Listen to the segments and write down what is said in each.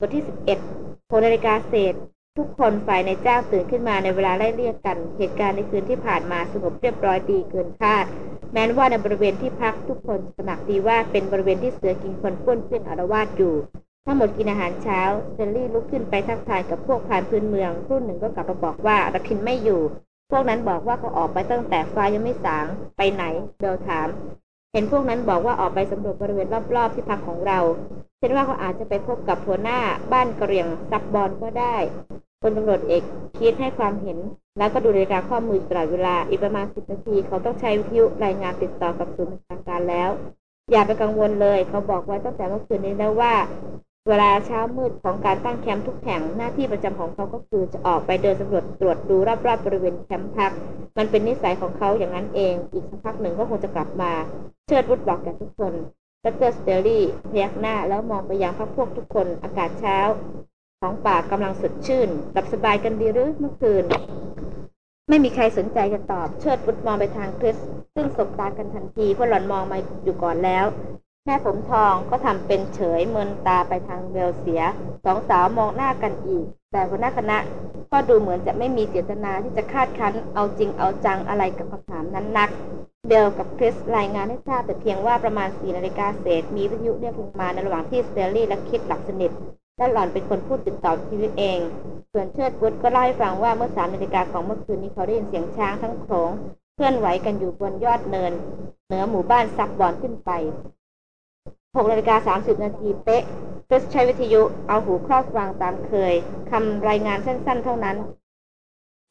บทที่สิบเอ็ดโนาฬิกาเศษ ทุกคนฝ่ายในเจ้าตื่นขึ้นมาในเวลาไล่เรียกกัน เหตุการณ์ในคืนที่ผ่านมาสงบเรียบร้อยดีเกินคาด แม้ว่าในบริเวณที่พักทุกคนสนักดีว่าเป็นบริเวณที่เสือกินคนป้วนเปี้ยนอารวาสอยู่ ทั้งหมดกินอาหารเช้าเซนลี่ลุกขึ้นไปทักทายกับพวกพานพื้นเมือง รุ่นหนึ่งก็กลับมาบอกว่าระพินไม่อยู่ พวกนั้นบอกว่าเขาออกไปตั้งแต่ฟ้ายังไม่สาง ไปไหน เบลถาม เห็นพวกนั้นบอกว่าออกไปสำรวจบริเวณรอบๆที่พักของเรา เช่นว่าเขาอาจจะไปพบกับหัวหน้าบ้านกระเรียงซับบอลก็ได้คนตำรวจเอกคิดให้ความเห็น แล้วก็ดูนาฬิกาข้อมือตลอดเวลาอีกประมาณสิบนาที เขาต้องใช้วิทยุรายงานติดต่อกับศูนย์บัญชาการแล้ว อย่าไปกังวลเลย เขาบอกไว้ตั้งแต่เมื่อคืนนี้แล้วว่า เวลาเช้ามืดของการตั้งแคมป์ทุกแห่งหน้าที่ประจำของเขาก็คือจะออกไปเดินสำรวจตรวจดูรอบๆบริเวณแคมป์พัก มันเป็นนิสัยของเขาอย่างนั้นเอง อีกสักพักหนึ่งก็คงจะกลับมา เชิดวุฒบอกแก่ทุกคนดรสเตอรี่พยักหน้าแล้วมองไปยังพักพวกทุกคนอากาศเช้า ของป่ากำลังสดชื่นหลับสบายกันดีหรือเมื่อคืน ไม่มีใครสนใจจะตอบ เชิดวุฒมองไปทางคริสซึ่งสบตากันทันทีเพราะหล่อนมองมาอยู่ก่อนแล้ว แม่ผมทองก็ทำเป็นเฉยเมินตาไปทางเบลเสีย สองสาวมองหน้ากันอีก แต่หัวหน้าคณะก็ดูเหมือนจะไม่มีเจตนาที่จะคาดคั้น เอาจริงเอาจังอะไรกับคำถามนั้นนัก เบลกับคริสรายงานให้ทราบแต่เพียงว่าประมาณสี่นาฬิกาเศษมีวิทยุเรียกลงมาในระหว่างที่สเตลลี่และคิดหลับสนิทและหล่อนเป็นคนพูดติดต่อชีวิตเอง ส่วนเชิดวุฒก็เล่าให้ฟังว่าเมื่อสามนาฬิกาของเมื่อคืนนี้เขาได้ยินเสียงช้างทั้งโขงเคลื่อนไหวกันอยู่บนยอดเนิน เหนือหมู่บ้านซับบอนขึ้นไป หกนาฬิกาสามสิบนาทีเป๊ะคริสใช้วิทยุเอาหูครอบฟังตามเคยคำรายงานสั้น ๆ เท่านั้น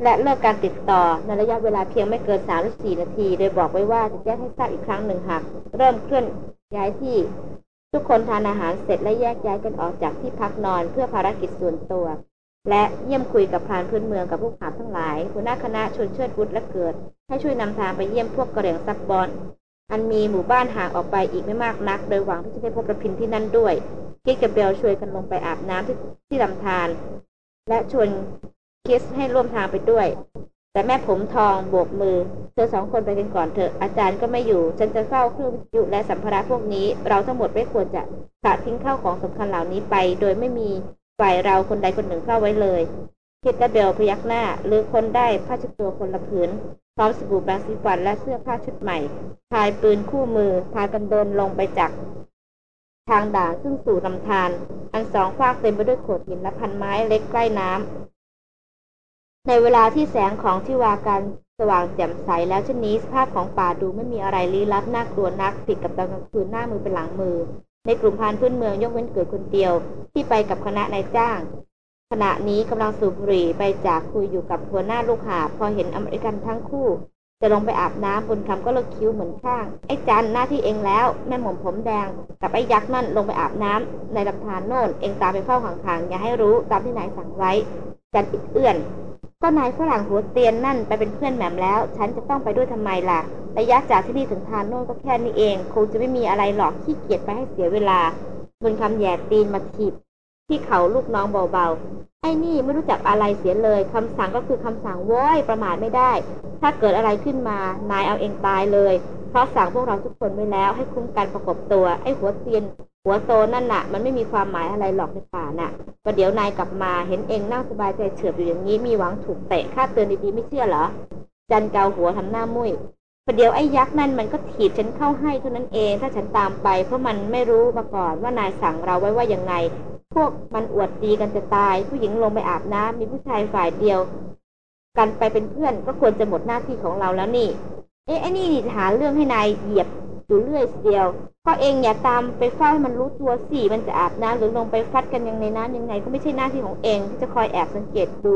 และเลิกการติดต่อในระยะเวลาเพียงไม่เกินสามหรือสี่นาที โดยบอกไว้ว่าจะแจ้งให้ทราบอีกครั้งหนึ่งหากเริ่มเคลื่อนย้ายที่ ทุกคนทานอาหารเสร็จและแยกย้ายกันออกจากที่พักนอนเพื่อภารกิจส่วนตัว และเยี่ยมคุยกับพานพื้นเมืองกับผู้ขาทั้งหลายหัวหน้าคณะชนเชิดบุตรและเกิด ให้ช่วยนำทางไปเยี่ยมพวกกระเหรี่ยงซับบอล อันมีหมู่บ้านห่างออกไปอีกไม่มากนัก โดยหวังที่จะได้พบประพินที่นั่นด้วยกิ๊กกับเบลช่วยกันลงไปอาบน้ำที่ที่ลำธารและชวนคิสให้ร่วมทางไปด้วย แต่แม่ผมทองโบกมือ เธอสองคนไปกันก่อนเถอะ อาจารย์ก็ไม่อยู่ ฉันจะเฝ้าเครื่องวิทยุและสัมภาระพวกนี้ เราทั้งหมดไม่ควรจะขาดทิ้งข้าวของสำคัญเหล่านี้ไป โดยไม่มีฝ่ายเราคนใดคนหนึ่งเข้าไว้เลย คิดและเบลพยักหน้าหรือคนได้ผ้าชุดตัวคนละผืน พร้อมสบู่แบงสีฟันและเสื้อผ้าชุดใหม่พายปืนคู่มือพากันเดินลงไปจาก ทางด่านซึ่งสู่ลำธารอันสองฝากเต็มไปด้วยโขดหินและพันไม้เล็กใกล้น้ำในเวลาที่แสงของที่วาการสว่างแจ่มใสแล้วเช่นนี้สภาพของป่าดูไม่มีอะไรลี้ลับน่ากลัวนักผิดกับตอนกลางคืนหน้ามือเป็นหลังมือ ในกลุ่มพานพื้นเมืองยกเว้นเกิดคนเดียว ที่ไปกับคณะนายจ้าง ขณะนี้กำลังสูบบุหรี่ไปจากคุยอยู่กับหัวหน้าลูกหาพอเห็นอเมริกันทั้งคู่ จะลงไปอาบน้ำบนคำก็เลิกคิ้วเหมือนข้าง ไอ้จันหน้าที่เองแล้ว แม่หม่อมผมแดง กับไอ้ยักษ์นั่นลงไปอาบน้ำในลำธารโน่น เองตามไปเฝ้าห่างๆอย่าให้รู้ตามที่นายสั่งไว้ จันอิดเอื้อน ก็นายฝรั่งหัวเตียนนั่นไปเป็นเพื่อนแหม่มแล้ว ฉันจะต้องไปด้วยทำไมล่ะระยะจากที่นี่ถึงทานโน่นก็แค่นี้เอง คงจะไม่มีอะไรหรอกขี้เกียจไปให้เสียเวลาบนคำแย่ตีนมาถีบ ที่เขาลูกน้องเบาๆ ไอ้นี่ไม่รู้จักอะไรเสียเลยคำสั่งก็คือคำสั่งโว้ยประมาทไม่ได้ ถ้าเกิดอะไรขึ้นมานายเอาเองตายเลย เพราะสั่งพวกเราทุกคนไว้แล้ว ให้คุ้มกันประกบตัวไอ้หัวเตียนหัวโตนั่นน่ะ มันไม่มีความหมายอะไรหรอกในป่าน่ะประเดี๋ยวนายกลับมาเห็นเองนั่งสบายใจเฉือบอยู่อย่างนี้มีหวังถูกเตะค่าเตือนดีๆไม่เชื่อเหรอ จันเกาหัวทำหน้ามุ้ยประเดี๋ยวไอ้ยักษ์นั่นมันก็ถีบฉันเข้าให้เท่านั้นเอง ถ้าฉันตามไป เพราะมันไม่รู้มาก่อนว่านายสั่งเราไว้ว่ายังไง พวกมันอวดดีกันจะตาย ผู้หญิงลงไปอาบน้ำมีผู้ชายฝ่ายเดียว กันไปเป็นเพื่อนก็ควรจะหมดหน้าที่ของเราแล้วนี่ เอ๊ะไอ้นี่หาเรื่องให้นายเหยียบอยู่เรื่อยเดียวก็เองอย่าตามไปเฝ้าให้มันรู้ตัวสิมันจะอาบน้ำหรือลงไปฟัดกันยังในน้ำยังไง ก็ไม่ใช่หน้าที่ของเองที่จะคอยแอบสังเกตดู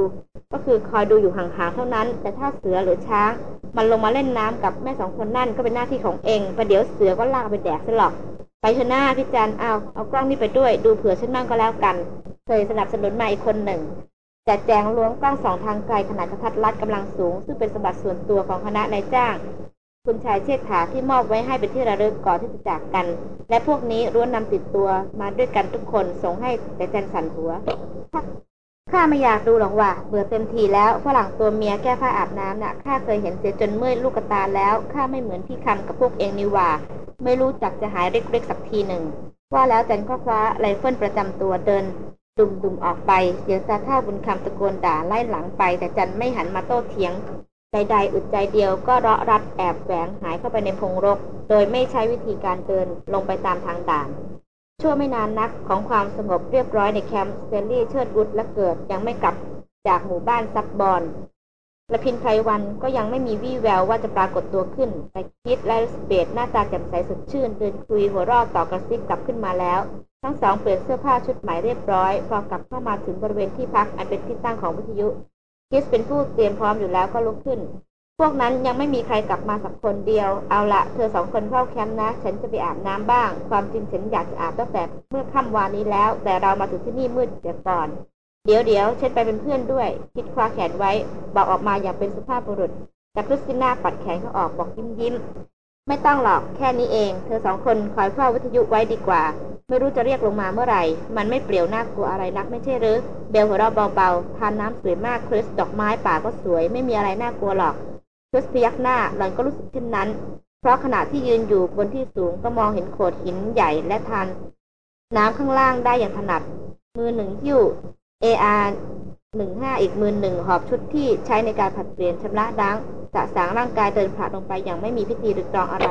ก็คือคอยดูอยู่ห่างๆเท่านั้น แต่ถ้าเสือหรือช้าง มันลงมาเล่นน้ำกับแม่สองคนนั่นก็เป็นหน้าที่ของเองประเดี๋ยวเสือก็ลากไปแดกซะหรอก ไปเถอะหน้าพี่จันเอาเอากล้องนี่ไปด้วย ดูเผื่อฉันบ้างก็แล้วกันเคยสนับสนุนมาอีกคนหนึ่งแต่แจงล้วงกล้องสองทางไกลขนาดกระทัดรัดกำลังสูง ซึ่งเป็นสมบัติส่วนตัวของคณะนายจ้าง คุณชายเชษฐาที่มอบไว้ให้เป็นที่ระลึกก่อนที่จะจากกัน และพวกนี้ร้วนนำติดตัวมาด้วยกันทุกคนส่งให้แต่จันสันหัว ข้าไม่อยากดูหรอกว่าเบื่อเต็มทีแล้วฝรั่งตัวเมียแก้ผ้าอาบน้ำน่ะข้าเคยเห็นเสียจนเมื่อยลูกตาแล้วข้าไม่เหมือนพี่คำกับพวกเองนี่ว่า ไม่รู้จักจะหายเล็กๆสักทีหนึ่งว่าแล้วจันก็คว้าไรเฟิลประจำตัวเดิน ดุ่มๆออกไปเสียงตาเฒ่าบุญคำตะโกนด่าไล่หลังไป แต่จันไม่หันมาโต้เถียงใดๆอึดใจเดียวก็เลาะลัดแอบแฝงหายเข้าไปในพงรก โดยไม่ใช้วิธีการเดินลงไปตามทางด่าน ชั่วไม่นานนักของความสงบเรียบร้อยในแคมป์เซลลี่เชิดวุฒและเกิดยังไม่กลับจากหมู่บ้านซับบอนและพินไพรวัลย์ก็ยังไม่มีวี่แววว่าจะปรากฏตัวขึ้น แต่คิดและสเปดหน้าตาแจ่มใสสดชื่น เดินคุยหัวร่อต่อกระซิกกลับขึ้นมาแล้ว ทั้งสองเปลี่ยนเสื้อผ้าชุดใหม่เรียบร้อย พอกลับเข้ามาถึงบริเวณที่พักอันเป็นที่ตั้งของวิทยุ คิสเป็นผู้เตรียมพร้อมอยู่แล้วก็ลุกขึ้น พวกนั้นยังไม่มีใครกลับมาสักคนเดียว เอาละเธอสองคนเข้าแคมป์นะ ฉันจะไปอาบน้ำบ้าง ความจริงฉันอยากจะอาบตั้งแต่เมื่อค่ำวานนี้แล้ว แต่เรามาถึงที่นี่มืดเสียก่อน เดี๋ยวเดี๋ยวฉันไปเป็นเพื่อนด้วย คิดคว้าแขนไว้ บอกออกมาอย่างเป็นสุภาพบุรุษ แต่คริสติน่าปัดแขนเขาออกบอกยิ้มยิ้ม ไม่ต้องหรอกแค่นี้เอง เธอสองคนคอยเฝ้าวิทยุไว้ดีกว่า ไม่รู้จะเรียกลงมาเมื่อไหร่ มันไม่เปลี่ยวน่ากลัวอะไรนักไม่ใช่หรือ เบลหัวเราะเบาๆทานน้ำสวยมากคริสดอกไม้ป่าก็สวย ไม่มีอะไรน่ากลัวหรอก คริสพยักหน้าหล่อนก็รู้สึกเช่นนั้น เพราะขณะที่ยืนอยู่บนที่สูงก็มองเห็นโขดหินใหญ่และทานน้ำข้างล่างได้อย่างถนัด มือหนึ่งหิ้ว AR หนึ่งห้าอีกมือหนึ่งหอบชุดที่ใช้ในการผัดเปลี่ยนชำระล้างสะสางร่างกายเดินผ่าลงไปอย่างไม่มีพิธีหรือตรองอะไร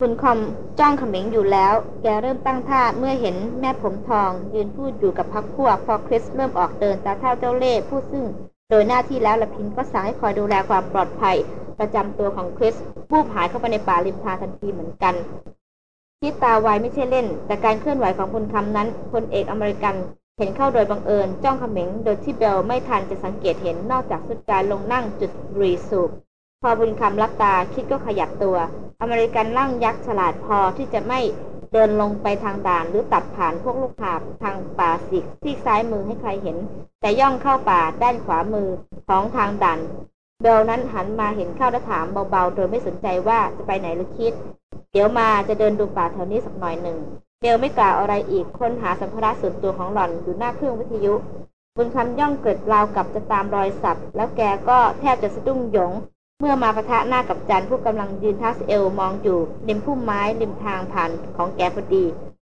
คุณคอมจ้องขม็งอยู่แล้ว แกเริ่มตั้งท่าเมื่อเห็นแม่ผมทอง ยืนพูดอยู่กับพักพวก พอคริสเริ่มออกเดินตาเท่าเจ้าเล่ห์ผู้ซึ่ง โดยหน้าที่แล้วละพินก็สั่งให้คอยดูแลความปลอดภัย ประจำตัวของคริสบูบหายเข้าไปในป่าริมทางทันทีเหมือนกันคิดตาไวไม่ใช่เล่น แต่การเคลื่อนไหวของคุณคำนั้นพลเอกอเมริกันเห็นเข้าโดยบังเอิญ จ้องเขม็งโดยที่เบลไม่ทันจะสังเกตเห็นนอกจากสุดการลงนั่งจุดรีสูบพอบุญคำรับตาคิดก็ขยับตัว อเมริกันร่างยักษ์ฉลาดพอที่จะไม่ เดินลงไปทางด่านหรือตัดผ่านพวกลูกหาบทางป่าสิกที่ซ้ายมือให้ใครเห็น แต่ย่องเข้าป่าด้านขวามือของทางด่านเบลนั้นหันมาเห็นเข้าและถามเบาๆ โดยไม่สนใจว่าจะไปไหนหรือคิด เดี๋ยวมาจะเดินดูป่าแถวนี้สักหน่อยหนึ่งเบลไม่กล่าวอะไรอีกค้นหาสัมภาระส่วนตัวของหล่อนอยู่หน้าเครื่องวิทยุบุญคำย่องเกิดราวกับจะตามรอยสัตว์แล้วแกก็แทบจะสะดุ้งหยง เมื่อมาปะทะหน้ากับจันผู้กำลังยืนทัสเอลมองอยู่ริมพุ่มไม้ริมทางผ่านของแกพอดี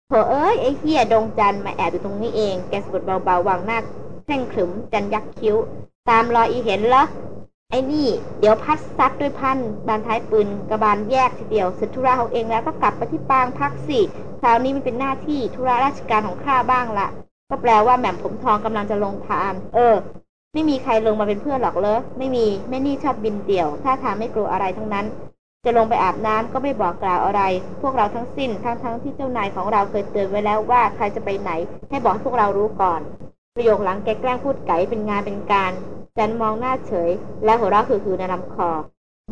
โถเอ้ยไอ้เฮียดงจันมาแอบอยู่ตรงนี้เองแกสะกดเบาๆวางหน้าแท่งขึมจันยักคิ้ว ตามรอยอีเห็นเหรอไอ้นี่ เดี๋ยวพัดซัดด้วยพันบานท้ายปืนกระบาลแยกทีเดียวเสร็จธุระของเองแล้วก็กลับไปที่ปางพักสิคราวนี้มันเป็นหน้าที่ธุระราชการของข้าบ้างละก็แปลว่าแหม่มผมทองกำลังจะลงทาน เออ ไม่มีใครลงมาเป็นเพื่อนหรอกเลยไม่มีแม่นี่ชอบบินเดี่ยวท่าทางไม่กลัวอะไรทั้งนั้น จะลงไปอาบน้ำก็ไม่บอกกล่าวอะไร พวกเราทั้งสิ้นทั้งทั้งที่เจ้านายของเราเคยเตือนไว้แล้วว่าใครจะไปไหน ให้บอกพวกเรารู้ก่อน ประโยคหลังแกแกล้งพูดไก่เป็นงานเป็นการจันมองหน้าเฉย และหัวเราะคือๆในลำคอ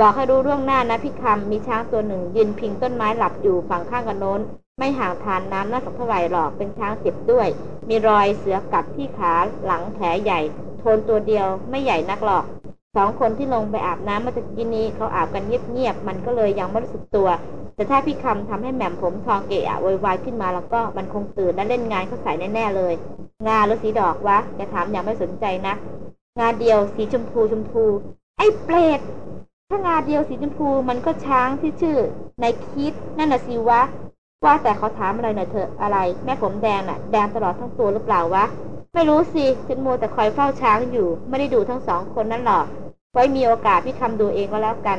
บอกให้รู้ร่วงหน้านะพี่คำมีช้างตัวหนึ่งยืนพิงต้นไม้หลับอยู่ฝั่งข้างกันโน้น ไม่ห่างทานน้ำน่าสักเท่าไหร่หรอกเป็นช้างเจ็บด้วย มีรอยเสือกัดที่ขาหลังแผลใหญ่ โทนตัวเดียวไม่ใหญ่นักหรอกสองคนที่ลงไปอาบน้ำเมื่อตะกี้นี้เขาอาบกันเงียบๆมันก็เลยยังไม่รู้สึกตัว แต่ถ้าพี่คำทำให้แหม่มผมทองเอะอะวยวายขึ้นมาแล้วก็มันคงตื่นและเล่นงานเขาใส่แน่ๆเลย งาหรือสีดอกวะแกถามอย่างไม่สนใจนะงาเดียวสีชมพูชมพู ไอ้เปรตถ้างาเดียวสีชมพูมันก็ช้างที่ชื่อนายคิดนั่นน่ะสิวะ ว่าแต่เขาถามอะไรหน่อยเถอะอะไร แม่ผมแดงน่ะ แดงตลอดทั้งตัวหรือเปล่าวะ ไม่รู้สิฉันมัวแต่คอยเฝ้าช้างอยู่ ไม่ได้ดูทั้งสองคนนั่นหรอก ไว้มีโอกาสพี่คำดูเองก็แล้วกัน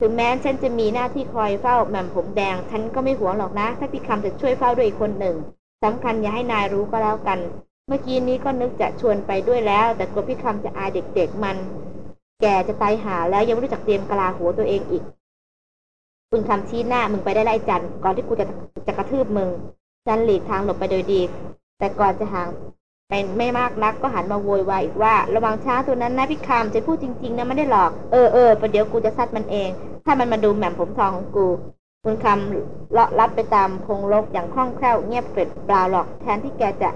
ถึงแม้ฉันจะมีหน้าที่คอยเฝ้าแม่ผมแดง ฉันก็ไม่หวงหรอกนะ ถ้าพี่คำจะช่วยเฝ้าด้วยอีกคนหนึ่งสำคัญอย่าให้นายรู้ก็แล้วกัน เมื่อกี้นี้ก็นึกจะชวนไปด้วยแล้ว แต่กลัวพี่คำจะอายเด็ก ๆมัน แกจะตายหาแล้วยังไม่รู้จักเตรียมกลาหัวตัวเองอีก คุณคำชี้หน้ามึงไปได้ไล่จันก่อนที่กูจะจะกระทืบมึง จันหลีกทางหลบไปโดยดี แต่ก่อนจะห่างไปไม่มากนักก็หันมาโวยวายอีกว่า ระวังช้างตัวนั้นนะพี่คำจะพูดจริงๆนะไม่ได้หลอก เออเออประเดี๋ยวกูจะซัดมันเอง ถ้ามันมาดูแหม่มผมทองของกูคุณคำเลาะลัดไปตามพงลกอย่างคล่องแคล่วเงียบเกร็ดเปล่าหรอกแทนที่แกจะ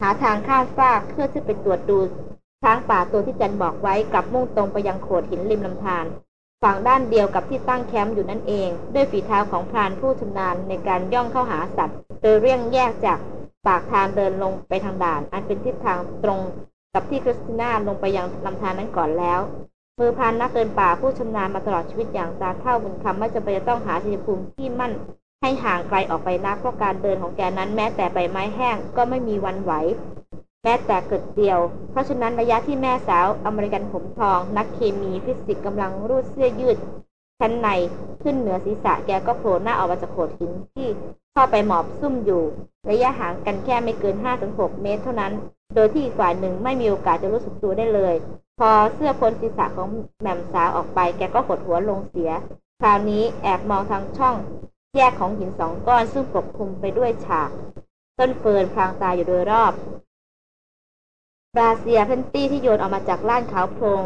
หาทางข้ามฟากเพื่อจะไปตรวจดูช้างป่าตัวที่จันบอกไว้กลับมุ่งตรงไปยังโขดหินริมลำธาร ฝั่งด้านเดียวกับที่ตั้งแคมป์อยู่นั่นเอง ด้วยฝีเท้าของพรานผู้ชำนาญในการย่องเข้าหาสัตว์ โดยเรี่ยงแยกจากปากทางเดินลงไปทางด่าน อันเป็นทิศทางตรงกับที่คริสติน่าลงไปยังลำธารนั้นก่อนแล้ว มือพานนักเดินป่าผู้ชำนาญมาตลอดชีวิตอย่างตาเท่าบุญคำไม่จำเป็นจะต้องหาชัยภูมิที่มั่นให้ห่างไกลออกไปนักเพราะการเดินของแกนั้นแม้แต่ใบไม้แห้งก็ไม่มีวันไหว แม้แต่เกิดเดียว เพราะฉะนั้นระยะที่แม่สาวอเมริกันผมทอง นักเคมีฟิสิกส์กำลังรูดเสื้อยืด ชั้นในขึ้นเหนือศีรษะแกก็โผล่หน้าออกมาจากโขดหินที่เข้าไปหมอบซุ่มอยู่ ระยะห่างกันแค่ไม่เกิน 5-6 เมตรเท่านั้น โดยที่อีกฝ่ายหนึ่งไม่มีโอกาสจะรู้สึกตัวได้เลย พอเสื้อพ้นศีรษะของแหม่มสาวออกไป แกก็กดหัวลงเสีย คราวนี้แอบมองทางช่อง แยกของหินสองก้อนซึ่งปกคลุมไปด้วยฉาก ต้นเฟิร์นพรางตาอยู่โดยรอบ ราเซียเพนตี้ที่โยนออกมาจากล้านขาวโพลง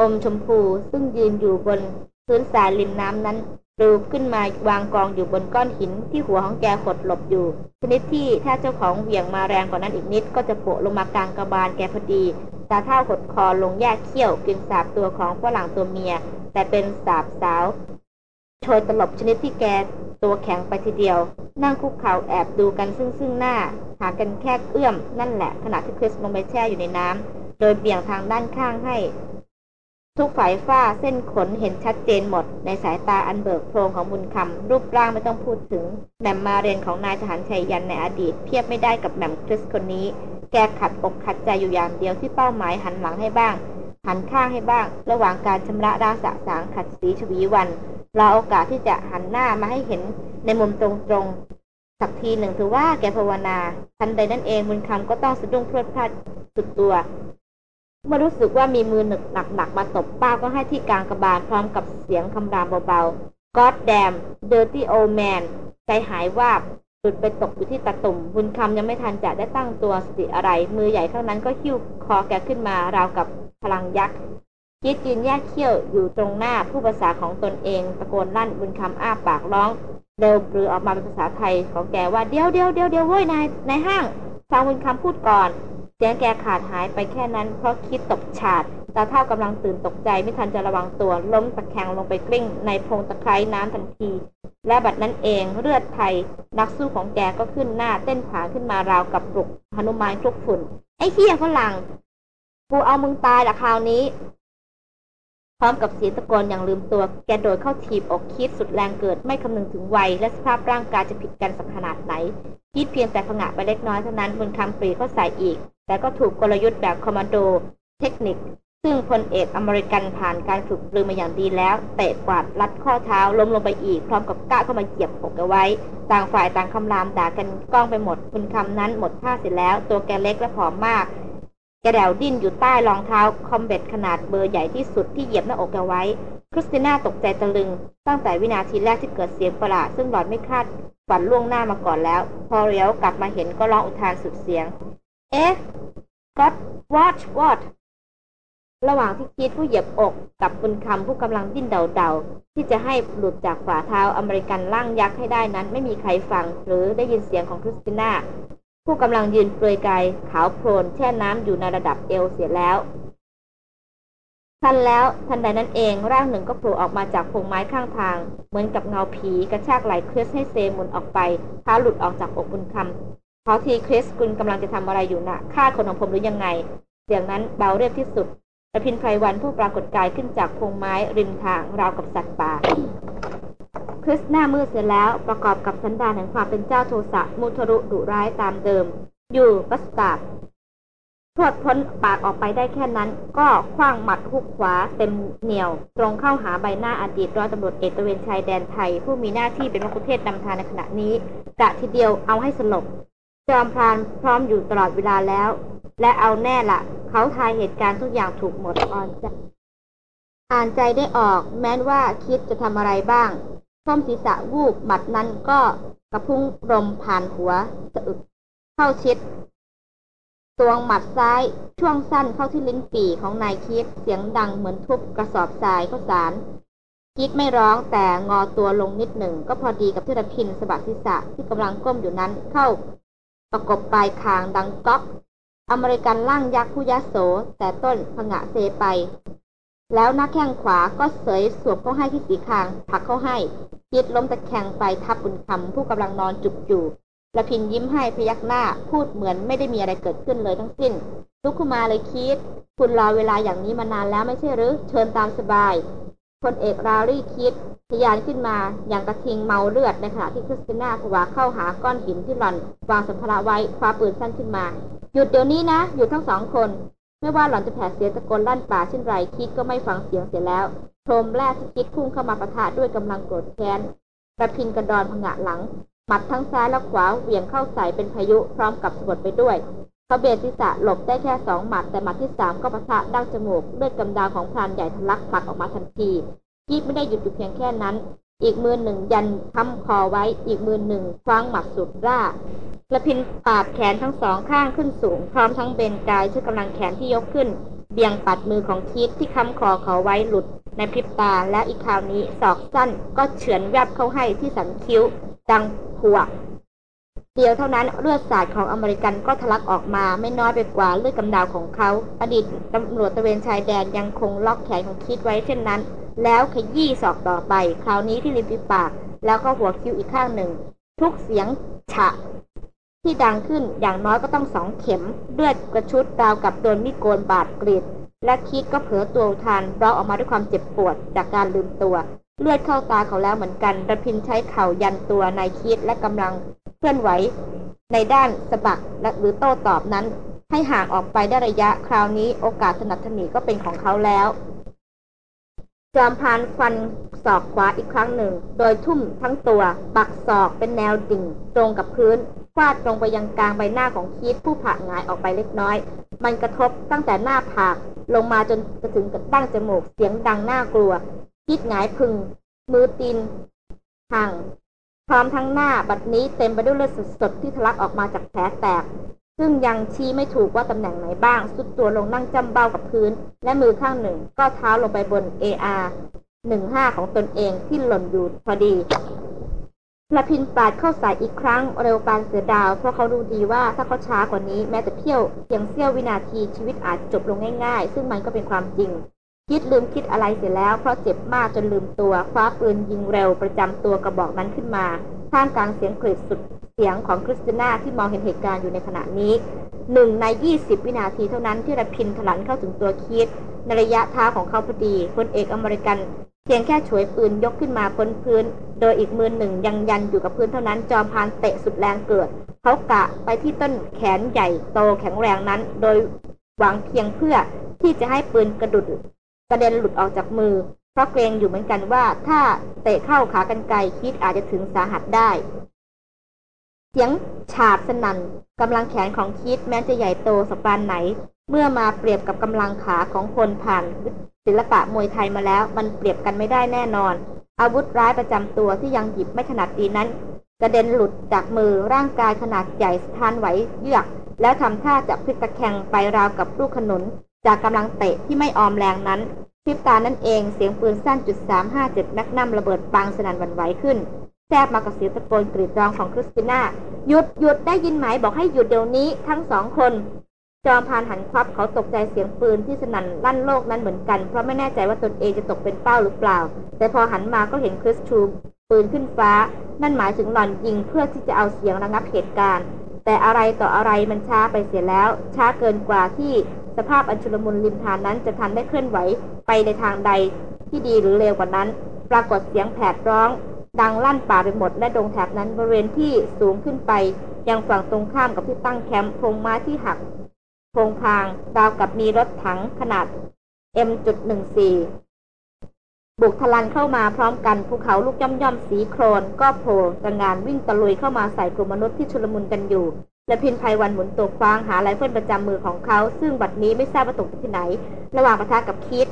อมชมพูซึ่งยืนอยู่บนพื้นทรายริมน้ำนั้นรูขึ้นมาวางกองอยู่บนก้อนหินที่หัวของแกขดหลบอยู่ ชนิดที่ถ้าเจ้าของเหวี่ยงมาแรงกว่านั้นอีกนิด ก็จะโปะลงมากลางกระบาลแกพอดีตาเท่าหดคอลงแยกเขี้ยวกึงสาบตัวของฝรั่งตัวเมีย แต่เป็นสาบสาว โชยตลบชนิดที่แกตัวแข็งไปทีเดียว นั่งคุกเข่าแอบดูกันซึ่งซึ่งหน้า หากันแค่เอื้อมนั่นแหละขณะที่คริสลงไปแช่อยู่ในน้ำโดยเบี่ยงทางด้านข้างให้ ทุกฝ่ายฝ้าเส้นขนเห็นชัดเจนหมด ในสายตาอันเบิกโพรงของบุญคำรูปร่างไม่ต้องพูดถึงแหม่มมาเรียนของนายทหารชัยยันในอดีต เทียบไม่ได้กับแหม่มคริสคนนี้ แกขัดอกขัดใจอยู่อย่างเดียวที่เป้าหมายหันหลังให้บ้าง หันข้างให้บ้าง ระหว่างการชำระร่างสะสางขัดสีชวีวันรอโอกาสที่จะหันหน้ามาให้เห็นในมุมตรงๆ สักทีหนึ่งถือว่าแกภาวนา ทันใดนั่นเองบุญคำก็ต้องสะดุ้งพรวดพลาดสุดตัว เมื่อรู้สึกว่ามีมือหนึกหนักๆมาตบป้าก็ให้ที่กลางกระบาลพร้อมกับเสียงคำรามเบาๆ God damn dirty old man ใจหายวาบ ลุดไปตกอยู่ที่ตะตุ่มบุญคำยังไม่ทันจะได้ตั้งตัวสติอะไร มือใหญ่ข้างนั้นก็หิ้วคอแกขึ้นมาราวกับพลังยักษ์คิดยืนแยกเขี้ยวอยู่ตรงหน้าผู้ภาษาของตนเองตะโกนลั่นบุญคำอ้าปากร้องเร็วปรือออกมาเป็นภาษาไทยของแกว่าเดี๋ยวเดี๋ยวเดี๋ยวเดี๋ยวเว้ยนายนายห้างฟังบุญคำพูดก่อนเสียงแกขาดหายไปแค่นั้น เพราะคิดตกฉาดตาเท่ากำลังตื่นตกใจไม่ทันจะระวังตัวล้มตะแคงลงไปกลิ้ง ในโพรงตะไคร้น้ำทันที และบัดนั้นเองเลือดไทยนักสู้ของแกก็ขึ้นหน้าเต้นผาขึ้นมาราวกับปลุกหนุมานคลุกฝุ่น ไอ้เหี้ยฝรั่งกูเอามึงตายละคราวนี้ พร้อมกับเสียงตะโกนอย่างลืมตัว แกโดดเข้าถีบอกคิดสุดแรงเกิดไม่คำนึงถึงวัย และสภาพร่างกายจะผิดกันสักขนาดไหน คิดเพียงแต่ผงะไปเล็กน้อยเท่านั้นบนคำปรีเข้าใส่อีก แต่ก็ถูกกลยุทธ์แบบคอมมานโด เทคนิค ซึ่งพลเอกอเมริกันผ่านการฝึกปรือมาอย่างดีแล้วเตะกวาดลัดข้อเท้าล้มลงไปอีก พร้อมกับก้าเข้ามาเหยียบอกเอาไว้ ต่างฝ่ายต่างคำรามด่ากันก้องไปหมดคุณคำนั้นหมดท่าเสร็จแล้ว ตัวแกเล็กและผอมมาก แกแดวดิ้นอยู่ใต้รองเท้าคอมเบตขนาดเบอร์ใหญ่ที่สุดที่เหยียบหน้าอกแกไว้คริสติน่าตกใจตะลึง ตั้งแต่วินาทีแรกที่เกิดเสียงประหลาดซึ่งหลอดไม่คาดฝันล่วงหน้ามาก่อนแล้ว พอเรียวกลับมาเห็นก็ร้องอุทานสุดเสียง เอ๊ะ God what what ระหว่างที่คิดผู้เหยียบอกกับบุญคำผู้กำลังดิ้นเดาๆที่จะให้หลุดจากฝ่าเท้าอเมริกันล่างยักษ์ให้ได้นั้น ไม่มีใครฟังหรือได้ยินเสียงของคริสติน่าผู้กำลังยืนเปลือยกายขาวโพลนแช่น้ำอยู่ในระดับเอวเสียแล้วทันแล้วทันใดนั้นเองร่างหนึ่งก็โผล่ออกมาจากพงไม้ข้างทาง เหมือนกับเงาผีกระชากไหลคริสให้เซมุนออกไปท้าหลุดออกจากอกบุญคำขอทีคริสคุณกำลังจะทำอะไรอยู่นะ่ะฆ่าคนของผมหรือยังไง เสียงนั้นเบาเรียบที่สุด ระพินไพรวันผู้ปรากฏกายขึ้นจากพงไม้ริมทางราวกับสัตว์ป่าคริสหน้ามืดเสร็จแล้วประกอบกับสันดานแห่งความเป็นเจ้าโทสะมุทรุดุร้ายตามเดิม อยู่บัสตาร์ดพวดพ้นปากออกไปได้แค่นั้น ก็คว้างหมัดหุกขวาเต็มเหนียว ตรงเข้าหาใบหน้าอดีตร้อยตำรวจเอกตะเวนชายแดนไทย ผู้มีหน้าที่เป็นมกุเทศนำทางในขณะนี้กะทีเดียวเอาให้สลบ จอมพรานพร้อมอยู่ตลอดเวลาแล้ว และเอาแน่ละ เขาทายเหตุการณ์ทุกอย่างถูกหมดอ่อนใจอ่านใจได้ออก แม้นว่าคิดจะทำอะไรบ้างท่อมศีรษะวูบหมัดนั้นก็กระพุ้งลมผ่านหัวสะอึกเข้าชิดตวงหมัดซ้ายช่วงสั้นเข้าที่ลิ้นปี่ของนายคิดเสียงดังเหมือนทุบกระสอบทรายข้าวสาร คิดไม่ร้องแต่งอตัวลงนิดหนึ่ง ก็พอดีกับที่ระพินสะบัดศีรษะที่กำลังก้มอยู่นั้นเข้า ประกบปลายคางดังก๊อก อเมริกันล่างยักษ์ผู้ยโส แต่ต้นผงะเซไป แล้วหน้าแข้งขวาก็เสยสวบเข้าให้ที่สีคางผลักเข้าให้คิดล้มตะแคงไปทับบุญคำผู้กำลังนอนจุกอยู่ละพินยิ้มให้พยักหน้าพูดเหมือนไม่ได้มีอะไรเกิดขึ้นเลยทั้งสิ้นลุกขึ้นมาเลยคิด คุณรอเวลาอย่างนี้มานานแล้วไม่ใช่หรือ เชิญตามสบาย พลเอกราลี่คิดทยานขึ้นมาอย่างกระทิงเมาเลือดในขณะที่คริสติน่าผวาเข้าหาก้อนหินที่หล่อนวางสัมภาระไว้คว้าปืนสั้นขึ้นมา หยุดเดี๋ยวนี้นะ หยุดทั้งสองคน ไม่ว่าหล่อนจะแผดเสียงตะโกนลั่นป่าเช่นไรคิดก็ไม่ฟังเสียงเสียแล้วโครมแรกที่คิดพุ่งเข้ามาประทะด้วยกำลังโกรธแค้นกระพินกระดอนผงะหลังหมัดทั้งซ้ายและขวาเหวี่ยงเข้าใส่เป็นพายุพร้อมกับสะบัดไปด้วย เขาเบศศีรษะหลบได้แค่สองหมัดแต่หมัดที่สามก็ปะทะดั้งจมูกเลือดกำดาวของพรานใหญ่ทะลักผลักออกมาทันทีกีบไม่ได้หยุดอยู่เพียงแค่นั้น อีกมือหนึ่งยันค้ำคอไว้ อีกมือหนึ่งคว้างหมัดสุดร่ากระพินปาดแขนทั้งสองข้างขึ้นสูง พร้อมทั้งเบนกายช่วยกำลังแขนที่ยกขึ้น เบี่ยงปัดมือของคิดที่ค้ำคอเขาไว้หลุด ในพริบตาและอีกคราวนี้ศอกสั้นก็เฉือนแวบเข้าให้ที่สันคิ้ว ดังผวก เดียวเท่านั้นเลือดสาดของอเมริกันก็ทะลักออกมาไม่น้อยไปกว่าเลือดกำดาวของเขา อดีตตำรวจตะเวนชายแดนยังคงล็อกแขนของคิดไว้เช่นนั้น แล้วขยี้ศอกต่อไป คราวนี้ที่ริมฝีปาก แล้วก็หัวคิ้วอีกข้างหนึ่ง ทุกเสียงฉะ ที่ดังขึ้นอย่างน้อยก็ต้องสองเข็ม เลือดกระชุดราวกับโดนมีดโกนบาดกรีดและคิดก็เผลอตัวทานร้องออกมาด้วยความเจ็บปวดจากการลืมตัว เลือดเข้าตาเขาแล้วเหมือนกันระพินใช้เข่ายันตัวนายคิดและกำลังเคลื่อนไหว ในด้านสะบักและหรือโต้ตอบนั้น ให้ห่างออกไปได้ระยะคราวนี้โอกาสสนับสนีก็เป็นของเขาแล้วจอมพานฟันศอกขวาอีกครั้งหนึ่ง โดยทุ่มทั้งตัว ปักศอกเป็นแนวดิ่ง ตรงกับพื้นฟาดตรงไปยังกลางใบหน้าของคีดผู้ผ่าหงายออกไปเล็กน้อย มันกระทบตั้งแต่หน้าผาก ลงมาจนกระถึงกับดั้งจมูกเสียงดังน่ากลัว คิดหงายพึง มือตีนห่างพร้อมทั้งหน้าบัดนี้เต็มไปด้วยเลือดสดๆที่ทะลักออกมาจากแผลแตก ซึ่งยังชี้ไม่ถูกว่าตำแหน่งไหนบ้าง สุดตัวลงนั่งจำเบ้ากับพื้น และมือข้างหนึ่งก็เท้าลงไปบน AR 15 ของตนเองที่หล่นอยู่พอดีละพินปาดเข้าใส่อีกครั้งเร็วปานเสือดาว เพราะเขารู้ดีว่าถ้าเขาช้ากว่านี้แม้แต่เพี้ยวเพียงเสี้ยววินาทีชีวิตอาจจบลงง่ายๆ ซึ่งมันก็เป็นความจริง คิดลืมคิดอะไรเสียแล้วเพราะเจ็บมากจนลืมตัว คว้าปืนยิงเร็วประจำตัวกระบอกนั้นขึ้นมาท่ามกลางเสียงกรีดสุดเสียงของคริสติน่าที่มองเห็นเหตุการณ์อยู่ในขณะนี้หนึ่งในยี่สิบวินาทีเท่านั้นที่ระพินถลันเข้าถึงตัวคิดในระยะเท้าของเขาพอดีพลเอกอเมริกัน เพียงแค่ฉวยปืนยกขึ้นมาพ้นพื้น โดยอีกมือหนึ่งยังยันอยู่กับพื้นเท่านั้นจอมพรานเตะสุดแรงเกิด เขากะไปที่ต้นแขนใหญ่โตแข็งแรงนั้น โดยหวังเพียงเพื่อที่จะให้ปืนกระดุด กระเด็นหลุดออกจากมือ เพราะเกรงอยู่เหมือนกันว่าถ้าเตะเข้าขากันไกลคิดอาจจะถึงสาหัสได้ เสียงฉาบสนัน่นกำลังแขนของคิดแม้จะใหญ่โตสปานไหน เมื่อมาเปรียบกับกำลังขาของคนผ่านศิลปะมวยไทยมาแล้ว มันเปรียบกันไม่ได้แน่นอน อาวุธร้ายประจำตัวที่ยังหยิบไม่ถนัดดีนั้นกระเด็นหลุดจากมือร่างกายขนาดใหญ่สะท้านไหวเยือก แล้วทำท่าจะพลิกตะแคงไปราวกับลูกขนุน จากกำลังเตะที่ไม่ออมแรงนั้นพริบตานั่นเองเสียงปืนสั้นจุดสามห้าเจ็ดนักนำระเบิดปังสนั่นวันไหวขึ้นแทบมากับเสียงตะโกนกรีดร้องของคริสติน่า หยุดหยุดได้ยินไหมบอกให้หยุดเดี๋ยวนี้ทั้งสองคน จอมพานหันควับเขาตกใจเสียงปืนที่สนั่นลั่นโลกนั้นเหมือนกัน เพราะไม่แน่ใจว่าตนเองจะตกเป็นเป้าหรือเปล่า แต่พอหันมาก็เห็นคริสชูปืนขึ้นฟ้า นั่นหมายถึงหล่อนยิงเพื่อที่จะเอาเสียงระงับเหตุการณ์ แต่อะไรต่ออะไรมันช้าไปเสียแล้ว ช้าเกินกว่าที่ สภาพอัญชุลมุนริมทานนั้นจะทันได้เคลื่อนไหวไปในทางใดที่ดีหรือเลวกว่านั้น ปรากฏเสียงแผดร้อง ดังลั่นป่าไปหมดและดงแถบนั้นบริเวณที่สูงขึ้นไป ยังฝั่งตรงข้ามกับที่ตั้งแคมป์พงไม้ที่หักพงพางราวกับมีรถถังขนาด M.14 บุกทลันเข้ามาพร้อมกันภูเขาลูกย่อมย่อมสีโครน ก็โผล่ตะงานวิ่งตะลุยเข้ามาใส่กลุ่มมนุษย์ที่ชุลมุนกันอยู่ และพินภัยวันหมุนตัวคว้างหาไรเฟิลประจำมือของเขา ซึ่งบัดนี้ไม่ทราบว่าตกที่ไหน ระหว่างปะทะกับคิด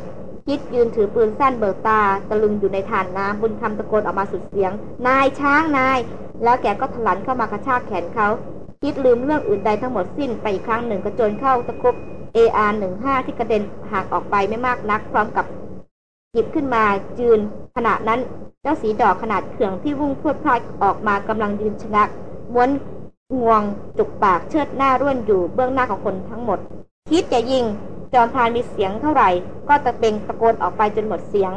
คิดยืนถือปืนสั้นเบิกตา ตะลึงอยู่ในฐานน้ำบุญคำตะโกนออกมาสุดเสียง นายช้างนาย แล้วแกก็ถลันเข้ามากระชากแขนเขาคิดลืมเรื่องอื่นใดทั้งหมดสิ้นไปอีกครั้งหนึ่งกระโจนเข้าตะคุบ AR-15 ที่กระเด็นห่างออกไปไม่มากนัก พร้อมกับหยิบขึ้นมาจืนขณะนั้นเจ้าสีดอกขนาดเขื่องที่วุ่งพรวดพลาดออกมากำลังยืนชะงักม้วน งวงจุกปากเชิดหน้าร่วนอยู่เบื้องหน้าของคนทั้งหมด คิดจะยิง จอมพานมีเสียงเท่าไหร่ ก็ตะเบงตะโกนออกไปจนหมดเสียง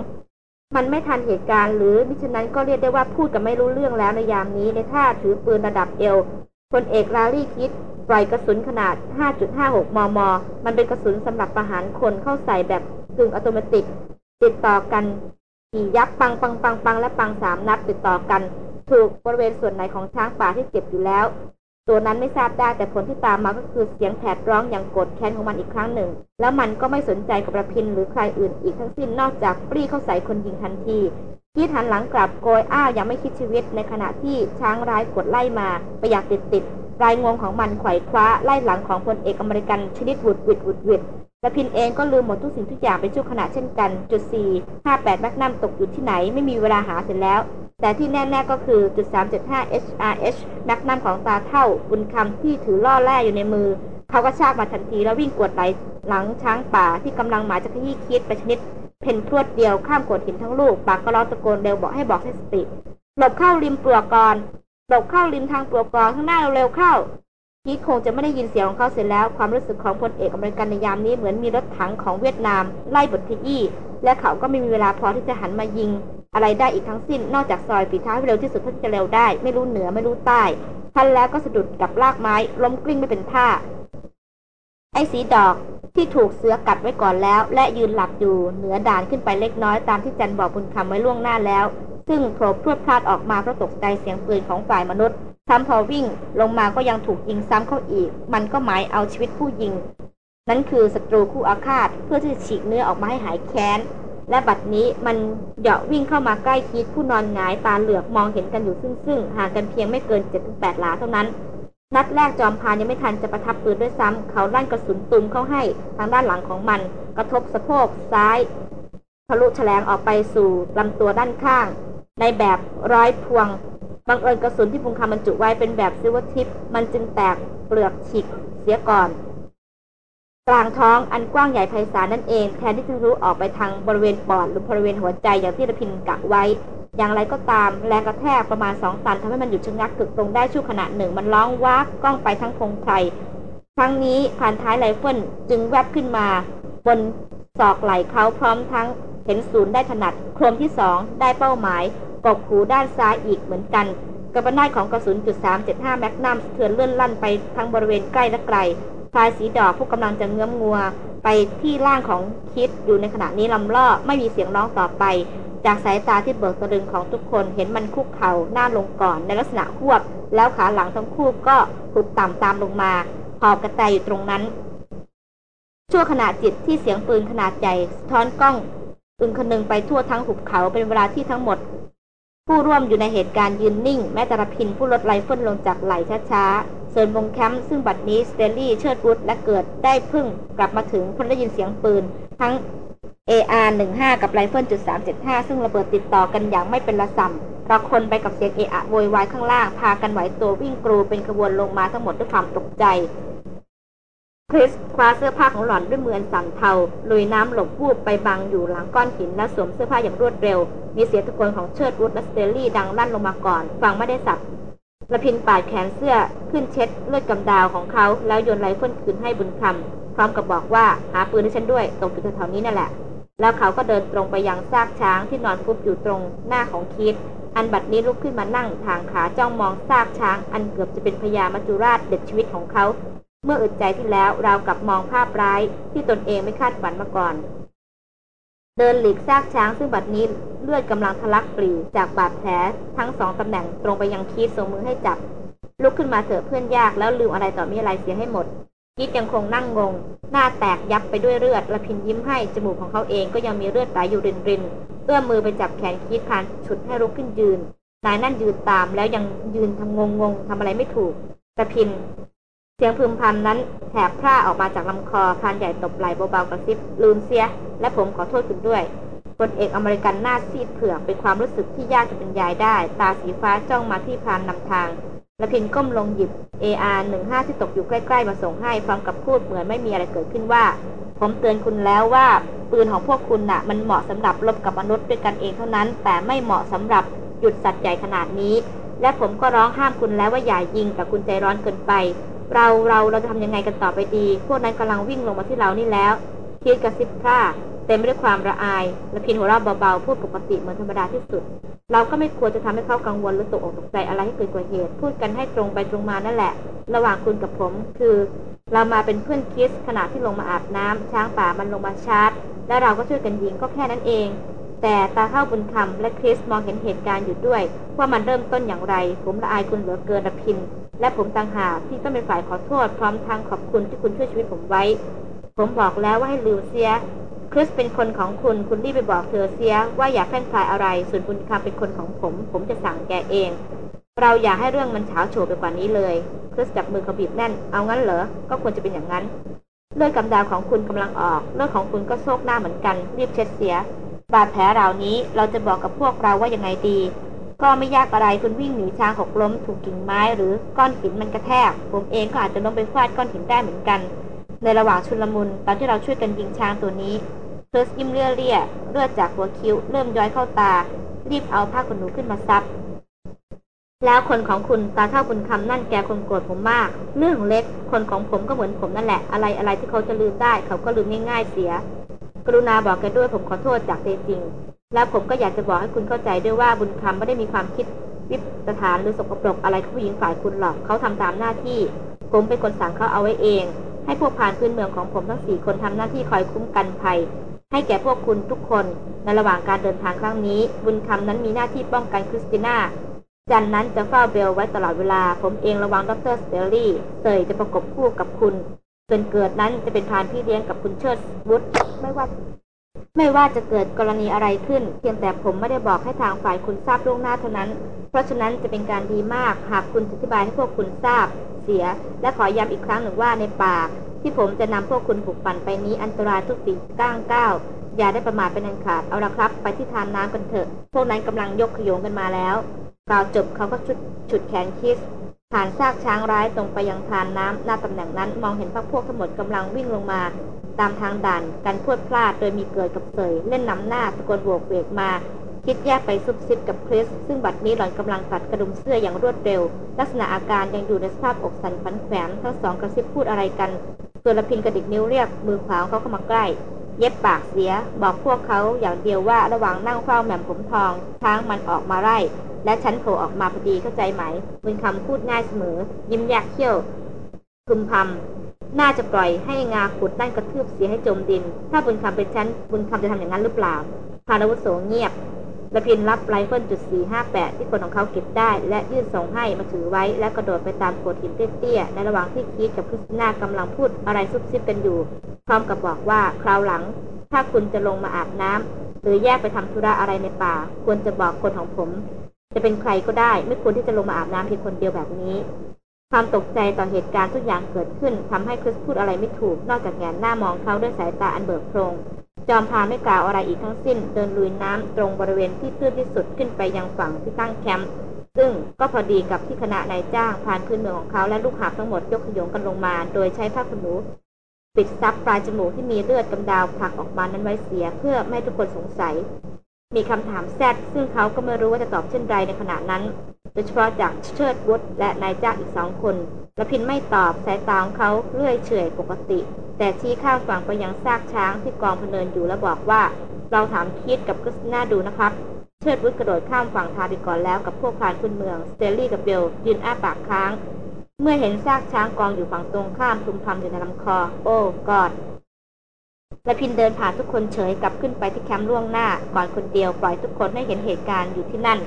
มันไม่ทันเหตุการณ์หรือมิฉะนั้นก็เรียกได้ว่าพูดกันไม่รู้เรื่องแล้วในยามนี้ในท่าถือปืนระดับเอวพลเอกลารี่คิดปล่อยกระสุนขนาด 5.56 มม มันเป็นกระสุนสำหรับประหารคนเข้าใส่แบบกึ่งอัตโนมัติติดต่อกันขี่ยับปังปังปังปังและปังสามนัดติดต่อกัน ถูกบริเวณส่วนไหนของช้างป่าที่เจ็บอยู่แล้ว ตัวนั้นไม่ทราบได้แต่ผลที่ตามมาก็คือเสียงแผดร้องอย่างโกรธแค้นของมันอีกครั้งหนึ่ง แล้วมันก็ไม่สนใจกับประพินหรือใครอื่นอีกทั้งสิ้นนอกจากปรีเข้าใส่คนยิงทันทีที่หันหลังกลับโกยอ้าวยังไม่คิดชีวิตในขณะที่ช้างร้ายกดไล่มาไปอยากติดติดรายงวงของมันไขว่คว้าไล่หลังของพลเอกอเมริกันชนิดวุดวิดวุดวิดและพินเองก็ลืมหมดทุกสิ่งทุกอย่างไปชั่วขณะเช่นกันจุดสี่ห้าแปดแมกนัมตกอยู่ที่ไหนไม่มีเวลาหาเสร็จแล้ว แต่ที่แน่ๆก็คือจุดสามเจ็ดห้า HRH แมกนัมของตาเท่าบุญคำที่ถือล่อแร่อยู่ในมือ เขาก็ชากมาทันทีแล้ววิ่งกวดไหลหลังช้างป่าที่กำลังหมายจะขยี้คิดไปชนิด เพนพรวดเดียวข้ามโขดหินทั้งลูก ปากก็ร้องตะโกนเร็วบอกให้บอกให้สติหลบเข้าริมปลวกก่อนหลบเข้าริมทางปลวกก่อนข้างหน้าเร็วเข้าคิดคงจะไม่ได้ยินเสียงของเขาเสร็จแล้ว ความรู้สึกของพลเอกอเมริกันในยามนี้เหมือนมีรถถังของเวียดนาม ไล่บทขยี้และเขาก็ไม่มีเวลาพอที่จะหันมายิง อะไรได้อีกทั้งสิ้นนอกจากซอยฝีเท้าเร็วที่สุดเท่าที่จะเร็วได้ ไม่รู้เหนือไม่รู้ใต้ทันแล้วก็สะดุดกับรากไม้ล้มกลิ้งไม่เป็นท่า ไอ้สีดอกที่ถูกเสือกัดไว้ก่อนแล้ว และยืนหลับอยู่เหนือด่านขึ้นไปเล็กน้อยตามที่จันบอกบุญคำไว้ล่วงหน้าแล้ว ซึ่งโผล่พรวดพลาดออกมาเพราะตกใจเสียงปืนของฝ่ายมนุษย์ทำพอวิ่งลงมาก็ยังถูกยิงซ้ำเข้าอีก มันก็หมายเอาชีวิตผู้ยิง นั่นคือศัตรูคู่อาฆาตเพื่อที่จะฉีกเนื้อออกมาให้หายแค้น และบัดนี้มันเหยาะวิ่งเข้ามาใกล้คิดผู้นอนหงายตาเหลือกมองเห็นกันอยู่ซึ่งซึ่งห่างกันเพียงไม่เกินเจ็ดถึงแปดหลาเท่านั้น นัดแรกจอมพานยังไม่ทันจะประทับปืนด้วยซ้ำเขาลั่นกระสุนตุมเข้าให้ทางด้านหลังของมัน กระทบสะโพกซ้ายทะลุแฉลงออกไปสู่ลำตัวด้านข้าง ในแบบร้อยพวงบังเอิญกระสุนที่บุญคำบรรจุไว้เป็นแบบ Silvertip มันจึงแตกเปลือกฉีกเสียก่อน กลางท้องอันกว้างใหญ่ไพศาลนั่นเอง แทนที่จะทะลุออกไปทางบริเวณปอดหรือบริเวณหัวใจอย่างที่ระพินกะไว้ อย่างไรก็ตามแรงกระแทกประมาณสองตันทำให้มันหยุดชะงักกึกตรงได้ชั่วขณะหนึ่ง มันร้องแว้กก้องไปทั้งพงไพรทั้งนี้ผ่านท้ายไรเฟิลจึงแวบขึ้นมา บนศอกไหล่เขาพร้อมทั้งเห็นศูนย์ได้ถนัด โครมที่สองได้เป้าหมายกบหูด้านซ้ายอีกเหมือนกันกระบนาดของกระสุนจุด375แมกนัมเถื่อนเลื่อนลั่นไปทั้งบริเวณใกล้และไกลายสีดอกผู้กำลังจะเงื้อมงัว ไปที่ล่างของคิดอยู่ในขณะนี้ลำล่อไม่มีเสียงร้องต่อไป จากสายตาที่เบิกตะลึงของทุกคนเห็นมันคุกเข่าหน้าลงก่อนในลักษณะหวบ แล้วขาหลังทั้งคู่ก็ทรุดต่ำตามลงมาหมอบกระแตอยู่ตรงนั้น ชั่วขณะจิตที่เสียงปืนขนาดใหญ่สะท้อนก้องอึงคะนึงไปทั่วทั้งหุบเขาเป็นเวลาที่ทั้งหมด ผู้ร่วมอยู่ในเหตุการณ์ยืนนิ่ง แม้แต่ระพินผู้ลดไรเฟิลลงจากไหล่ช้าๆ ส่วนวงแคมป์ซึ่งบัดนี้สเตลลี่เชิดวุฒและเกิดได้พึ่งกลับมาถึงคงได้ยินเสียงปืน ทั้ง AR-15 กับไรเฟิลจุด375 ซึ่งระเบิดติดต่อกันอย่างไม่เป็นระสำเราคนไปกับเสียงเอะอะโวยวายข้างล่าง พากันไหวตัววิ่งกรูเป็นขบวนลงมาทั้งหมดด้วยความตกใจคริสคว้าเสื้อผ้าของหล่อนด้วยมืออันสั่นเทาลุยน้ำหลบวูบไปบังอยู่หลังก้อนหินและสวมเสื้อผ้าอย่างรวดเร็ว มีเสียงตะโกนของเชิดวุฒและสเตลลี่ดังลั่นลงมาก่อน ฟังไม่ได้ศัพท์ ระพินปาดแขนเสื้อขึ้นเช็ดเลือดกำดาวของเขา แล้วโยนไรเฟิลคืนให้บุญคำพร้อมกับบอกว่าหาปืนให้ฉันด้วย ตรงจุดแถวนี้นั่นแหละ แล้วเขาก็เดินตรงไปยังซากช้างที่นอนฟุบอยู่ตรงหน้าของคิด อันบัดนี้ลุกขึ้นมานั่งถ่างขาจ้องมองซากช้าง อันเกือบจะเป็นพญามัจจุราชเด็ดชีวิตของเขา เมื่ออึดใจที่แล้วเรากับมองภาพร้ายที่ตนเองไม่คาดฝันมาก่อน เดินหลีกซากช้างซึ่งบัดนี้เลือดกำลังทะลักปรีจากบาดแผลทั้งสองตำแหน่งตรงไปยังคีดส่งมือให้จับ ลุกขึ้นมาเถอะเพื่อนยากแล้วลืมอะไรต่อมีอะไรเสียให้หมดคิดยังคงนั่งงง หน้าแตกยับไปด้วยเลือดและพินยิ้มให้จมูกของเขาเองก็ยังมีเลือดไหลอยู่รินรินเอื้อมมือไปจับแขนคิดพานฉุดให้ลุกขึ้นยืนนายนั่นยืนตามแล้วยังยืนทำงงงทำอะไรไม่ถูกแต่พิน เสียงพึมพำนั้นแถบพร่าออกมาจากลำคอพานใหญ่ตบไหลเบาๆกระซิบลืมเสีย และผมขอโทษคุณด้วยพลเอกอเมริกันหน้าซีดเผือกเป็นความรู้สึกที่ยากจะบรรยายได้ ตาสีฟ้าจ้องมาที่พานนำทางและพินก้มลงหยิบ AR-15 ที่ตกอยู่ใกล้ๆมาส่งให้พร้อมกับพูดเหมือนไม่มีอะไรเกิดขึ้นว่า ผมเตือนคุณแล้วว่า ปืนของพวกคุณน่ะ มันเหมาะสำหรับรบกับมนุษย์ด้วยกันเองเท่านั้น แต่ไม่เหมาะสำหรับหยุดสัตว์ใหญ่ขนาดนี้ และผมก็ร้องห้ามคุณแล้วว่าอย่ายิงกับคุณใจร้อนเกินไป เราเราเราจะทำยังไงกันต่อไปดี พวกนั้นกำลังวิ่งลงมาที่เรานี่แล้วคิดกระซิบพร่าเต็มไปด้วยความระอาย และพินหัวเราะเบาๆ พูดปกติเหมือนธรรมดาที่สุด เราก็ไม่ควรจะทำให้เขากังวลหรือตกอกตกใจอะไรให้เกินกว่าเหตุ พูดกันให้ตรงไปตรงมานั่นแหละ ระหว่างคุณกับผมคือ เรามาเป็นเพื่อนคิสขณะที่ลงมาอาบน้ำช้างป่ามันลงมาชาร์จ และเราก็ช่วยกันยิงก็แค่นั้นเอง แต่ตาเข้าบุญคำและคริสมองเห็นเหตุการณ์อยู่ด้วย ว่ามันเริ่มต้นอย่างไร ผมละอายคุณเหลือเกินระพิน และผมต่างหากที่ต้องเป็นฝ่ายขอโทษพร้อมทางขอบคุณที่คุณช่วยชีวิตผมไว้ ผมบอกแล้วว่าให้ลืมเสีย คริสเป็นคนของคุณ คุณรีบไปบอกเธอเสีย ว่าอย่าแพร่งพลายอะไร ส่วนบุญคำเป็นคนของผม ผมจะสั่งแกเอง เราอย่าให้เรื่องมันเฉาโฉบไปกว่านี้เลย คริสจับมือเขาบีบแน่น เอางั้นเหรอ ก็ควรจะเป็นอย่างนั้น เลือดกำดาวของคุณกำลังออก เลือดของคุณก็โชกหน้าเหมือนกัน รีบเช็ดเสีย บาดแผลเหล่านี้เราจะบอกกับพวกเราว่ายังไงดี ก็ไม่ยากอะไรคุณวิ่งหนีช้างหกล้มถูกกิ่งไม้หรือก้อนหินมันกระแทก ผมเองก็อาจจะล้มไปฟาดก้อนหินได้เหมือนกัน ในระหว่างชุลมุนตอนที่เราช่วยกันยิงช้างตัวนี้เพิร์สยิ้มเลี่ยเลี่ยเลือดจากหัวคิ้วเริ่มย้อยเข้าตา รีบเอาผ้าขนหนูขึ้นมาซับแล้วคนของคุณตาเท่าบุญคำนั่นแกคงโกรธผมมาก เรื่องเล็ก คนของผมก็เหมือนผมนั่นแหละ อะไรอะไรที่เขาจะลืมได้ เขาก็ลืมง่ายๆเสีย กรุณาบอกแกด้วยผมขอโทษจากใจจริง แล้วผมก็อยากจะบอกให้คุณเข้าใจด้วยว่าบุญคำไม่ได้มีความคิดวิปฐานหรือสกปรกอะไรกับผู้หญิงฝ่ายคุณหรอกเขาทำตามหน้าที่ ผมเป็นคนสั่งเขาเอาไว้เอง ให้พวกพานพื้นเมืองของผมทั้งสี่คนทำหน้าที่คอยคุ้มกันภัย ให้แก่พวกคุณทุกคนในระหว่างการเดินทางครั้งนี้ บุญคำนั้นมีหน้าที่ป้องกันคริสติน่าจันนั้นจะเฝ้าเบลไว้ตลอดเวลา ผมเองระวังดร.สเตลลี่เสยจะประกบคู่กับคุณส่วนเกิดนั้นจะเป็นพรานพี่เลี้ยงกับคุณเชิดวุฒไม่ว่า ไม่ว่าจะเกิดกรณีอะไรขึ้น เพียงแต่ผมไม่ได้บอกให้ทางฝ่ายคุณทราบล่วงหน้าเท่านั้น เพราะฉะนั้นจะเป็นการดีมาก หากคุณอธิบายให้พวกคุณทราบเสีย และขอย้ำอีกครั้งหนึ่งว่าในป่า ที่ผมจะนำพวกคุณบุกบั่นไปนี้อันตรายทุกฝีก้างก้าวอย่าได้ประมาทเป็นอันขาดเอาละครับ ไปที่ทานน้ำกันเถอะ พวกนั้นกำลังยกขยงกันมาแล้วกล่าวจบเขาก็ชุดฉุดแขนคิส ผ่านซากช้างร้ายตรงไปยังทานน้ำหน้าตำแหน่งนั้นมองเห็นพวกพวกทั้งหมดกำลังวิ่งลงมา ตามทางด่านกันพวดพลาดโดยมีเกิดกับเสยเล่นนำหน้าตะโกนโบกเวกมา คิดแยกไปซุบซิบกับคริส ซึ่งบัดนี้หล่อนกำลังตัดกระดุมเสื้ออย่างรวดเร็ว ลักษณะอาการยังอยู่ในสภาพอกสันผันแขวนทั้งสองกระซิบพูดอะไรกันส่วนรพินทร์กระดิกนิ้วเรียกมือขวาเขาเข้ามาใกล้ เย็บปากเสีย บอกพวกเขาอย่างเดียวว่าระหว่างนั่งเฝ้าแหม่มผมทองช้างมันออกมาไล่ และฉันโผล่ออกมาพอดีเข้าใจไหมบุญคำพูดง่ายเสมอ ยิ้มแยกเขี้ยวพึมพำน่าจะปล่อยให้งากุดนั่นกระทืบเสียให้จมดิน ถ้าบุญคำเป็นฉันบุญคำจะทำอย่างนั้นหรือเปล่าพรานอาวุโสเงียบรพินทร์รับไรเฟิลจุดสี่ห้าแปดที่คนของเขาเก็บได้ และยื่นส่งให้มาถือไว้ และกระโดดไปตามโขดหินเตี้ยๆในระหว่างที่คีดกับคริสติน่ากำลังพูดอะไรซุบซิบกันอยู่ พร้อมกับบอกว่าคราวหลัง ถ้าคุณจะลงมาอาบน้ำหรือแยกไปทำธุระอะไรในป่า ควรจะบอกคนของผม จะเป็นใครก็ได้ ไม่ควรที่จะลงมาอาบน้ำเพียงคนเดียวแบบนี้ ความตกใจต่อเหตุการณ์ทุกอย่างเกิดขึ้นทำให้คริสพูดอะไรไม่ถูก นอกจากแงนหน้ามองเขาด้วยสายตาอันเบิกโพรงจอมพาไม่กล่าวอะไรอีกทั้งสิ้น เดินลุยน้ำตรงบริเวณที่ตื้นที่สุดขึ้นไปยังฝั่งที่ตั้งแคมป์ซึ่งก็พอดีกับที่คณะนายจ้างผ่านพื้นเมืองของเขาและลูกหาบทั้งหมดยกขยงกันลงมา โดยใช้ผ้าขนหนู ปิดซับปลายจมูกที่มีเลือดกำดาวผลักออกมานั้นไว้เสียเพื่อไม่ให้ทุกคนสงสัย มีคำถามแซดซึ่งเขาก็ไม่รู้ว่าจะตอบเช่นไรในขณะนั้น โดยเฉพาะจากเชิดวุฒและนายจ้างอีกสองคนละพินไม่ตอบสายตาของเขาเรื่อยเฉยปกติ แต่ชี้ข้ามฝั่งไปยังซากช้างที่กองพเนินอยู่แล้วบอกว่า เราถามคิดกับคริสน่าดูนะครับ เชิดวุฒกระโดดข้ามฝั่งทาไปก่อนแล้วกับพวกพานพื้นเมืองสเตลลี่กับเบลยืนอ้าปากค้าง เมื่อเห็นซากช้างกองอยู่ฝั่งตรงข้ามพึมพำอยู่ในลำคอ โอ้กอดและพินเดินผ่านทุกคนเฉยกลับขึ้นไปที่แคมป์ล่วงหน้าก่อนคนเดียวปล่อยทุกคนให้เห็นเหตุการณ์อยู่ที่นั่น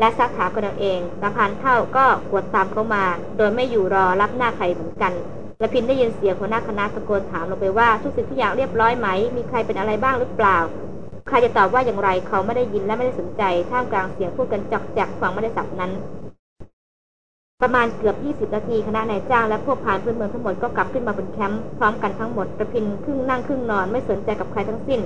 และซักถามกันเอาเองตาพานเท่าก็กวดตามเข้ามา โดยไม่อยู่รอรับหน้าใครเหมือนกันและพินได้ยินเสียงหัวหน้าคณะตะโกนถามลงไปว่าทุกสิ่งทุกอย่างเรียบร้อยไหม มีใครเป็นอะไรบ้างหรือเปล่า ใครจะตอบว่าอย่างไรเขาไม่ได้ยินและไม่ได้สนใจท่ามกลางเสียงพูดกันจอกแจกฟังไม่ได้สับนั้น ประมาณเกือบ 20 นาทีคณะนายจ้างและพวกพานพื้นเมืองทั้งหมดก็กลับขึ้นมาบนแคมป์พร้อมกันทั้งหมดประพินครึ่งนั่งครึ่งนอนไม่สนใจกับใครทั้งสิ้น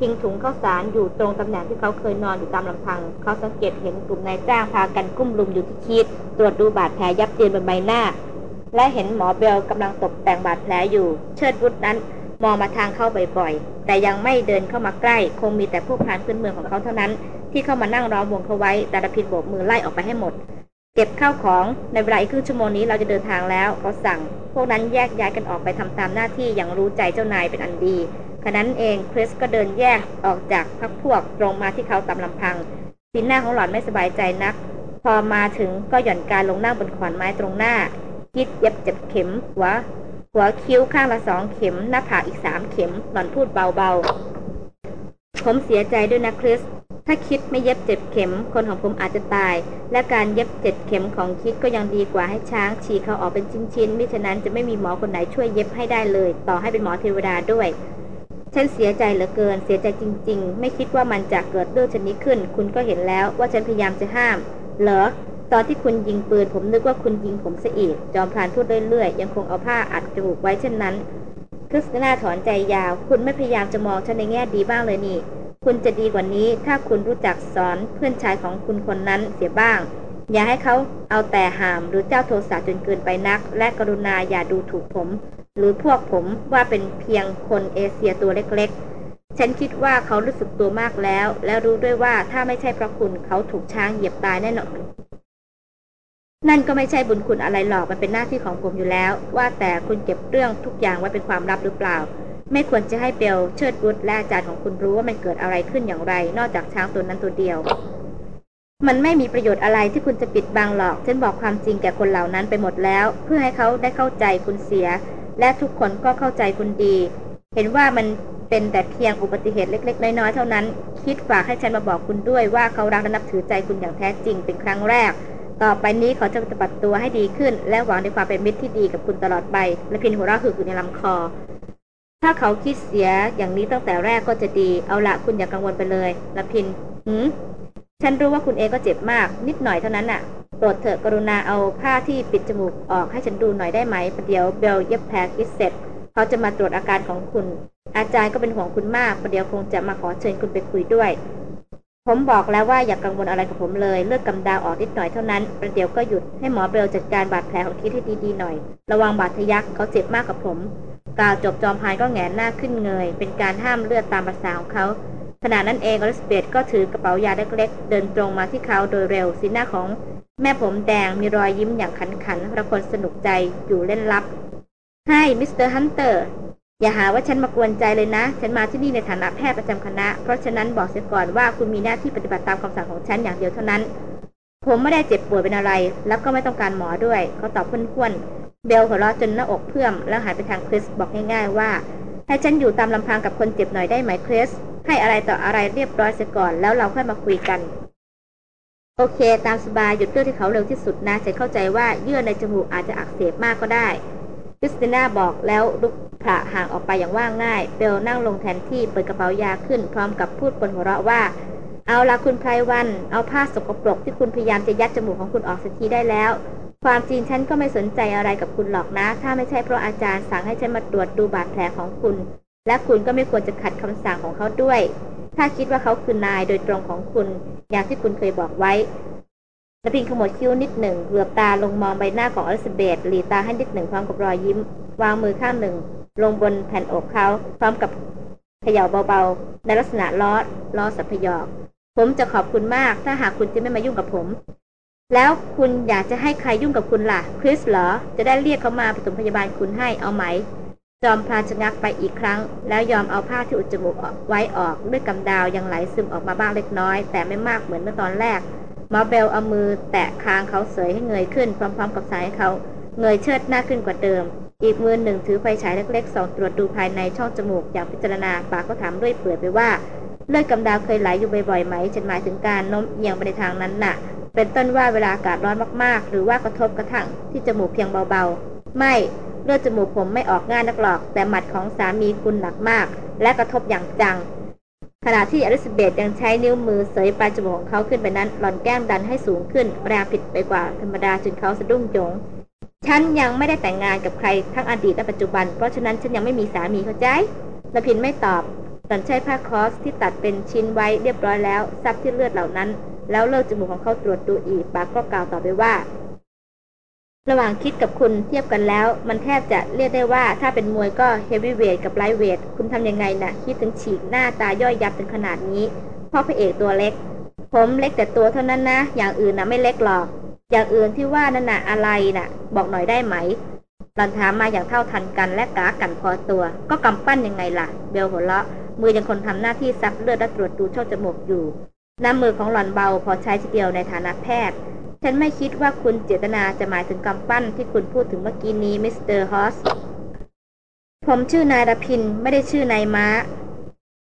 พิงถุงข้าวสารอยู่ตรงตำแหน่งที่เขาเคยนอนอยู่ตามลำพัง เขาสังเกตเห็นกลุ่มนายจ้างพากันกุ้มลุมอยู่ที่คีดตรวจดูบาดแผลยับเยินบนใบหน้า และเห็นหมอเบลกำลังตกแต่งบาดแผลอยู่ เชิดวุฒนั้นมองมาทางเข้าบ่อยๆ แต่ยังไม่เดินเข้ามาใกล้ คงมีแต่พวกพานพื้นเมืองของเขาเท่านั้น ที่เข้ามานั่งล้อมวงเขาไว้แต่ระพินโบกมือไล่ออกไปให้หมด เก็บข้าวของในเวลาอีกครึ่งชั่วโมงนี้เราจะเดินทางแล้วเขาสั่ง พวกนั้นแยกย้ายกันออกไปทำตามหน้าที่อย่างรู้ใจเจ้านายเป็นอันดีขณะนั้นเองคริสก็เดินแยกออกจากพักพวกตรงมาที่เขาตามลำพังสีหน้าของหล่อนไม่สบายใจนัก พอมาถึงก็หย่อนการลงนั่งบนขอนไม้ตรงหน้า คิดเย็บเจ็บเข็มหัวหัวคิ้วข้างละสองเข็ม หน้าผากอีกสามเข็มหล่อนพูดเบาๆผมเสียใจด้วยนะคริส ถ้าคิดไม่เย็บเจ็บเข็ม คนของผมอาจจะตาย และการเย็บเจ็ดเข็มของคิดก็ยังดีกว่าให้ช้างฉีกเขาออกเป็นชิ้นๆมิฉะนั้นจะไม่มีหมอคนไหนช่วยเย็บให้ได้เลย ต่อให้เป็นหมอเทวดาด้วย ฉันเสียใจเหลือเกิน เสียใจจริง ๆ ไม่คิดว่ามันจะเกิดเรื่องชนิดขึ้น คุณก็เห็นแล้วว่าฉันพยายามจะห้าม เหรอตอนที่คุณยิงปืนผมนึกว่าคุณยิงผมซะอีก จอมพรานพูดเรื่อยๆ ยังคงเอาผ้าอัดจมูกไว้เช่นนั้นคริสติน่าถอนใจยาว คุณไม่พยายามจะมองฉันในแง่ดีบ้างเลยนี่ คุณจะดีกว่านี้ ถ้าคุณรู้จักสอนเพื่อนชายของคุณคนนั้นเสียบ้าง อย่าให้เขาเอาแต่หามหรือเจ้าโทสะจนเกินไปนัก และกรุณาอย่าดูถูกผม หรือพวกผมว่าเป็นเพียงคนเอเชียตัวเล็กๆ ฉันคิดว่าเขารู้สึกตัวมากแล้ว และรู้ด้วยว่าถ้าไม่ใช่เพราะคุณเขาถูกช้างเหยียบตายแน่นอนนั่นก็ไม่ใช่บุญคุณอะไรหรอกมันเป็นหน้าที่ของผมอยู่แล้ว ว่าแต่คุณเก็บเรื่องทุกอย่างไว้เป็นความลับหรือเปล่า ไม่ควรจะให้เบลเชิดบุตรและอาจารย์ของคุณรู้ว่ามันเกิดอะไรขึ้นอย่างไร นอกจากช้างตัวนั้นตัวเดียว มันไม่มีประโยชน์อะไรที่คุณจะปิดบังหรอก ฉันบอกความจริงแก่คนเหล่านั้นไปหมดแล้ว เพื่อให้เขาได้เข้าใจคุณเสีย และทุกคนก็เข้าใจคุณดี เห็นว่ามันเป็นแต่เพียงอุบัติเหตุเล็ก ๆ น้อยๆเท่านั้น คิดฝากให้ฉันมาบอกคุณด้วยว่าเขารักและนับถือใจคุณอย่างแท้จริงเป็นครั้งแรก ต่อไปนี้เขาจะปฏิบัติตัวให้ดีขึ้น และหวังในความเป็นมิตรที่ดีกับคุณตลอดไป และพินหัวเราะคืออยู่ในลำคอ ถ้าเขาคิดเสียอย่างนี้ตั้งแต่แรกก็จะดี เอาละคุณอย่ากังวลไปเลยละพินหืมฉันรู้ว่าคุณเองก็เจ็บมาก นิดหน่อยเท่านั้นน่ะ โปรดเถอะกรุณาเอาผ้าที่ปิดจมูกออกให้ฉันดูหน่อยได้ไหมประเดี๋ยวเบลเย็บแผลคิดเสร็จ เขาจะมาตรวจอาการของคุณ อาจารย์ก็เป็นห่วงคุณมากประเดี๋ยวคงจะมาขอเชิญคุณไปคุยด้วย ผมบอกแล้วว่าอย่ากังวลอะไรกับผมเลย เลือดกำเดาออกนิดหน่อยเท่านั้นประเดี๋ยวก็หยุดให้หมอเบลจัดการบาดแผลของคิดให้ดีๆหน่อย ระวังบาดทะยักเขาเจ็บมากกับผม กล่าวจบจอมพรานก็แหงนหน้าขึ้นเงย เป็นการห้ามเลือดตามภาษาของเขาขณะนั้นเองอลิสเบตก็ถือกระเป๋ายาเล็กๆ เดินตรงมาที่เขาโดยเร็วสีหน้าของแม่ผมแดงมีรอยยิ้มอย่างขันขันระคนสนุกใจอยู่เร้นลับ เฮ้ Mister Hunter อย่าหาว่าฉันมากวนใจเลยนะ ฉันมาที่นี่ในฐานะแพทย์ประจำคณะ เพราะฉะนั้นบอกเสียก่อนว่าคุณมีหน้าที่ปฏิบัติตามคำสั่งของฉันอย่างเดียวเท่านั้น ผมไม่ได้เจ็บป่วยเป็นอะไร แล้วก็ไม่ต้องการหมอด้วย เขาตอบพ้นๆ เบลหัวเราะจนหน้าอกเพื่อมแล้วหันไปทางคริสบอกง่ายๆว่า ให้ฉันอยู่ตามลำพังกับคนเจ็บหน่อยได้ไหมคริสให้อะไรต่ออะไรเรียบร้อยเสียก่อนแล้วเราค่อยมาคุยกัน โอเค ตามสบายหยุดเลือดที่เขาเร็วที่สุดนะฉันเข้าใจว่าเยื่อในจมูกอาจจะอักเสบมากก็ได้คริสติน่าบอกแล้วลุกผะห่างออกไปอย่างว่าง่าย เบลนั่งลงแทนที่เปิดกระเป๋ายาขึ้นพร้อมกับพูดบนหัวเราะว่าเอาละคุณไพรวัน เอาผ้าสกปรกที่คุณพยายามจะยัดจมูกของคุณออกสักทีได้แล้ว ความจริงฉันก็ไม่สนใจอะไรกับคุณหรอกนะ ถ้าไม่ใช่เพราะอาจารย์สั่งให้ฉันมาตรวจดูบาดแผลของคุณ และคุณก็ไม่ควรจะขัดคำสั่งของเขาด้วย ถ้าคิดว่าเขาคือนายโดยตรงของคุณ อย่างที่คุณเคยบอกไว้สพิงขมวดคิ้วนิดหนึ่งเหลือบตาลงมองใบหน้าของอลิซาเบธหลีตาให้นิดหนึ่งพร้อมกับรอยยิ้ม วางมือข้างหนึ่ง ลงบนแผ่นอกเขาพร้อมกับเขย่าเบาๆ ในลักษณะล้อล้อสัพยอก ผมจะขอบคุณมาก ถ้าหากคุณจะไม่มายุ่งกับผม แล้วคุณอยากจะให้ใครยุ่งกับคุณล่ะ คริสเหรอ จะได้เรียกเขามาปฐมพยาบาลคุณให้เอาไหม จอมพลานชะงักไปอีกครั้ง แล้วยอมเอาผ้าที่อุดจมูกไว้ออกเลือดกำดาวยังไหลซึมออกมาบ้างเล็กน้อย แต่ไม่มากเหมือนเมื่อตอนแรกมาเบลเอามือแตะคางเขาเสยให้เงยขึ้น พร้อมๆกับสายเขาเงยเชิดหน้าขึ้นกว่าเดิม อีกมือหนึ่งถือไฟฉายเล็กๆส่องตรวจดูภายในช่องจมูกอย่างพิจารณาปากก็ถามด้วยเปื่อยไปว่า เลือดกำดาวเคยไหลอยู่บ่อยๆไหม ฉันหมายถึงการโน้มเอียงไปในทางนั้นน่ะ เป็นต้นว่าเวลาอากาศร้อนมากๆ หรือว่ากระทบกระทั่งที่จมูกเพียงเบาๆ ไม่เลือดจมูกผมไม่ออกง่ายนักหรอก แต่หมัดของสามีคุณหนักมาก และกระทบอย่างจัง ขณะที่อลิซาเบธยังใช้นิ้วมือเสยปลายจมูกของเขาขึ้นไปนั้น หล่อนแก้มดันให้สูงขึ้นแรงผิดไปกว่าธรรมดาจนเขาสะดุ้งโยงฉันยังไม่ได้แต่งงานกับใครทั้งอดีตและปัจจุบัน เพราะฉะนั้นฉันยังไม่มีสามีเข้าใจละพินไม่ตอบ หล่อนใช้ผ้าคอสที่ตัดเป็นชิ้นไว้เรียบร้อยแล้ว ซับที่เลือดเหล่านั้น แล้วเลิกจมูกของเขาตรวจดูอีกปากก็กล่าวต่อไปว่า ระหว่างคิดกับคุณเทียบกันแล้ว มันแทบจะเรียกได้ว่า ถ้าเป็นมวยก็เฮฟวีเวทกับไลท์เวทคุณทำยังไงนะ่ะ คิดถึงฉีกหน้าตาย่อยยับถึงขนาดนี้พ่อพระเอกตัวเล็ก ผมเล็กแต่ตัวเท่านั้นนะ อย่างอื่นนะไม่เล็กหรอก อย่างอื่นที่ว่านั่นนะอะไรน่ะ บอกหน่อยได้ไหมหล่อนถามมาอย่างเท่าทันกันและกากันพอตัว ก็กำปั้นยังไงล่ะ เบลหัวเราะ มือยังคงทำหน้าที่ซับเลือดและตรวจดูช่องจมูกอยู่ น้ำมือของหล่อนเบาพอใช้ทีเดียวในฐานะแพทย์ ฉันไม่คิดว่าคุณเจตนาจะหมายถึงกำปั้นที่คุณพูดถึงเมื่อกี้นี้ Mister Horse ผมชื่อนายรพินทร์ไม่ได้ชื่อนายม้า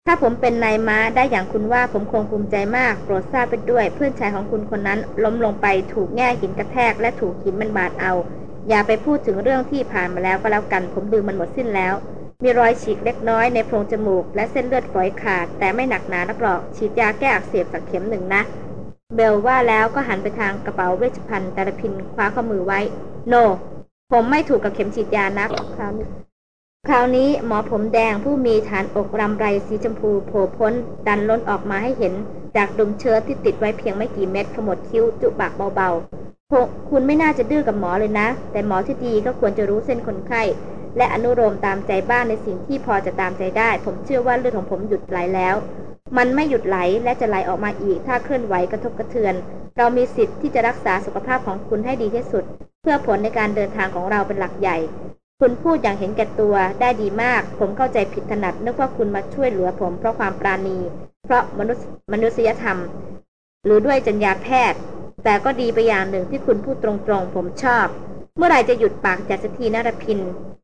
ถ้าผมเป็นนายม้าได้อย่างคุณว่าผมคงภูมิใจมากโปรดทราบไปด้วย เพื่อนชายของคุณคนนั้นล้มลงไปถูกแง่หินกระแทกและถูกหินมันบาดเอา อย่าไปพูดถึงเรื่องที่ผ่านมาแล้วก็แล้วกัน ผมลืมมันหมดสิ้นแล้ว มีรอยฉีกเล็กน้อยในโพรงจมูก และเส้นเลือดฝอยขาด แต่ไม่หนักหนานักหรอกฉีดยาแก้อักเสบสักเข็มหนึ่งนะเบลว่าแล้วก็หันไปทางกระเป๋าเวชภัณฑ์แต่ละพินคว้าข้อมือไว้ โนผมไม่ถูกกับเข็มฉีดยานักคราวนี้คราวนี้หมอผมแดงผู้มีฐานอกรำไรสีชมพูโผล่พ้น ดันล้นออกมาให้เห็น จากดุมเชิ้ตที่ติดไว้เพียงไม่กี่เม็ดขมวดคิ้วจุปากเบาๆคุณไม่น่าจะดื้อกับหมอเลยนะ แต่หมอที่ดีก็ควรจะรู้เส้นคนไข้ และอนุโลมตามใจบ้างในสิ่งที่พอจะตามใจได้ ผมเชื่อว่าเลือดของผมหยุดไหลแล้ว มันไม่หยุดไหลและจะไหลออกมาอีก ถ้าเคลื่อนไหวกระทบกระเทือน เรามีสิทธิ์ที่จะรักษาสุขภาพของคุณให้ดีที่สุด เพื่อผลในการเดินทางของเราเป็นหลักใหญ่ คุณพูดอย่างเห็นแก่ตัวได้ดีมาก ผมเข้าใจผิดถนัดนึกว่าคุณมาช่วยเหลือผมเพราะความปราณี เพราะมนุษยมนุษยธรรม หรือด้วยจัญญาแพทย์ แต่ก็ดีไปอย่างหนึ่งที่คุณพูดตรงๆ ผมชอบ เมื่อไหร่จะหยุดปากจัดสักทีนรพิน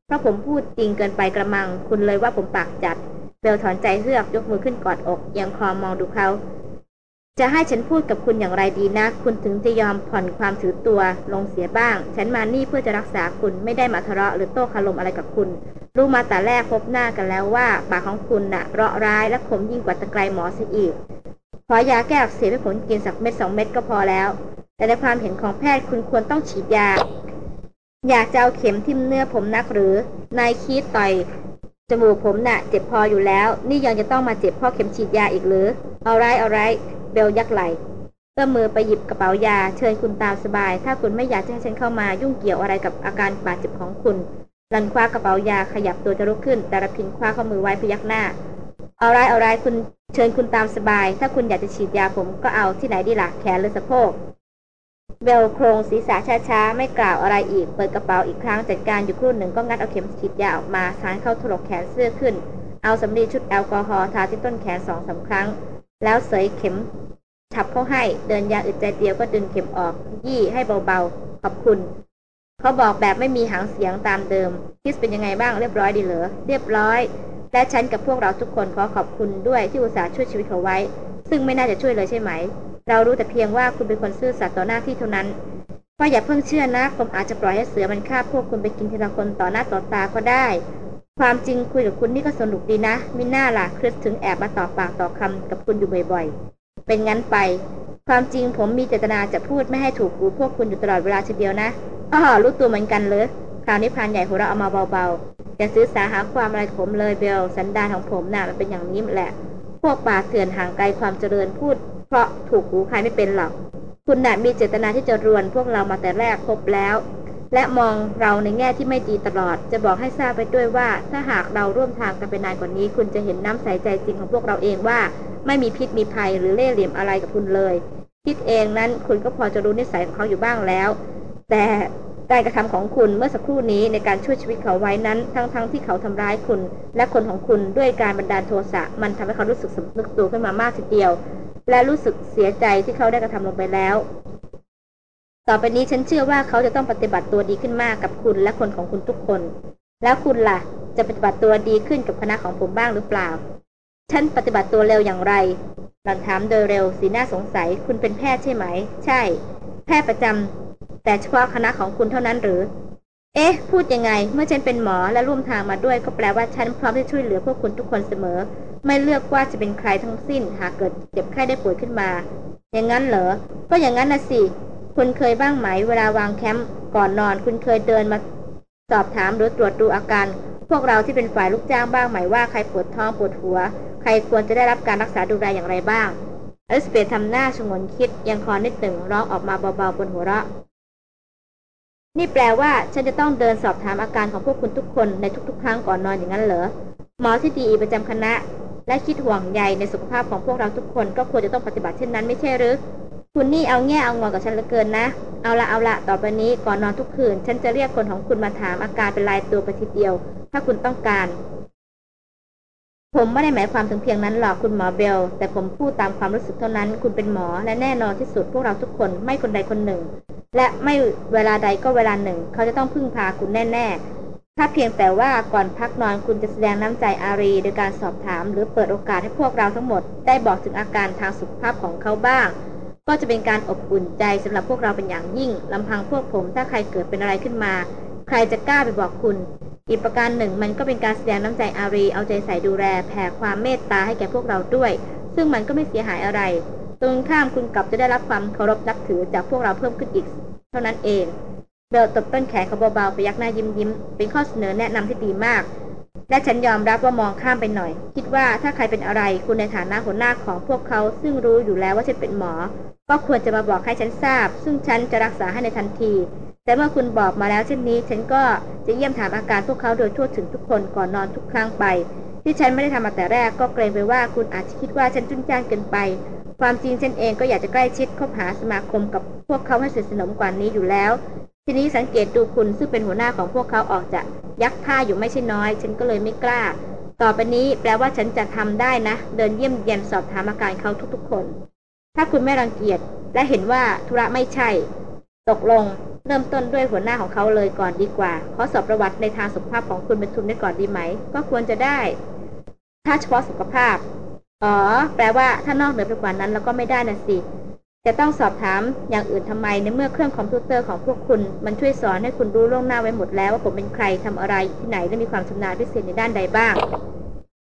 เพราะผมพูดจริงเกินไปกระมัง คุณเลยว่าผมปากจัด เบลถอนใจเฮือกยกมือขึ้นกอดอกยังคอมองดูเขา จะให้ฉันพูดกับคุณอย่างไรดีนะ คุณถึงจะยอมผ่อนความถือตัวลงเสียบ้าง ฉันมานี่เพื่อจะรักษาคุณไม่ได้มาทะเลาะหรือโต้คารมอะไรกับคุณ รู้มาแต่แรกพบหน้ากันแล้วว่า ปากของคุณนะ่ะเราะร้ายและขมยิ่งกว่าตะไคร่หมอเสียอีก ขอยาแก้อักเสบให้ผมกินสักเม็ดสองเม็ดก็พอแล้วแต่ในความเห็นของแพทย์คุณควรต้องฉีดยา อยากจะเอาเข็มทิ่มเนื้อผมนักหรือ นายคิดต่อย จมูกผมนะ่ะ เจ็บพออยู่แล้ว นี่ยังจะต้องมาเจ็บเพราะเข็มฉีดยาอีกหรือ เอาไรเอาไร เบลยักไหลเอื้อมมือไปหยิบกระเป๋ายา เชิญคุณตามสบาย ถ้าคุณไม่อยากให้ฉันเข้ามายุ่งเกี่ยวอะไรกับอาการบาดเจ็บของคุณลันคว้ากระเป๋ายาขยับตัวจะลุกขึ้น แต่ระพินคว้าข้อมือไว้พยักหน้า เอาไรเอาไรคุณเชิญคุณตามสบาย ถ้าคุณอยากจะฉีดยาผมก็เอาที่ไหนดีละ่ะแขนหรือสะโพก เบลโครงศีรษะช้าๆ ไม่กล่าวอะไรอีก เปิดกระเป๋าอีกครั้งจัดการอยู่ครู่หนึ่งก็งัดเอาเข็มฉีดยาออกมาสานเข้าถลกแขนเสื้อขึ้น เอาสำลีชุดแอลกอฮอล์ทาที่ต้นแขนสองสาครั้ง แล้วเสยเข็มฉับเข้าให้ เดินยาอึดใจเดียวก็ดึงเข็มออก ยี่ให้เบาๆ ขอบคุณ เขาบอกแบบไม่มีหางเสียงตามเดิมคิสเป็นยังไงบ้างเรียบร้อยดีเหรอเรียบร้อย และฉันกับพวกเราทุกคนขอขอบคุณด้วยที่อุตส่าห์ช่วยชีวิตเขาไว้ ซึ่งไม่น่าจะช่วยเลยใช่ไหม เรารู้แต่เพียงว่าคุณเป็นคนซื่อสัตย์ต่อหน้าที่เท่านั้นก็อย่าเพิ่งเชื่อนะผมอาจจะปล่อยให้เสือมันฆ่าพวกคุณไปกินทีละคนต่อหน้าต่อตาก็ได้ ความจริงคุยกับคุณนี่ก็สนุกดีนะ มิน่าล่ะคริสถึงแอบมาต่อปากต่อคำกับคุณอยู่บ่อยๆ เป็นงั้นไป ความจริงผมมีเจตนาจะพูดไม่ให้ถูกหูพวกคุณอยู่ตลอดเวลาทีเดียวนะอ๋อรู้ตัวเหมือนกันเลยคราวนี้พานใหญ่หัวเราเอามาเบาๆจะซื้อสาหาความอะไรผมเลยเบลสันดานของผมน่ะมันเป็นอย่างนี้แหละ พวกป่าเถื่อนห่างไกลความเจริญพูด เพราะถูกหูใครไม่เป็นหรอก คุณน่ะมีเจตนาที่จะรวนพวกเรามาแต่แรกพบแล้ว และมองเราในแง่ที่ไม่ดีตลอด จะบอกให้ทราบไปด้วยว่า ถ้าหากเราร่วมทางกันไปนานกว่านี้ คุณจะเห็นน้ำใสใจจริงของพวกเราเองว่า ไม่มีพิษมีภัยหรือเล่ห์เหลี่ยมอะไรกับคุณเลย คิดเองนั้นคุณก็พอจะรู้นิสัยของเขาอยู่บ้างแล้ว แต่การกระทำของคุณเมื่อสักครู่นี้ในการช่วยชีวิตเขาไว้นั้น ทั้งๆทที่เขาทำร้ายคุณ และคนของคุณด้วยการบันดาลโทสะมันทำให้เขารู้สึกสำนึกตัวขึ้นมามากทีเดียว และรู้สึกเสียใจที่เขาได้กระทำลงไปแล้ว ต่อไปนี้ฉันเชื่อว่าเขาจะต้องปฏิบัติตัวดีขึ้นมากกับคุณและคนของคุณทุกคน แล้วคุณล่ะ จะปฏิบัติตัวดีขึ้นกับคณะของผมบ้างหรือเปล่า ฉันปฏิบัติตัวเร็วอย่างไรหล่อนถามโดยเร็วสีหน้าสงสัย คุณเป็นแพทย์ใช่ไหม ใช่ แพทย์ประจำแต่เฉพาะคณะของคุณเท่านั้นหรือ เอ๊ะ พูดยังไง เมื่อฉันเป็นหมอและร่วมทางมาด้วย ก็แปลว่าฉันพร้อมที่ช่วยเหลือพวกคุณทุกคนเสมอ ไม่เลือกว่าจะเป็นใครทั้งสิ้น หากเกิดเจ็บไข้ได้ป่วยขึ้นมา อย่างนั้นเหรอ ก็อย่างนั้นนะสิ คุณเคยบ้างไหม เวลาวางแคมป์ก่อนนอน คุณเคยเดินมาสอบถามหรือตรวจดูอาการ พวกเราที่เป็นฝ่ายลูกจ้างบ้างไหมว่าใครปวดท้องปวดหัว ใครควรจะได้รับการรักษาดูแลอย่างไรบ้างอลิสเบธทำหน้าชงนคิดยังคอนิดหนึ่งร้องออกมาเบาๆบนหัวเราะ นี่แปลว่าฉันจะต้องเดินสอบถามอาการของพวกคุณทุกคนในทุกๆ ครั้งก่อนนอนอย่างนั้นเหรอ หมอที่ดีประจำคณะ และคิดห่วงใยในสุขภาพของพวกเราทุกคนก็ควรจะต้องปฏิบัติเช่นนั้นไม่ใช่หรือ คุณนี่เอาแง่เอางอนกับฉันเหลือเกินนะ เอาละเอาละต่อไปนี้ก่อนนอนทุกคืน ฉันจะเรียกคนของคุณมาถามอาการเป็นรายตัวไปทีเดียว ถ้าคุณต้องการ ผมไม่ได้หมายความถึงเพียงนั้นหรอกคุณหมอเบล แต่ผมพูดตามความรู้สึกเท่านั้น คุณเป็นหมอและแน่นอนที่สุดพวกเราทุกคนไม่คนใดคนหนึ่ง และไม่เวลาใดก็เวลาหนึ่ง เขาจะต้องพึ่งพาคุณแน่ถ้าเพียงแต่ว่าก่อนพักนอนคุณจะแสดงน้ำใจอารี โดยการสอบถาม หรือเปิดโอกาสให้พวกเราทั้งหมด ได้บอกถึงอาการทางสุขภาพของเขาบ้าง ก็จะเป็นการอบอุ่นใจสำหรับพวกเราเป็นอย่างยิ่งลำพังพวกผมถ้าใครเกิดเป็นอะไรขึ้นมา ใครจะกล้าไปบอกคุณ อีกประการหนึ่งมันก็เป็นการแสดงน้ำใจอารี เอาใจใส่ดูแลแผ่ความเมตตาให้แก่พวกเราด้วย ซึ่งมันก็ไม่เสียหายอะไร ตรงข้ามคุณกลับจะได้รับความเคารพนับถือจากพวกเราเพิ่มขึ้นอีก เท่านั้นเองเบลตบต้นแขนเขาเบาๆไปยักหน้ายิ้มยิ้มเป็นข้อเสนอแนะนำที่ดีมาก และฉันยอมรับว่ามองข้ามไปหน่อย คิดว่าถ้าใครเป็นอะไรคุณในฐานะหัวหน้าของพวกเขาซึ่งรู้อยู่แล้วว่าฉันเป็นหมอ ก็ควรจะมาบอกให้ฉันทราบ ซึ่งฉันจะรักษาให้ในทันที แต่เมื่อคุณบอกมาแล้วเช่นนี้ ฉันก็จะเยี่ยมถามอาการพวกเขาโดยทั่วถึงทุกคนก่อนนอนทุกครั้งไป ที่ฉันไม่ได้ทำมาแต่แรกก็เกรงไปว่าคุณอาจจะคิดว่าฉันจุนจ้านเกินไป ความจริงฉันเองก็อยากจะใกล้ชิดคบหาสมาคมกับพวกเขาให้สนิทสนมกว่านี้อยู่แล้ว ทีนี้สังเกตดูคุณซึ่งเป็นหัวหน้าของพวกเขาออกจะยักท่าอยู่ไม่ใช่น้อย ฉันก็เลยไม่กล้า ต่อไปนี้แปลว่าฉันจะทำได้นะ เดินเยี่ยมเยียนสอบถามอาการเขาทุกๆคน ถ้าคุณไม่รังเกียจและเห็นว่าธุระไม่ใช่ ตกลงเริ่มต้นด้วยหัวหน้าของเขาเลยก่อนดีกว่า ขอสอบประวัติในทางสุขภาพของคุณเป็นทุนได้ก่อนดีไหม ก็ควรจะได้ ถ้าเฉพาะสุขภาพ อ๋อ แปลว่าถ้านอกเหนือไปกว่านั้นเราก็ไม่ได้นะสิ จะต้องสอบถามอย่างอื่นทำไมในเมื่อเครื่องคอมพิวเตอร์ของพวกคุณ มันช่วยสอนให้คุณรู้ล่วงหน้าไว้หมดแล้วว่าผมเป็นใครทำอะไรที่ไหนและมีความชำนาญพิเศษในด้านใดบ้าง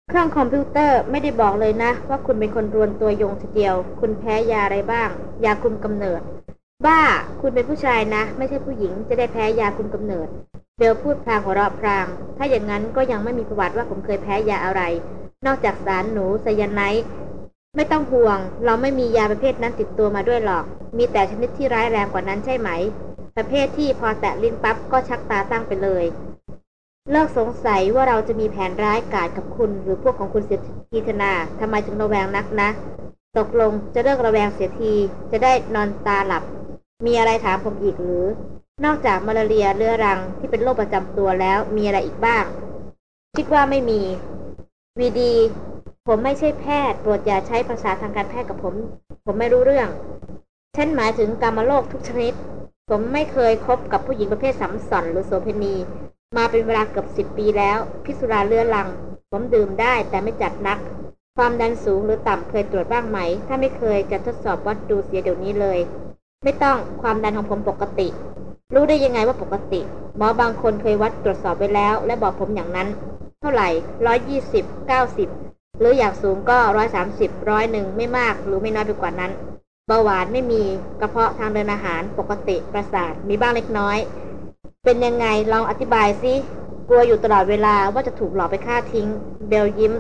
เครื่องคอมพิวเตอร์ไม่ได้บอกเลยนะ ว่าคุณเป็นคนรวนตัวยงทีเดียว คุณแพ้ยาอะไรบ้าง ยาคุมกำเนิด บ้าคุณเป็นผู้ชายนะ ไม่ใช่ผู้หญิงจะได้แพ้ยาคุมกำเนิดเบลพูดพลางหัวเราะพราง ถ้าอย่างนั้นก็ยังไม่มีประวัติว่าผมเคยแพ้ยาอะไร นอกจากสารหนูไซยาไนท์ ไม่ต้องห่วง เราไม่มียาประเภทนั้นติดตัวมาด้วยหรอก มีแต่ชนิดที่ร้ายแรงกว่านั้นใช่ไหม ประเภทที่พอแตะลิ้นปั๊บก็ชักตาตั้งไปเลย เลิกสงสัยว่าเราจะมีแผนร้ายกาจกับคุณ หรือพวกของคุณเสียทีธนาทำไมถึงระแวงนักนะ ตกลงจะเลิกระแวงเสียที จะได้นอนตาหลับ มีอะไรถามผมอีกหรือ นอกจากมาลาเรียเรื้อรังที่เป็นโรคประจำตัวแล้วมีอะไรอีกบ้าง คิดว่าไม่มี วีดี ผมไม่ใช่แพทย์ โปรดอย่าใช้ภาษาทางการแพทย์กับผม ผมไม่รู้เรื่อง ฉันหมายถึงกรรมโรคทุกชนิด ผมไม่เคยคบกับผู้หญิงประเภทสัมสอนหรือโสเพณี มาเป็นเวลาเกือบสิบปีแล้ว พิสุราเลือลัง ผมดื่มได้แต่ไม่จัดนัก ความดันสูงหรือต่ำเคยตรวจบ้างไหม ถ้าไม่เคยจะทดสอบวัดดูเสียเดี๋ยวนี้เลย ไม่ต้องความดันของผมปกติ รู้ได้ยังไงว่าปกติ หมอบางคนเคยวัดตรวจสอบไปแล้ว และบอกผมอย่างนั้น เท่าไหร่ร้อยยี่สิบเก้าสิบ หรืออย่ากสูงก็ร้อยสามสิบร้อยหนึ่งไม่มากหรือไม่น้อยไปกว่านั้นเบาหวานไม่มีกระเพาะทางเดินอาหารปกติประสาทมีบ้างเล็กน้อย เป็นยังไงลองอธิบายสิกลัวอยู่ตลอดเวลาว่าจะถูกหลอกไปฆ่าทิ้ง เบลยิ้ม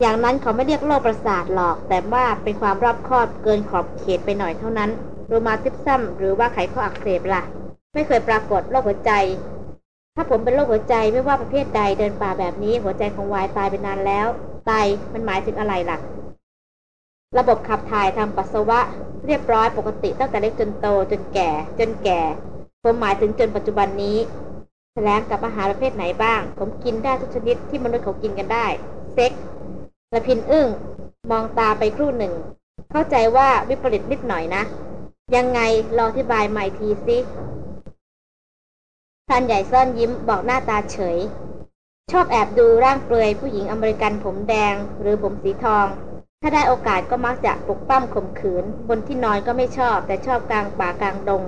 อย่างนั้นเขาไม่เรียกโรคประสาทหรอก แต่ว่าเป็นความรอบคอบเกินขอบเขตไปหน่อยเท่านั้นโรมาติปซัมหรือว่าไขข้ออักเสบละ่ะ ไม่เคยปรากฏโรคหัวใจ ถ้าผมเป็นโรคหัวใจไม่ว่าประเภทใดเดินป่าแบบนี้ หัวใจของวายตายไปนานแล้วตายมันหมายถึงอะไรล่ะ ระบบขับถ่ายทางปัสสาวะ เรียบร้อยปกติตั้งแต่เล็กจนโตจนแก่ จนแก่ ผมหมายถึงจนปัจจุบันนี้แสลงกับอาหารประเภทไหนบ้าง ผมกินได้ทุกชนิดที่มนุษย์เขากินกันได้ เซ็กละพินอึ้ง มองตาไปครู่หนึ่ง เข้าใจว่าวิปริตนิดหน่อยนะ ยังไงลองอธิบายใหม่ทีสิ ท่านใหญ่ซ่อนยิ้มบอกหน้าตาเฉย ชอบแอบดูร่างเปลือยผู้หญิงอเมริกันผมแดงหรือผมสีทอง ถ้าได้โอกาสก็มักจะปลุกปั้มข่มขืน บนที่นอนก็ไม่ชอบ แต่ชอบกลางป่ากลางดง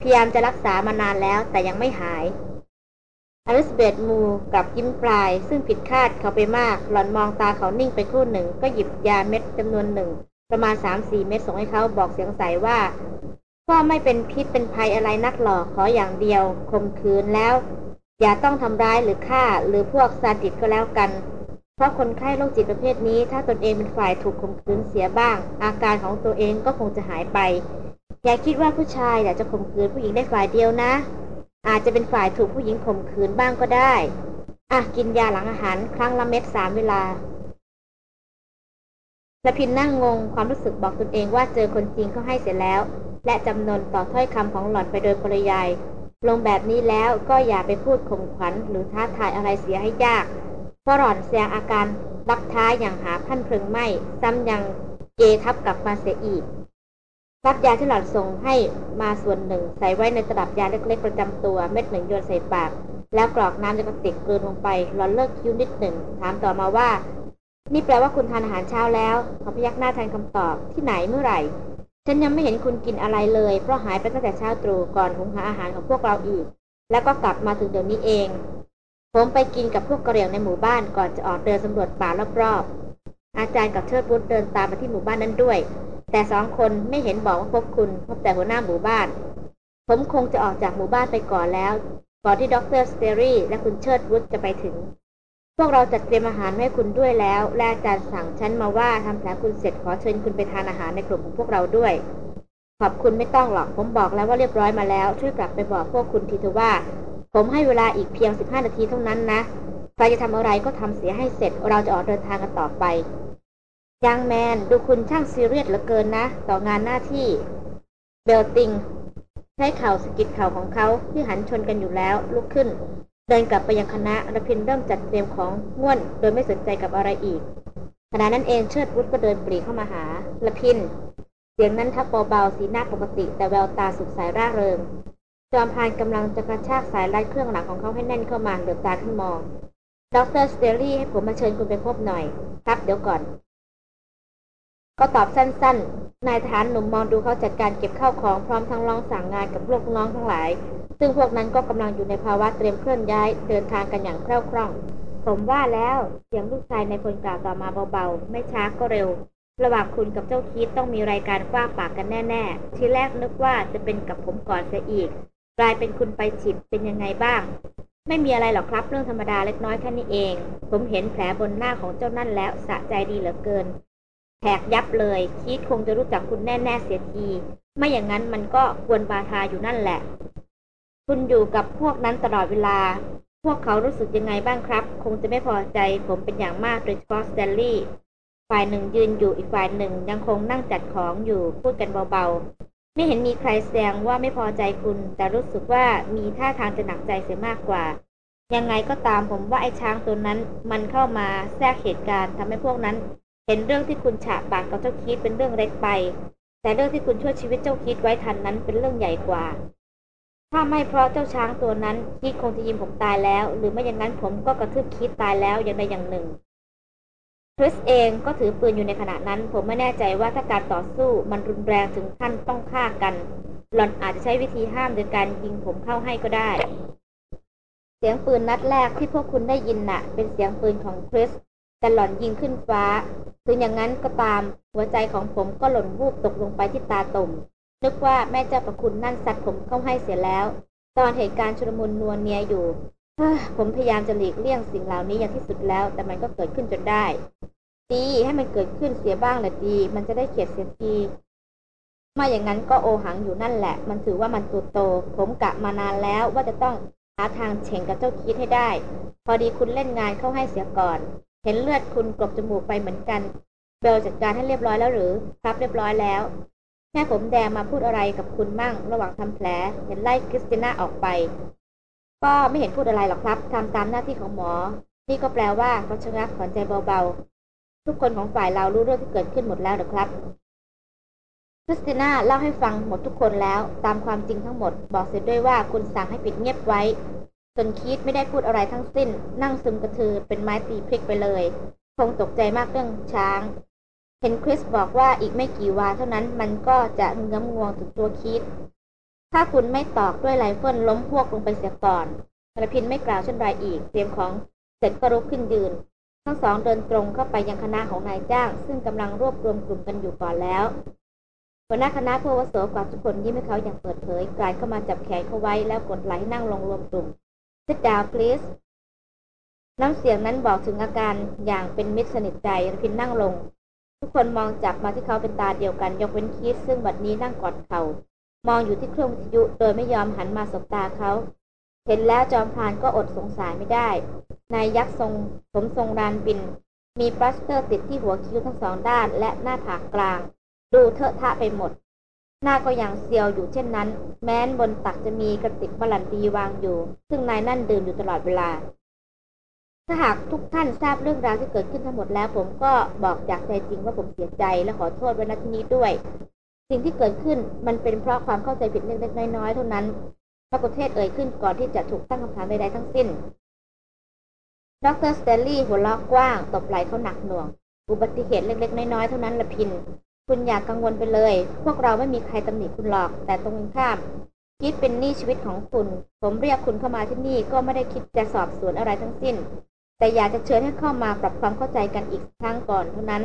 พยายามจะรักษามานานแล้วแต่ยังไม่หายอลิสเบตมูกับยิ้มปลาย ซึ่งผิดคาดเขาไปมาก หล่อนมองตาเขานิ่งไปครู่หนึ่ง ก็หยิบยาเม็ดจำนวนหนึ่ง ประมาณสามสี่เม็ดส่งให้เขาบอกเสียงใสว่า ก็ไม่เป็นพิษเป็นภัยอะไรนักหรอกขออย่างเดียวข่มขืนแล้ว อย่าต้องทำร้ายหรือฆ่าหรือพวกซาดิสก็แล้วกัน เพราะคนไข้โรคจิตประเภทนี้ ถ้าตนเองเป็นฝ่ายถูกข่มขืนเสียบ้าง อาการของตัวเองก็คงจะหายไป อย่าคิดว่าผู้ชายอยากจะข่มขืนผู้หญิงได้ฝ่ายเดียวนะ อาจจะเป็นฝ่ายถูกผู้หญิงข่มขืนบ้างก็ได้อะกินยาหลังอาหาร ครั้งละเม็ดสามเวลา ละพินนั่งงงความรู้สึกบอกตนเองว่าเจอคนจริงเขาให้เสร็จแล้ว และจำนนต่อถ้อยคำของหล่อนไปโดยปริยาย ลงแบบนี้แล้วก็อย่าไปพูดข่มขวัญหรือท้าทายอะไรเสียให้ยาก เพราะหล่อนแสดงอาการรับท้ายอย่างหาพันเพลิงไหมซ้ำยังเกทับกับมาเสียอีกรับยาที่หล่อนส่งให้มาส่วนหนึ่ง ใส่ไว้ในตลับยาเล็กๆประจำตัวเม็ดหนึ่งโยนใส่ปาก แล้วกรอกน้ำจากกระติกกลืนลงไปหลอนเลิกคิ้วนิดหนึ่งถามต่อมาว่า นี่แปลว่าคุณทานอาหารเช้าแล้วเขาพยักหน้าแทนคำตอบที่ไหนเมื่อไหร่ ฉันยังไม่เห็นคุณกินอะไรเลย เพราะหายไปตั้งแต่เช้าตรู่ก่อนหุงหาอาหารของพวกเราอีก แล้วก็กลับมาถึงเดี๋ยวนี้เอง ผมไปกินกับพวกกระเหรี่ยงในหมู่บ้านก่อนจะออกเดินสำรวจป่ารอบๆ อาจารย์กับเชิดบุตรเดินตามมาที่หมู่บ้านนั้นด้วย แต่สองคนไม่เห็นบอกว่าพบคุณพบแต่หัวหน้าหมู่บ้าน ผมคงจะออกจากหมู่บ้านไปก่อนแล้ว ก่อนที่ดรสเตอรี่และคุณเชิดวุฒจะไปถึง วกเราจัดเตรียมอาหารให้คุณด้วยแล้ว และอาจารย์สั่งฉันมาว่าทำแผลคุณเสร็จขอเชิญคุณไปทานอาหารในกลุ่มของพวกเราด้วย ขอบคุณไม่ต้องหรอก ผมบอกแล้วว่าเรียบร้อยมาแล้ว ช่วยกลับไปบอกพวกคุณทีเถอะว่า ผมให้เวลาอีกเพียง 15 นาทีเท่านั้นนะ ใครจะทำอะไรก็ทำเสียให้เสร็จ เราจะออกเดินทางกันต่อไป ยังแมน ดูคุณช่างซีเรียสเหลือเกินนะ ต่องานหน้าที่ เบลติง ใช้เข่าสกิดเข่าของเขาที่หันชนกันอยู่แล้วลุกขึ้น เดินกลับไปยังคณะระพินเริ่มจัดเตรียมของง่วน โดยไม่สนใจกับอะไรอีกขณะนั้นเองเชิดวุฒก็เดินปรีเข้ามาหาระพิน เสียงนั้นทักเบาๆสีหน้าปกติ แต่แววตาสุขใสร่าเริง จอมพานกำลังจะกระชากสายรัดเครื่องหลังของเขาให้แน่นเข้ามาเหลือบตาขึ้นมองดรสเตอรี่ให้ผมมาเชิญคุณไปพบหน่อย ครับเดี๋ยวก่อน ก็ตอบสั้นๆ นายทหารหนุ่มมองดูเขาจัดการเก็บข้าวของพร้อมทั้งร้องสั่งงานกับลูกน้องทั้งหลาย ซึ่งพวกนั้นก็กำลังอยู่ในภาวะเตรียมเคลื่อนย้ายเดินทางกันอย่างแคล่วคล่อง ผมว่าแล้วเสียงลูกชายในพลกล่าวต่อมาเบาๆ ไม่ช้าก็เร็ว ระหว่างคุณกับเจ้าคิดต้องมีรายการกว้างปากกันแน่ๆ ทีแรกนึกว่าจะเป็นกับผมก่อนเสียอีก กลายเป็นคุณไปฉิบเป็นยังไงบ้าง ไม่มีอะไรหรอกครับเรื่องธรรมดาเล็กน้อยแค่นี้เอง ผมเห็นแผลบนหน้าของเจ้านั่นแล้วสะใจดีเหลือเกิน แผกยับเลยคิดคงจะรู้จักคุณแน่ๆเสียทีไม่อย่างนั้นมันก็ควรบาทาอยู่นั่นแหละ คุณอยู่กับพวกนั้นตลอดเวลา พวกเขารู้สึกยังไงบ้างครับ คงจะไม่พอใจผมเป็นอย่างมากโดยเฉพาะสแตนลีย์ฝ่ายหนึ่งยืนอยู่อีกฝ่ายหนึ่งยังคงนั่งจัดของอยู่พูดกันเบาๆ ไม่เห็นมีใครแสดงว่าไม่พอใจคุณ แต่รู้สึกว่ามีท่าทางจะหนักใจเสียมากกว่า ยังไงก็ตามผมว่าไอ้ช้างตัวนั้น มันเข้ามาแทรกเหตุการณ์ทำให้พวกนั้น เห็นเรื่องที่คุณฉะปากกับเจ้าคิดเป็นเรื่องเล็กไป แต่เรื่องที่คุณช่วยชีวิตเจ้าคิดไว้ทันนั้นเป็นเรื่องใหญ่กว่า ถ้าไม่เพราะเจ้าช้างตัวนั้นคิดคงจะยิงผมตายแล้ว หรือไม่อย่างนั้นผมก็กระทืบคิดตายแล้วอย่างใดอย่างหนึ่งคริสเองก็ถือปืนอยู่ในขณะนั้น ผมไม่แน่ใจว่าถ้าการต่อสู้มันรุนแรงถึงขั้นต้องฆ่ากันหล่อนอาจจะใช้วิธีห้ามโดยการยิงผมเข้าให้ก็ได้ เสียงปืนนัดแรกที่พวกคุณได้ยินน่ะ เป็นเสียงปืนของคริส แต่หล่อนยิงขึ้นฟ้า ถึงอย่างนั้นก็ตาม หัวใจของผมก็หล่นวูบตกลงไปที่ตาตุ่ม นึกว่าแม่เจ้าประคุณนั่นสัตว์ผมเข้าให้เสียแล้ว ตอนเหตุการณ์ชุลมุนนวลเนียอยู่ ผมพยายามจะหลีกเลี่ยงสิ่งเหล่านี้อย่างที่สุดแล้ว แต่มันก็เกิดขึ้นจนได้ ดีให้มันเกิดขึ้นเสียบ้างแหละดี มันจะได้เขียดเสียทีไม่อย่างนั้นก็โอหังอยู่นั่นแหละ มันถือว่ามันตัวโต ผมกะมานานแล้วว่าจะต้องหาทางเฉ่งกับเจ้าคิดให้ได้ พอดีคุณเล่นงานเข้าให้เสียก่อน เห็นเลือดคุณกลบจมูกไปเหมือนกัน เบลจัดการให้เรียบร้อยแล้วหรือ ครับเรียบร้อยแล้ว แม่ผมแดงมาพูดอะไรกับคุณมั่ง ระหว่างทำแผล เห็นไล่คริสติน่าออกไป ก็ไม่เห็นพูดอะไรหรอกครับทำตามหน้าที่ของหมอ นี่ก็แปลว่าเขาชะงักถอนใจเบาๆ ทุกคนของฝ่ายเรารู้เรื่องที่เกิดขึ้นหมดแล้วหรือครับคริสติน่าเล่าให้ฟังหมดทุกคนแล้ว ตามความจริงทั้งหมด บอกเสร็จด้วยว่าคุณสั่งให้ปิดเงียบไว้ นคิดไม่ได้พูดอะไรทั้งสิ้น นั่งซึมกระทือเป็นไม้ตีพริกไปเลย คงตกใจมากเรื่องช้าง เห็นคริสบอกว่าอีกไม่กี่วาเท่านั้นมันก็จะเงื้อมงวงถึงตัวคิดถ้าคุณไม่ตอกด้วยไรเฟิลล้มพวกลงไปเสียก่อนระพินไม่กล่าวเช่นไรอีก เตรียมของเสร็จก็ลุกขึ้นยืน ทั้งสองเดินตรงเข้าไปยังคณะของนายจ้าง ซึ่งกำลังรวบรวมกลุ่มกันอยู่ก่อนแล้วหัวหน้าคณะผู้วโสกว่าทุกคนยิ้มให้เขาอย่างเปิดเผยกลายเข้ามาจับแขนเขาไว้แล้วกดไหลนั่งลงรวมกลุ่ม sit down please น้ำเสียงนั้นบอกถึงอาการอย่างเป็นมิตรสนิทใจรพินนั่งลง ทุกคนมองจับมาที่เขาเป็นตาเดียวกัน ยกเว้นคิดซึ่งบัดนี้นั่งกอดเขา มองอยู่ที่เครื่องวิทยุโดยไม่ยอมหันมาสบตาเขา เห็นแล้วจอมพานก็อดสงสารไม่ได้ นายยักษ์ทรงผมทรงรานบิน มีปลัสเตอร์ติดที่หัวคิ้วทั้งสองด้านและหน้าผากกลาง ดูเทอะทะไปหมด หน้าก็ยังเซียวอยู่เช่นนั้น แม้นบนตักจะมีกระติกบาลันตีวางอยู่ ซึ่งนายนั่นดื่มอยู่ตลอดเวลา ถ้าหากทุกท่านทราบเรื่องราวที่เกิดขึ้นทั้งหมดแล้ว ผมก็บอกจากใจจริงว่าผมเสียใจและขอโทษไว้ณที่นี้ด้วย สิ่งที่เกิดขึ้นมันเป็นเพราะความเข้าใจผิดเล็กๆน้อยๆเท่านั้นพระกุเทศเอ่ยขึ้นก่อนที่จะถูกตั้งคำถามใดๆทั้งสิ้นดรสเตลลี่หัวเราะกว้างตบไหล่เขาหนักหน่วง อุบัติเหตุเล็กๆน้อยๆเท่านั้นละพิน คุณอย่ากกังวลไปเลย พวกเราไม่มีใครตำหนิคุณหรอก แต่ตรงข้าม คิดเป็นหนี้ชีวิตของคุณ ผมเรียกคุณเข้ามาที่นี่ก็ไม่ได้คิดจะสอบสวนอะไรทั้งสิ้น แต่อยากจะเชิญให้เข้ามาปรับความเข้าใจกันอีกครั้งก่อนเท่านั้น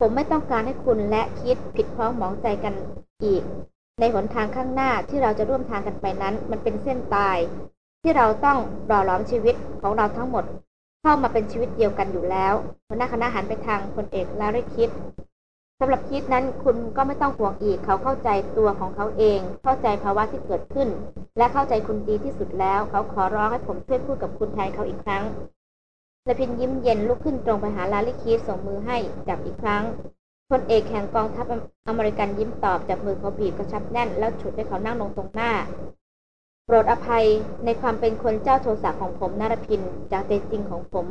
ผมไม่ต้องการให้คุณและคิดผิดพ้องหมองใจกันอีก ในหนทางข้างหน้าที่เราจะร่วมทางกันไปนั้น มันเป็นเส้นตาย ที่เราต้องรอล้อมชีวิตของเราทั้งหมด เข้ามาเป็นชีวิตเดียวกันอยู่แล้วหัวหน้าคณะหันไปทางพลเอกลาริคิดำหรับคิดนั้นคุณก็ไม่ต้องห่วงอีก เขาเข้าใจตัวของเขาเอง เข้าใจภาวะที่เกิดขึ้น และเข้าใจคุณดีที่สุดแล้ว เขาขอร้องให้ผมช่วยพูดกับคุณแทนเขาอีกครั้งละพินยิ้มเย็นลุกขึ้นตรงไปหาลาลิคิดส่งมือให้จับอีกครั้งพลเอกแห่งกองทัพอเมริกันยิ้มตอบจับมือเขาบีบกระชับแน่นแล้วฉุดให้เขานั่งลงตรงหน้า โปรดอภัยในความเป็นคนเจ้าโทสะของผมนารพินจากใจจริงของผม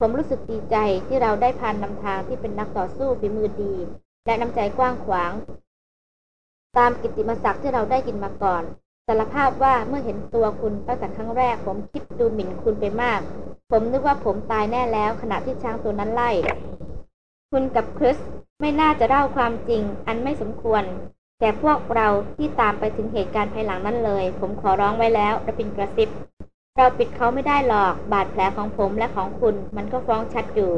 ผมรู้สึกดีใจที่เราได้พานนำทางที่เป็นนักต่อสู้ฝีมือดี และน้ำใจกว้างขวาง ตามกิตติมศักดิ์ที่เราได้กินมาก่อนสารภาพว่าเมื่อเห็นตัวคุณตั้งแต่ครั้งแรก ผมคิดดูหมิ่นคุณไปมาก ผมนึกว่าผมตายแน่แล้ว ขณะที่ช้างตัวนั้นไล่ คุณกับคริสไม่น่าจะเล่าความจริง อันไม่สมควร แต่พวกเราที่ตามไปถึงเหตุการณ์ภายหลังนั้นเลย ผมขอร้องไว้แล้วระปินกระซิบ เราปิดเขาไม่ได้หรอก บาดแผลของผมและของคุณ มันก็ฟ้องชัดอยู่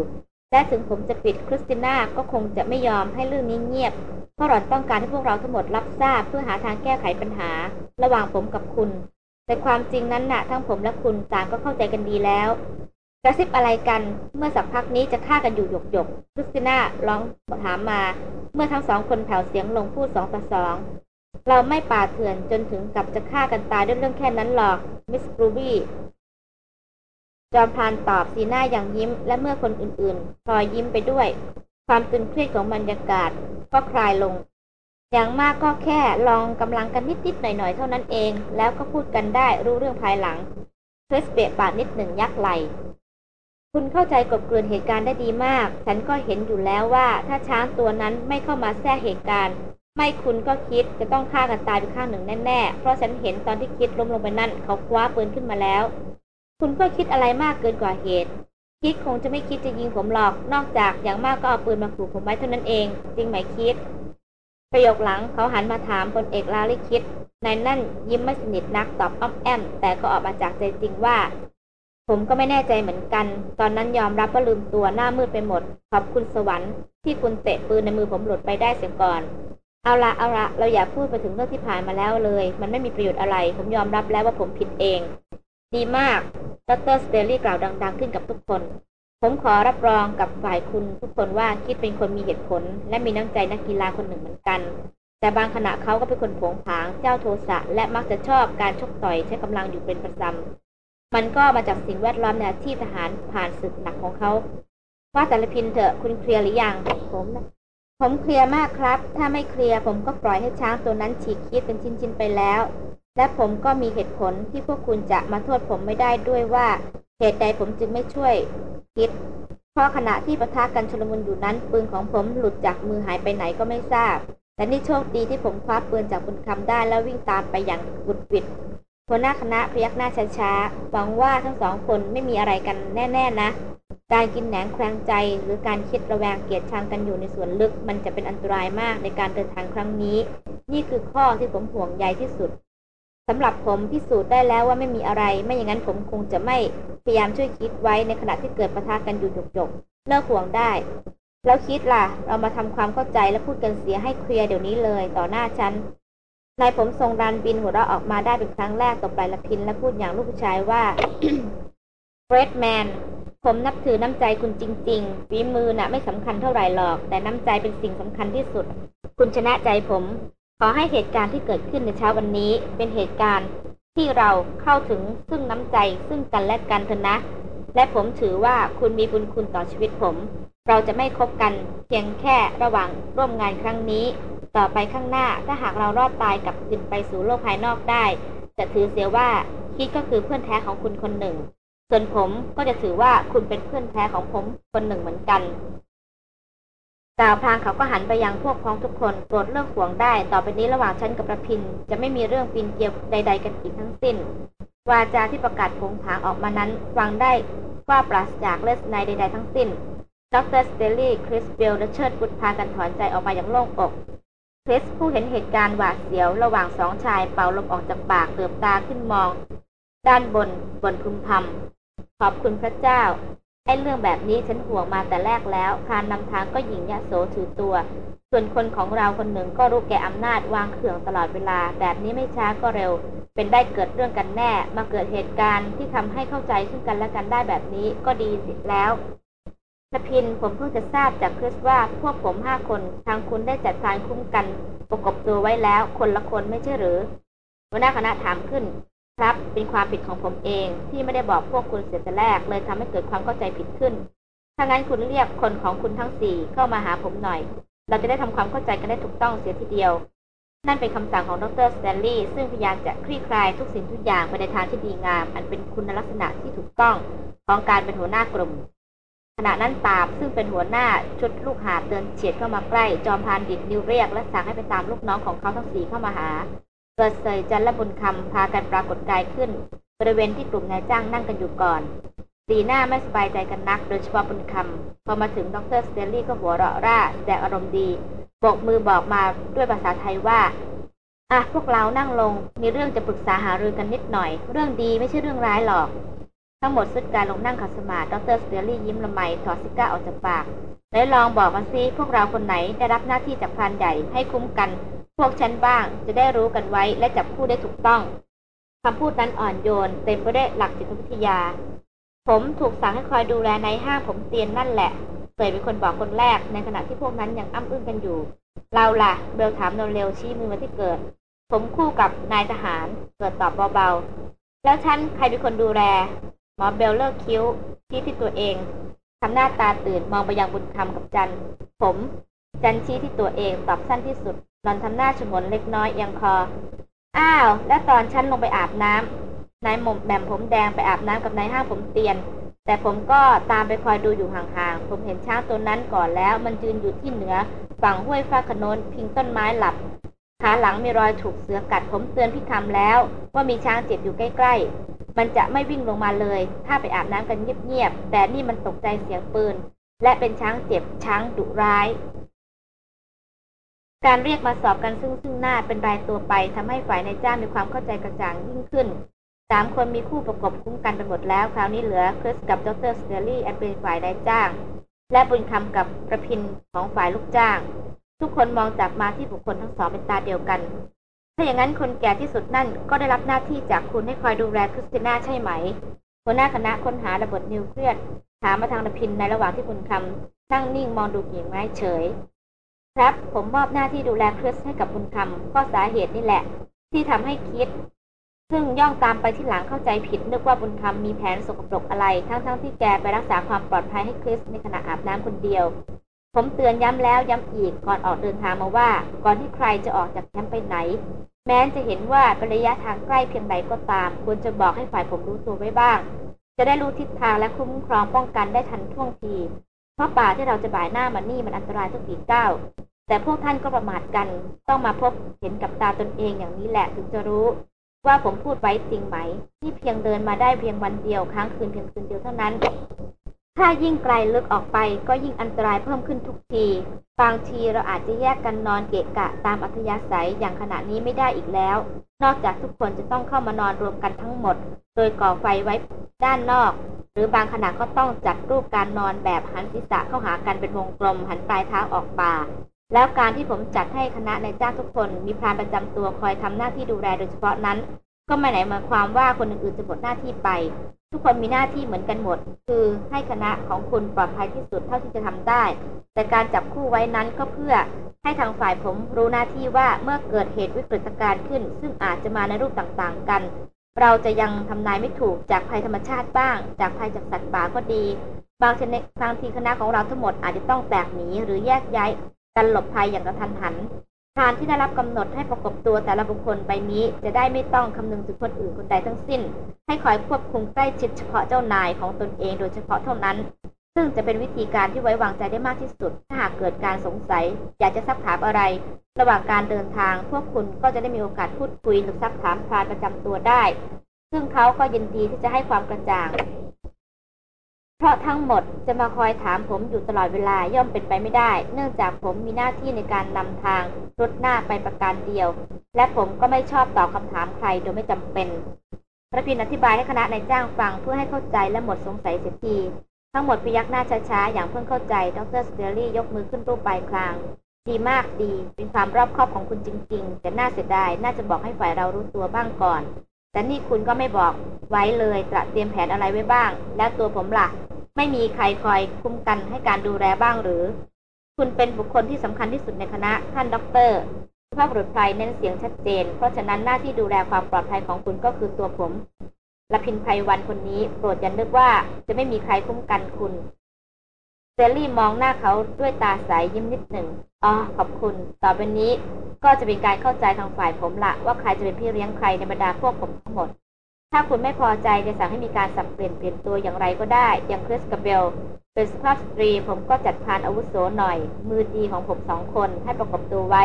และถึงผมจะปิดคริสติน่าก็คงจะไม่ยอมให้เรื่องนี้เงียบ เพราะหล่อนต้องการให้พวกเราทั้งหมดรับทราบเพื่อหาทางแก้ไขปัญหา ระหว่างผมกับคุณ แต่ความจริงนั้นน่ะ ทั้งผมและคุณต่างก็เข้าใจกันดีแล้ว กระซิบอะไรกัน เมื่อสักพักนี้จะฆ่ากันอยู่หยกหยกคริสติน่าร้องถามมา เมื่อทั้งสองคนแผ่วเสียงลงพูดสองต่อสองเราไม่ป่าเถื่อนจนถึงกับจะฆ่ากันตายด้วยเรื่องแค่นั้นหรอก มิสกรูบี้ จอมพานตอบสีหน้าอย่างยิ้ม และเมื่อคนอื่นๆพลอยยิ้มไปด้วย ความตึงเครียดของบรรยากาศก็คลายลง อย่างมากก็แค่ลองกำลังกันนิดๆหน่อยๆเท่านั้นเอง แล้วก็พูดกันได้รู้เรื่องภายหลังเทสเบะปากนิดหนึ่งยักไหลคุณเข้าใจกบเกลื่อนเหตุการณ์ได้ดีมาก ฉันก็เห็นอยู่แล้วว่าถ้าช้างตัวนั้นไม่เข้ามาแทรกเหตุการณ์ ไม่คุณก็คิดจะต้องฆ่ากันตายไปข้างหนึ่งแน่ๆ เพราะฉันเห็นตอนที่คิดล้มลงไปนั่นเขาคว้าปืนขึ้นมาแล้ว คุณก็คิดอะไรมากเกินกว่าเหตุ คิดคงจะไม่คิดจะยิงผมหรอก นอกจากอย่างมากก็เอาปืนมาขู่ผมไว้เท่านั้นเอง จริงไหมคิด ประโยคหลังเขาหันมาถามพลเอกลาลิคิดนายนั่นยิ้มไม่สนิทนักตอบอ้อมแอม แต่ก็ออกมาจากใจจริงว่า ผมก็ไม่แน่ใจเหมือนกัน ตอนนั้นยอมรับว่าลืมตัวหน้ามืดไปหมด ขอบคุณสวรรค์ที่คุณเตะปืนในมือผมหลุดไปได้เสียก่อนเอาละเอาละเราอย่าพูดไปถึงเรื่องที่ผ่านมาแล้วเลย มันไม่มีประโยชน์อะไร ผมยอมรับแล้วว่าผมผิดเอง ดีมาก ดรสเตอรี่กล่าวดัง ๆ ขึ้นกับทุกคน ผมขอรับรองกับฝ่ายคุณทุกคนว่าคิดเป็นคนมีเหตุผล และมีน้ำใจนักกีฬาคนหนึ่งเหมือนกัน แต่บางขณะเขาก็เป็นคนผงผาง เจ้าโทสะ และมักจะชอบการชกต่อยใช้กำลังอยู่เป็นประจำ มันก็มาจากสิ่งแวดล้อมในอาชีพทหารผ่านศึกหนักของเขาว่าแต่ละพินเถอะคุณเคลียร์หรือยังผมนะผมเคลียร์มากครับ ถ้าไม่เคลียร์ผมก็ปล่อยให้ช้างตัวนั้นฉีกคิดเป็นชิ้นๆไปแล้ว และผมก็มีเหตุผลที่พวกคุณจะมาโทษผมไม่ได้ด้วยว่าเหตุใดผมจึงไม่ช่วยคิด เพราะขณะที่ประทะกันชลมุนอยู่นั้น ปืนของผมหลุดจากมือหายไปไหนก็ไม่ทราบ แต่นี่โชคดีที่ผมคว้าปืนจากบุญคำได้แล้ววิ่งตามไปอย่างบุดวิดหัวหน้าคณะพยักหน้าช้าๆหวังว่าทั้งสองคนไม่มีอะไรกันแน่ ๆ นะ การกินแหนงแคลงใจ หรือการคิดระแวงเกลียดชังกันอยู่ในส่วนลึก มันจะเป็นอันตรายมากในการเดินทางครั้งนี้ นี่คือข้อที่ผมห่วงใยที่สุด สำหรับผมพิสูจน์ได้แล้วว่าไม่มีอะไร ไม่อย่างนั้นผมคงจะไม่พยายามช่วยคิดไว้ในขณะที่เกิดปะทะกันอยู่จกๆเลิกห่วงได้ แล้วคิดล่ะ เรามาทำความเข้าใจและพูดกันเสียให้เคลียร์เดี๋ยวนี้เลย ต่อหน้าฉันนายผมทรงรันบินหัวเราะออกมาได้เป็นครั้งแรกตบไหลละพินและพูดอย่างลูกผู้ชายว่าเฟรดแมนผมนับถือน้ำใจคุณจริงๆฝีมือน่ะไม่สำคัญเท่าไหร่หรอก แต่น้ำใจเป็นสิ่งสำคัญที่สุด คุณชนะใจผม ขอให้เหตุการณ์ที่เกิดขึ้นในเช้าวันนี้ เป็นเหตุการณ์ที่เราเข้าถึงซึ่งน้ำใจซึ่งกันและกันเถอะนะ และผมถือว่าคุณมีบุญคุณต่อชีวิตผม เราจะไม่คบกันเพียงแค่ระหว่างร่วมงานครั้งนี้ ต่อไปข้างหน้าถ้าหากเรารอดตายกับขึ้นไปสู่โลกภายนอกได้ จะถือเสียว่าคิดก็คือเพื่อนแท้ของคุณคนหนึ่ง ส่วนผมก็จะถือว่าคุณเป็นเพื่อนแท้ของผมคนหนึ่งเหมือนกัน กล่าวพางเขาก็หันไปยังพวกพ้องทุกคนโปรดเลิกห่วงได้ ต่อไปนี้ระหว่างฉันกับประพิน จะไม่มีเรื่องปีนเกลียวใด ๆ กันอีกทั้งสิ้น วาจาที่ประกาศผงผางออกมานั้น ฟังได้ว่าปราศจากเลศนัยใด ๆ ทั้งสิ้นดร. สแตนลีย์คริสเบลและเชิดวุธพากันถอนใจออกมาอย่างโล่งอกคริสผู้เห็นเหตุการณ์หวาดเสียวระหว่างสองชายเป่าลมออกจากปากเหลือบตาขึ้นมอง ด้านบนบนพึมพำขอบคุณพระเจ้า ไอ้เรื่องแบบนี้ฉันห่วงมาแต่แรกแล้วพรานนำทางก็หยิ่งยโสถือตัว ส่วนคนของเราคนหนึ่งก็ลุแก่อำนาจวางเขื่องตลอดเวลา แบบนี้ไม่ช้าก็เร็ว เป็นได้เกิดเรื่องกันแน่ มาเกิดเหตุการณ์ที่ทำให้เข้าใจซึ่งกันและกันได้แบบนี้ก็ดีสิแล้วสพินผมเพิ่งจะทราบจากคริสว่าพวกผมห้าคนทางคุณได้จัดการคุ้มกัน ประกบตัวไว้แล้ว คนละคนไม่ใช่หรือหัวหน้าคณะถามขึ้น ครับ เป็นความผิดของผมเองที่ไม่ได้บอกพวกคุณเสียแต่แรก เลยทำให้เกิดความเข้าใจผิดขึ้น ถ้างั้นคุณเรียกคนของคุณทั้งสี่เข้ามาหาผมหน่อย เราจะได้ทำความเข้าใจกันได้ถูกต้องเสียทีเดียว นั่นเป็นคำสั่งของดร. สแตนลีย์ซึ่งพยายามจะคลี่คลายทุกสิ่งทุกอย่างไปในทางที่ดีงาม อันเป็นคุณลักษณะที่ถูกต้องของการเป็นหัวหน้ากลุ่มขณะนั้นตาบซึ่งเป็นหัวหน้าชุดลูกหาบเดินเฉียดเข้ามาใกล้ จอมพรานดีดนิ้วเรียกและสั่งให้ไปตามลูกน้องของเขาทั้งสี่เข้ามาหา เกิดเสยจันและบุญคำพากันปรากฏกายขึ้น บริเวณที่กลุ่มนายจ้างนั่งกันอยู่ก่อน สีหน้าไม่สบายใจกันนัก โดยเฉพาะบุญคำพอมาถึงดร. สแตนลีย์ก็หัวเราะร่าแสดงอารมณ์ดีโบกมือบอกมาด้วยภาษาไทยว่าอะพวกเรานั่งลงมีเรื่องจะปรึกษาหารือกันนิดหน่อย เรื่องดีไม่ใช่เรื่องร้ายหรอก ทั้งหมดสุดการลงนั่งขัดสมาธิดรสเตลลี่ยิ้มละไมถอดซิก้าออกจากปากแล้วลองบอกมาซิพวกเราคนไหนได้รับหน้าที่จากพานใหญ่ให้คุ้มกัน พวกฉันบ้างจะได้รู้กันไว้และจับคู่ได้ถูกต้องคำพูดนั้นอ่อนโยน เต็มไปด้วยหลักจิตวิทยา ผมถูกสั่งให้คอยดูแลในห้างผมเตียนนั่นแหละเสยเป็นคนบอกคนแรกในขณะที่พวกนั้นยังอ้ำอึ้งกันอยู่ เราล่ะ เบลถามโนเร็วชี้มือมาที่เกิด ผมคู่กับนายทหาร เกิดตอบเบาๆ แล้วฉันใครเป็นคนดูแล หมอเบลเลิกคิ้วชี้ที่ตัวเองทำหน้าตาตื่นมองไปยังบุญคำกับจัน ผม จันชี้ที่ตัวเองตอบสั้นที่สุดหลอนทำหน้าฉงนเล็กน้อยยังคอ อ้าว แล้วตอนฉันลงไปอาบน้ำนายหม่มแหม่มผมแดงไปอาบน้ำกับนายห้างผมเตียน แต่ผมก็ตามไปคอยดูอยู่ห่างๆ ผมเห็นช้างตัวนั้นก่อนแล้ว มันยืนอยู่ที่เหนือฝั่งห้วยฟ้าขนนพิงต้นไม้หลับ ขาหลังมีรอยถูกเสือกัดผมเตือนพี่คำแล้ว ว่ามีช้างเจ็บอยู่ใกล้ ๆ มันจะไม่วิ่งลงมาเลย ถ้าไปอาบน้ำกันเงียบๆ แต่นี่มันตกใจเสียงปืน และเป็นช้างเจ็บช้างดุร้าย การเรียกมาสอบกันซึ่งซึ่งหน้าเป็นรายตัวไปทำให้ฝ่ายในจ้างมีความเข้าใจกระจ่างยิ่งขึ้นสามคนมีคู่ประกบคุ้มกันไปหมดแล้ว คราวนี้เหลือคริสกับดรสเตอรี่แอนเป็นฝ่ายนายจ้าง และบุญคำกับรพินทร์ของฝ่ายลูกจ้าง ทุกคนมองจับมาที่บุคคลทั้งสองเป็นตาเดียวกัน ถ้าอย่างนั้นคนแก่ที่สุดนั่นก็ได้รับหน้าที่จากคุณให้คอยดูแลคริสติน่าใช่ไหม หัวหน้าคณะค้นหาระเบิดนิวเคลียร์ถามมาทางรพินทร์ในระหว่างที่บุญคำนั่งนิ่งมองดูกิ่งไม้เฉย ครับ ผมมอบหน้าที่ดูแลคริสให้กับบุญคำก็สาเหตุนี่แหละ ที่ทำให้คิด ซึ่งย่องตามไปที่หลังเข้าใจผิดนึกว่าบุญคำมีแผนสกปรกอะไร ทั้งๆทที่แกไปรักษาความปลอดภัยให้คริสในขณะอาบน้ำคนเดียว ผมเตือนย้ำแล้วย้ำอีกก่อนออกเดินทางมาว่า ก่อนที่ใครจะออกจากแคมป์ไปไหน แม้จะเห็นว่าเป็นระยะทางใกล้เพียงใดก็ตาม ควรจะบอกให้ฝ่ายผมรู้ตัวไว้บ้าง จะได้รู้ทิศทางและคุ้มครองป้องกันได้ทันท่วงทีเพราะป่าที่เราจะบ่ายหน้ามันนี่มันอันตรายทุกทีก้าวแต่พวกท่านก็ประมาทกัน ต้องมาพบเห็นกับตาตนเองอย่างนี้แหละถึงจะรู้ ว่าผมพูดไว้จริงไหมที่เพียงเดินมาได้เพียงวันเดียวค้างคืนเพียงคืนเดียวเท่านั้น ถ้ายิ่งไกลลึกออกไปก็ยิ่งอันตรายเพิ่มขึ้นทุกที บางทีเราอาจจะแยกกันนอนเกะกะตามอัธยาศัยอย่างขณะนี้ไม่ได้อีกแล้ว นอกจากทุกคนจะต้องเข้ามานอนรวมกันทั้งหมด โดยก่อไฟไว้ด้านนอก หรือบางขณะก็ต้องจัดรูปการนอนแบบหันศีรษะเข้าหากันเป็นวงกลมหันปลายเท้าออกป่า แล้วการที่ผมจัดให้คณะนายจ้างทุกคนมีพรานประจำตัวคอยทำหน้าที่ดูแลโดยเฉพาะนั้น ก็ไม่ไหนหมายความว่าคนอื่นๆจะหมดหน้าที่ไป ทุกคนมีหน้าที่เหมือนกันหมด คือให้คณะของคุณปลอดภัยที่สุดเท่าที่จะทำได้ แต่การจับคู่ไว้นั้นก็เพื่อให้ทางฝ่ายผมรู้หน้าที่ว่าเมื่อเกิดเหตุวิกฤตการณ์ขึ้น ซึ่งอาจจะมาในรูปต่างๆกัน เราจะยังทำนายไม่ถูกจากภัยธรรมชาติบ้าง จากภัยจากสัตว์ป่าก็ดี บางชนิดบางทีคณะของเราทั้งหมดอาจจะต้องแตกหนีหรือแยกย้ายกันหลบภัยอย่างกระทันหัน ทานที่ได้รับกำหนดให้ประกบตัวแต่ละบุคคลไปนี้ จะได้ไม่ต้องคำนึงถึงคนอื่นคนใดทั้งสิ้น ให้คอยควบคุมใกล้ชิดเฉพาะเจ้านายของตนเองโดยเฉพาะเท่านั้น ซึ่งจะเป็นวิธีการที่ไว้วางใจได้มากที่สุด ถ้าหากเกิดการสงสัย อยากจะซักถามอะไร ระหว่างการเดินทาง พวกคุณก็จะได้มีโอกาสพูดคุยหรือซักถามพรานประจำตัวได้ ซึ่งเขาก็ยินดีที่จะให้ความกระจ่าง เพราะทั้งหมดจะมาคอยถามผมอยู่ตลอดเวลาย่อมเป็นไปไม่ได้ เนื่องจากผมมีหน้าที่ในการนำทางรถหน้าไปประการเดียว และผมก็ไม่ชอบตอบคำถามใครโดยไม่จำเป็นพระพินอธิบายให้คณะนายจ้างฟังเพื่อให้เข้าใจและหมดสงสัยเสียทีทั้งหมดพยักหน้าช้าๆ อย่างเพิ่งเข้าใจ ดรสเตอรี่ยกมือขึ้นรูปปลายคลาง ดีมากดี เป็นความรอบคอบของคุณจริง ๆ แต่น่าเสียดาย น่าจะบอกให้ฝ่ายเรารู้ตัวบ้างก่อน แต่นี่คุณก็ไม่บอกไว้เลยตระเตรียมแผนอะไรไว้บ้าง แล้วตัวผมล่ะ ไม่มีใครคอยคุ้มกันให้การดูแลบ้างหรือ คุณเป็นบุคคลที่สำคัญที่สุดในคณะท่านด็อกเตอร์สุภาพบุรุษไทยเน้นเสียงชัดเจน เพราะฉะนั้นหน้าที่ดูแลความปลอดภัยของคุณก็คือตัวผมละพินไพวันคนนี้ โปรดอย่านึกว่าจะไม่มีใครคุ้มกันคุณ สแตนลีย์มองหน้าเขาด้วยตาใสยิ้มนิดหนึ่ง อ๋อ ขอบคุณ ต่อไปนี้ก็จะเป็นการเข้าใจทางฝ่ายผมละ ว่าใครจะเป็นพี่เลี้ยงใครในบรรดาพวกผมทั้งหมด ถ้าคุณไม่พอใจจะสั่งให้มีการสับเปลี่ยนเปลี่ยนตัวอย่างไรก็ได้ อย่างคริสกับเบล เป็นสภาพสตรีผมก็จัดพานอาวุโสหน่อย มือดีของผมสองคนให้ประกบตัวไว้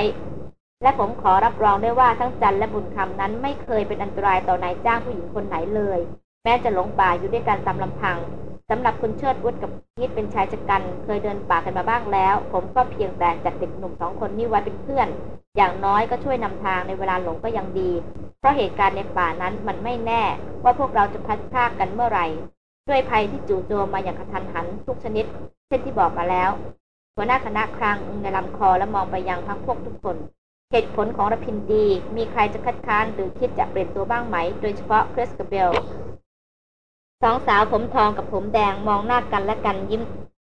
และผมขอรับรองได้ว่าทั้งจันและบุญคำนั้นไม่เคยเป็นอันตรายต่อนายจ้างผู้หญิงคนไหนเลย แม้จะหลงป่าอยู่ด้วยกันตามลำพัง สำหรับคุณเชิดวุฒกับพีทเป็นชายชะกัน เคยเดินป่ากันมาบ้างแล้ว ผมก็เพียงแต่จัดเด็กหนุ่มสองคนนี้ไว้เป็นเพื่อน อย่างน้อยก็ช่วยนำทางในเวลาหลงก็ยังดี เพราะเหตุการณ์ในป่านั้นมันไม่แน่ ว่าพวกเราจะพัดพากกันเมื่อไหร่ ด้วยภัยที่จู่โจมมาอย่างกระทันหันทุกชนิด เช่นที่บอกมาแล้ว หัวหน้าคณะครางในลำคอและมองไปยังพักพวกทุกคน เหตุผลของรพินดี มีใครจะคัดค้านหรือคิดจะเปลี่ยนตัวบ้างไหม โดยเฉพาะคริสกับเบล สองสาวผมทองกับผมแดงมองหน้ากันและกันยิ้ม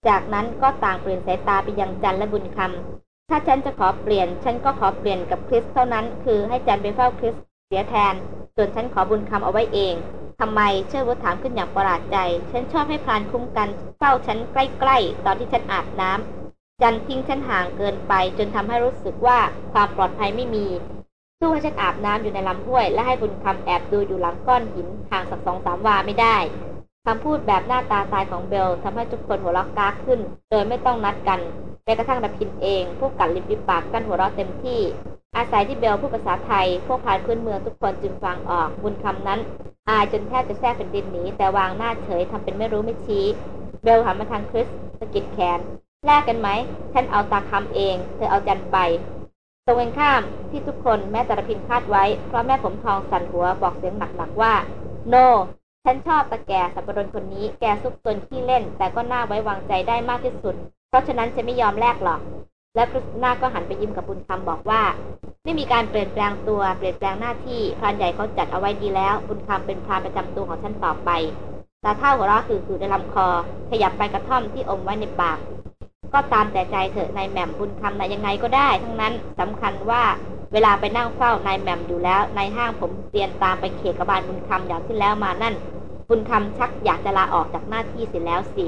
จากนั้นก็ต่างเปลี่ยนสายตาไปยังจันและบุญคำถ้าฉันจะขอเปลี่ยน ฉันก็ขอเปลี่ยนกับคริสเท่านั้น คือให้จันไปเฝ้าคริสเสียแทน ส่วนฉันขอบุญคำเอาไว้เองทำไมเชื่อวุฒถามขึ้นอย่างประหลาดใจ ฉันชอบให้พรานคุ้มกันเฝ้าฉันใกล้ๆ ตอนที่ฉันอาบน้ำจันทิ้งฉันห่างเกินไป จนทำให้รู้สึกว่าความปลอดภัยไม่มี สู้ให้ฉันอาบน้ำอยู่ในลำห้วย และให้บุญคำแอบดูอยู่หลังก้อนหินห่างสักสองสามวาไม่ได้คำพูดแบบหน้าตาตายของเบลทำให้ทุกคนหัวเราะกากขึ้น โดยไม่ต้องนัดกันแม้กระทั่งดพินเองพวกกัดลิบปิปากกันหัวเราะเต็มที่ อาศัยที่เบลพูดภาษาไทย พวกพานพื้นเมืองทุกคนจึงฟังออกบุญคำนั้น อายจนแทบจะแทรกเป็นดินหนีแต่วางหน้าเฉยทำเป็นไม่รู้ไม่ชี้ เบลหันมาทางคริสสะกิดแขนแลกกันไหมฉันเอาตาคำเอง เธอเอาจันไป ตรงกันข้ามที่ทุกคนแม้แต่ระพินคาดไว้ เพราะแม่ผมทองสั่นหัวบอกเสียงหนักๆว่า no ฉันชอบตะแก่สับปะรดคนนี้แกซุกซนขี้เล่น แต่ก็น่าไว้วางใจได้มากที่สุด เพราะฉะนั้นจะไม่ยอมแลกหรอก และคริสนาก็หันไปยิ้มกับบุญคำบอกว่า ไม่มีการเปลี่ยนแปลงตัวเปลี่ยนแปลงหน้าที่พรานใหญ่เขาจัดเอาไว้ดีแล้ว บุญคำเป็นพรานประจำตัวของฉันต่อไปตาเท่าหัวเราะคือๆในลำคอ ขยับไปกระท่อมที่อมไว้ในปาก ก็ตามแต่ใจเถอะนายแหม่มบุญคำนายยังไงก็ได้ ทั้งนั้นสำคัญว่าเวลาไปนั่งเฝ้านายแหม่มอยู่แล้วนายห้างผมเตียนตามไปเขตกบาลบุญคำอย่างที่แล้วมานั่น บุญคำชักอยากจะลาออกจากหน้าที่เสร็จแล้วสิ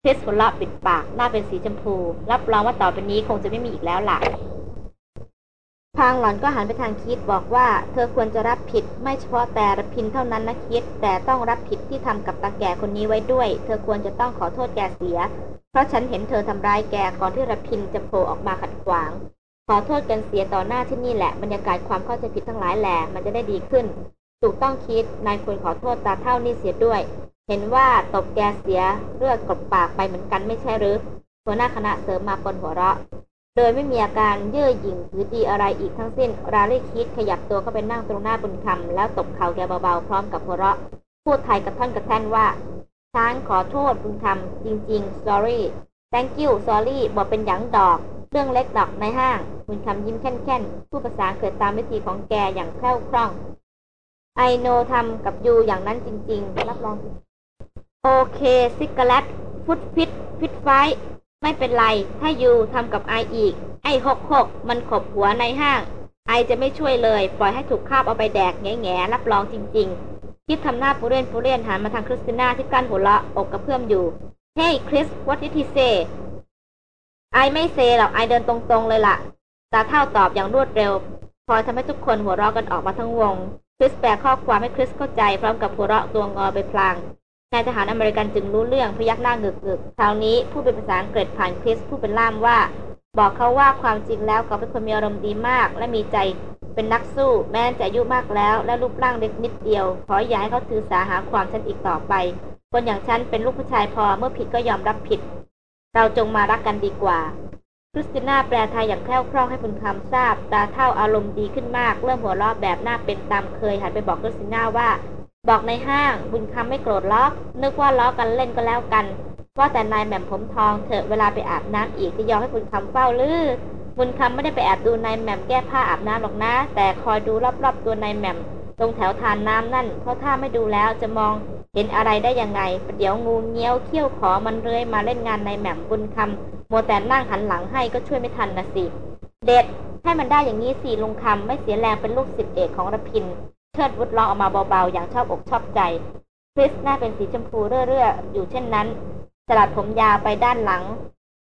เทสคนละปิดปากหน้าเป็นสีชมพู รับรองว่าต่อไปนี้คงจะไม่มีอีกแล้วล่ะ พางหล่อนก็หันไปทางคิดบอกว่า เธอควรจะรับผิดไม่เฉพาะแต่ระพินเท่านั้นนะคิด แต่ต้องรับผิดที่ทำกับตาแก่คนนี้ไว้ด้วย เธอควรจะต้องขอโทษแกเสีย เพราะฉันเห็นเธอทำร้ายแกก่อนที่ระพินจะโผล่ออกมาขัดขวาง ขอโทษกันเสียต่อหน้าที่นี่แหละบรรยากาศความเข้าใจผิดทั้งหลายแหละมันจะได้ดีขึ้น ถูกต้องคิดนายควรขอโทษตาเท่านี่เสียด้วย เห็นว่าตบแกเสียเลือดกบปากไปเหมือนกันไม่ใช่หรือหัวหน้าคณะเสริมมาปนหัวเราะ โดยไม่มีอาการเย่อหยิ่งหรือดีอะไรอีกทั้งสิ้น ราลี่คิดขยับตัวเข้าไปนั่งตรงหน้าบุญคำแล้วตบเข่าแกเบาๆ พร้อมกับหัวเราะ พูดไทยกระท่อนกระแท่นว่าช้างขอโทษบุญคำจริงๆ sorry thank you sorry บอกเป็นหยังดอก เรื่องเล็กดอกในห้าง บุญคำยิ้มแค่นๆผู้ภาษาเกิดตามวิธีของแกอย่างแคล่วคล่องไอโนทำกับยูอย่างนั้นจริง ๆ รับรอง โอเคซิกเกลตฟุตฟิตฟิตไฟ ไม่เป็นไร ถ้ายูทำกับไออีก ไอหกหกมันขบหัวในห้าง ไอจะไม่ช่วยเลย ปล่อยให้ถูกคาบเอาไปแดกแง่แง่รับรองจริง ๆ คิดทำหน้าปูเรียนปูเรียนหันมาทางคริสติน่าที่กั้นหัวเราะอกกระเพื่อมอยู่ เฮ้ยคริส what did he say ไอไม่เซหรอกไอเดินตรงๆเลยละ่ะ ตาเท่าตอบอย่างรวดเร็ว พอทำให้ทุกคนหัวเราะกันออกมาทั้งวงคริสแปลข้อความให้คริสเข้าใจพร้อมกับหัวเราะตัวงอไปพลาง นายทหารอเมริกันจึงรู้เรื่องพยักหน้าเงึกๆคราวนี้พูดเป็นภาษาอังกฤษผ่านคริสผู้เป็นล่ามว่า บอกเขาว่าความจริงแล้วเขาเป็นคนมีอารมณ์ดีมาก และมีใจเป็นนักสู้ แม้จะอายุมากแล้ว และรูปร่างเล็กนิดเดียว ขออย่าให้เขาถือสาหาความฉันอีกต่อไป คนอย่างฉันเป็นลูกผู้ชายพอเมื่อผิดก็ยอมรับผิด เราจงมารักกันดีกว่าคริสติน่าแปลไทยอย่างแคล่วคล่องให้คุณคำทราบตาเท่าอารมณ์ดีขึ้นมากเริ่มหัวเราะแบบหน้าเป็นตามเคยหันไปบอกคริสติน่าว่า บอกในห้างบุญคำไม่โกรธล็อก นึกว่าล้อกันเล่นก็แล้วกัน ว่าแต่นายแหม่มผมทองเถอะเวลาไปอาบน้ำอีกจะยอมให้บุญคำเฝ้าลือบุญคำไม่ได้ไปแอบดูนายแหม่มแก้ผ้าอาบน้ำหรอกนะ แต่คอยดูรอบๆตัวนายแหม่มตรงแถวทานน้ำนั่น เพราะถ้าไม่ดูแล้วจะมองเห็นอะไรได้ยังไงเดี๋ยวงูเงี้ยวเขี้ยวขอมันเลื้อยมาเล่นงานนายแหม่มบุญคำโมแต่นั่งหันหลังให้ก็ช่วยไม่ทันนะสิ เด็ดให้มันได้อย่างนี้สิลุงคำไม่เสียแรงเป็นลูกศิษย์เอกของระพิน เชิดวุฒร้องออกมาเบาๆ อย่างชอบอกชอบใจคริสหน้าเป็นสีชมพูเรื่อๆ อยู่เช่นนั้น สลัดผมยาวไปด้านหลัง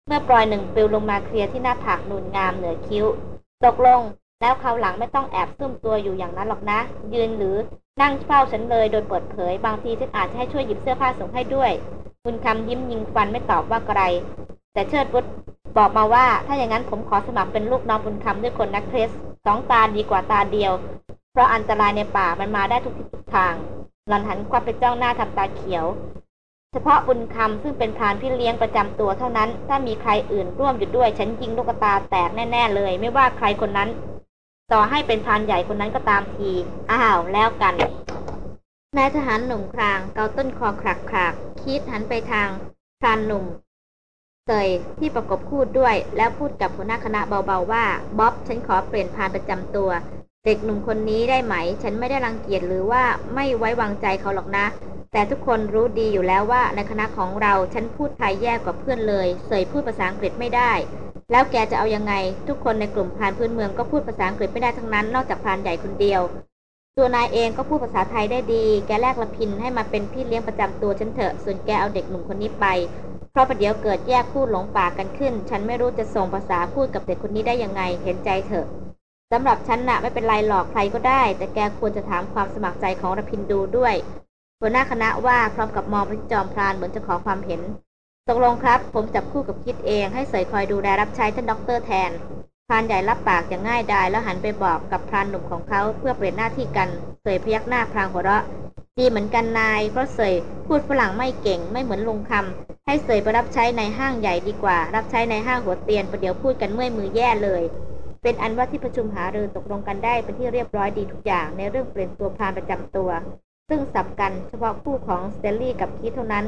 เมื่อปลอยหนึ่งปลิวลงมาเคลียร์ที่หน้าผากนูนงามเหนือคิ้ว ตกลงแล้วคราวหลังไม่ต้องแอบซุ่มตัวอยู่อย่างนั้นหรอกนะ ยืนหรือนั่งเฝ้าฉันเลยโดยเปิดเผย บางทีฉันอาจจะให้ช่วยหยิบเสื้อผ้าส่งให้ด้วย คุณคำยิ้มยิงฟันไม่ตอบว่าอะไร แต่เชิดวุฒบอกมาว่า ถ้าอย่างนั้นผมขอสมัครเป็นลูกน้องบุญคำด้วยคนนะคริสสองตาดีกว่าตาเดียว เพราะอันตรายในป่ามันมาได้ทุกทิศทุกทาง หลอนหันควับไปจ้องหน้าทำตาเขียว เฉพาะบุญคำซึ่งเป็นพรานพี่เลี้ยงประจำตัวเท่านั้น ถ้ามีใครอื่นร่วมอยู่ด้วย ฉันยิงลูกตาแตกแน่ ๆ เลย ไม่ว่าใครคนนั้น ต่อให้เป็นพรานใหญ่คนนั้นก็ตามทีอ้าวแล้วกันนายทหารหนุ่มครางเกาต้นคอคลักคลักคิดหันไปทางพรานหนุ่ม เตยที่ประกบพูดด้วย แล้วพูดกับหัวหน้าคณะเบาๆว่าบ๊อบฉันขอเปลี่ยนพานประจำตัว เด็กหนุ่มคนนี้ได้ไหม ฉันไม่ได้รังเกียจหรือว่าไม่ไว้วางใจเขาหรอกนะ แต่ทุกคนรู้ดีอยู่แล้วว่าในคณะของเราฉันพูดไทยแย่กว่าเพื่อนเลยเสยพูดภาษาอังกฤษไม่ได้ แล้วแกจะเอายังไง ทุกคนในกลุ่มพานพื้นเมืองก็พูดภาษาอังกฤษไม่ได้ทั้งนั้น นอกจากพานใหญ่คนเดียวตัวนายเองก็พูดภาษาไทยได้ดี แกแลกละพินให้มาเป็นพี่เลี้ยงประจำตัวฉันเถอะ ส่วนแกเอาเด็กหนุ่มคนนี้ไป เพราะประเดี๋ยวเกิดแยกพูดหลงปากกันขึ้น ฉันไม่รู้จะส่งภาษาพูดกับเด็กคนนี้ได้ยังไง เห็นใจเถอะสำหรับฉันนะ่ะไม่เป็นไรหรอกใครก็ได้ แต่แกควรจะถามความสมัครใจของรพินดูด้วยหัวหน้าคณะว่าพร้อมกับมองไปจอมพรานเหมือนจะขอความเห็นตกลงครับ ผมจับคู่กับคิดเองให้เสยคอยดูแลรับใช้ท่านด็อกเตอร์แทน พรานใหญ่รับปากอย่างง่ายดายแล้วหันไปบอกกับพรานหนุ่มของเขาเพื่อเปลี่ยนหน้าที่กันเสยพยักหน้าพรางหัวเราะดีเหมือนกันนาย เพราะเสยพูดฝรั่งไม่เก่งไม่เหมือนลุงคำให้เสยไปรับใช้ในห้างใหญ่ดีกว่า รับใช้ในห้างหัวเตียนประเดี๋ยวพูดกันเมื่อยมือแย่เลย เป็นอันว่าที่ประชุมหารือตกลงกันได้เป็นที่เรียบร้อยดีทุกอย่างในเรื่องเปลี่ยนตัวพรานประจำตัว ซึ่งสับกันเฉพาะคู่ของสเตลลี่กับคีเท่านั้น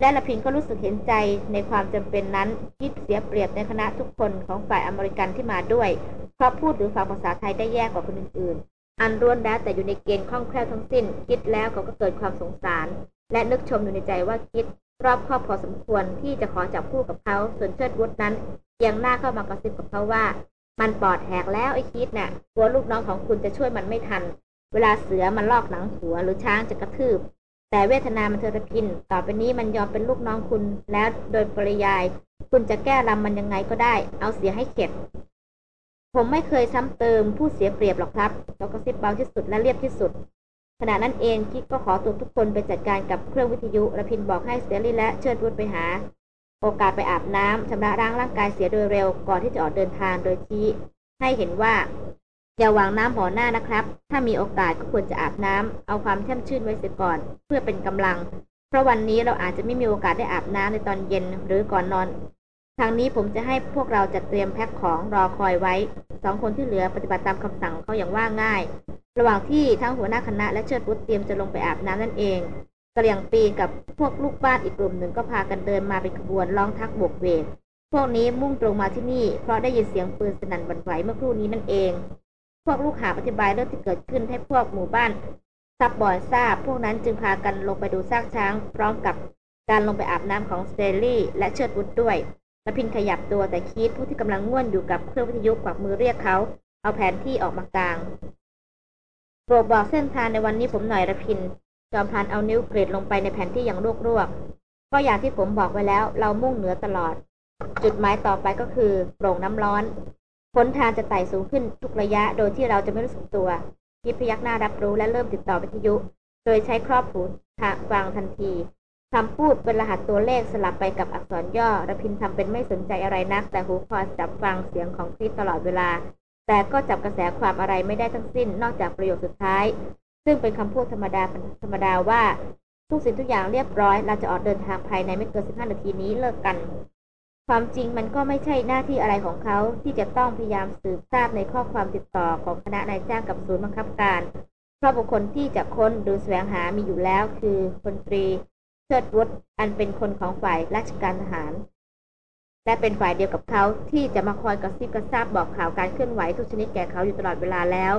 และละพินก็รู้สึกเห็นใจในความจำเป็นนั้นคิดเสียเปรียบในคณะทุกคนของฝ่ายอเมริกันที่มาด้วย เพราะพูดหรือฟังภาษาไทยได้แย่กว่าคนอื่นๆ อันล้วนแล้วแต่อยู่ในเกณฑ์คล่องแคล่วทั้งสิ้น คิดแล้วเขาก็เกิดความสงสาร และนึกชมอยู่ในใจว่าคิด รอบครอบพอสมควรที่จะขอจับคู่กับเขาส่วนเชิดวุฒนั้นเอียงหน้าเข้ามากระซิบกับเขาว่า มันปอดแหกแล้วไอ้คิดน่ะกลัวลูกน้องของคุณจะช่วยมันไม่ทัน เวลาเสือมันลอกหนังหัวหรือช้างจะกระทืบ แต่เวทนามันเธอระพิน ต่อไปนี้มันยอมเป็นลูกน้องคุณ แล้วโดยปริยาย คุณจะแก้รำมันยังไงก็ได้ เอาเสียให้เข็ด ผมไม่เคยซ้ำเติมผู้เสียเปรียบหรอกครับเขากระซิบเบาที่สุดและเรียบที่สุด ขณะนั้นเองคิดก็ขอตัวทุกคนไปจัดการกับเครื่องวิทยุระพินบอกให้เซรี่และเชิดวุฒไปหา โอกาสไปอาบน้ำชำระร่างร่างกายเสียโดยเร็วก่อนที่จะออกเดินทางโดยชี้ให้เห็นว่า อย่าวางน้ำบ่อหน้านะครับ ถ้ามีโอกาสก็ควรจะอาบน้ำเอาความแช่มชื่นไว้เสียก่อน เพื่อเป็นกำลัง เพราะวันนี้เราอาจจะไม่มีโอกาสได้อาบน้ำในตอนเย็นหรือก่อนนอน ทางนี้ผมจะให้พวกเราจัดเตรียมแพ็คของรอคอยไว้ สองคนที่เหลือปฏิบัติตามคำสั่งเขาอย่างว่าง่าย ระหว่างที่ทั้งหัวหน้าคณะและเชิดวุฒเตรียมจะลงไปอาบน้ำนั่นเองกระเหลี่ยงปีกับพวกลูกบ้านอีกกลุ่มหนึ่งก็พากันเดินมาเป็นขบวนร้องทักโบกเวกพวกนี้มุ่งตรงมาที่นี่ เพราะได้ยินเสียงปืนสนั่นหวั่นไหวเมื่อครู่นี้นั่นเอง พวกลูกหาบอธิบายเรื่องที่เกิดขึ้นให้พวกหมู่บ้านซับบอยทราบ พวกนั้นจึงพากันลงไปดูซากช้าง พร้อมกับการลงไปอาบน้ำของสแตนลีย์ และเชิดวุธด้วย รพินทร์ขยับตัวแต่คีดผู้ที่กำลังง่วนอยู่กับเครื่องวิทยุกวักมือเรียกเขา เอาแผนที่ออกมากางโปรดบอกเส้นทางในวันนี้ผมหน่อยรพินทร์ จอมพรานเอานิ้วกรีดลงไปในแผนที่อย่างรวกๆก็อย่างที่ผมบอกไว้แล้ว เรามุ่งเหนือตลอด จุดหมายต่อไปก็คือโปร่งน้ำร้อน พ้นทางจะไต่สูงขึ้นทุกระยะโดยที่เราจะไม่รู้สึกตัวยิบพยักหน้ารับรู้และเริ่มติดต่อวิทยุ โดยใช้ครอบหูฟังทันทีคำพูดเป็นรหัสตัวเลขสลับไปกับอักษรย่อระพินทำเป็นไม่สนใจอะไรนัก แต่หูคอยจับฟังเสียงของคริสตลอดเวลา แต่ก็จับกระแสความอะไรไม่ได้ทั้งสิ้นนอกจากประโยคสุดท้าย ซึ่งเป็นคำพูดธรรมดาธรรมดาว่าทุกสิ่งทุกอย่างเรียบร้อย เราจะออกเดินทางภายในไม่เกิน 15 นาทีนี้เลิกกัน ความจริงมันก็ไม่ใช่หน้าที่อะไรของเขาที่จะต้องพยายามสืบทราบในข้อความติดต่อของคณะนายจ้างกับศูนย์บังคับการ เพราะบุคคลที่จะค้นหรือแสวงหามีอยู่แล้วคือพลตรีเชิดวุฒิอันเป็นคนของฝ่ายราชการทหาร และเป็นฝ่ายเดียวกับเขาที่จะมาคอยกระซิบกระซาบบอกข่าวการเคลื่อนไหวทุกชนิดแก่เขาอยู่ตลอดเวลาแล้ว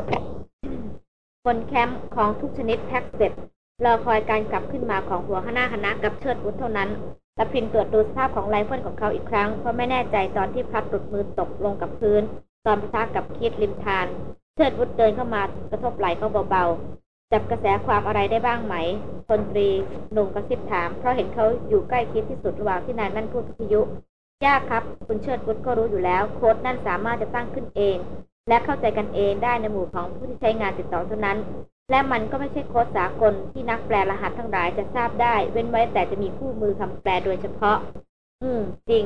คนแคมป์ของทุกชนิดแพ็กเสร็จ รอคอยการกลับขึ้นมาของหัวหน้าคณะกับเชิดวุธเท่านั้น รพินทร์ตรวจดูสภาพของไรเฟิลของเขาอีกครั้ง เพราะไม่แน่ใจตอนที่พลัดหลุดมือตกลงกับพื้น ตอนปะทะกับคีดริมธาร เชิดวุธเดินเข้ามากระทบไหล่เขาเบาๆ จับกระแสความอะไรได้บ้างไหมพลตรีหนุ่มกระซิบถาม เพราะเห็นเขาอยู่ใกล้คิดที่สุดระหว่างที่นายนั่นพูดวิทยุ ยากครับ คุณเชิดวุธก็รู้อยู่แล้ว โค้ดนั่นสามารถจะตั้งขึ้นเอง และเข้าใจกันเองได้ในหมู่ของผู้ที่ใช้งานติดต่อเท่านั้น และมันก็ไม่ใช่โค้ดสากลที่นักแปลรหัสทั้งหลายจะทราบได้ เว้นไว้แต่จะมีคู่มือคำแปลโดยเฉพาะ อืม จริง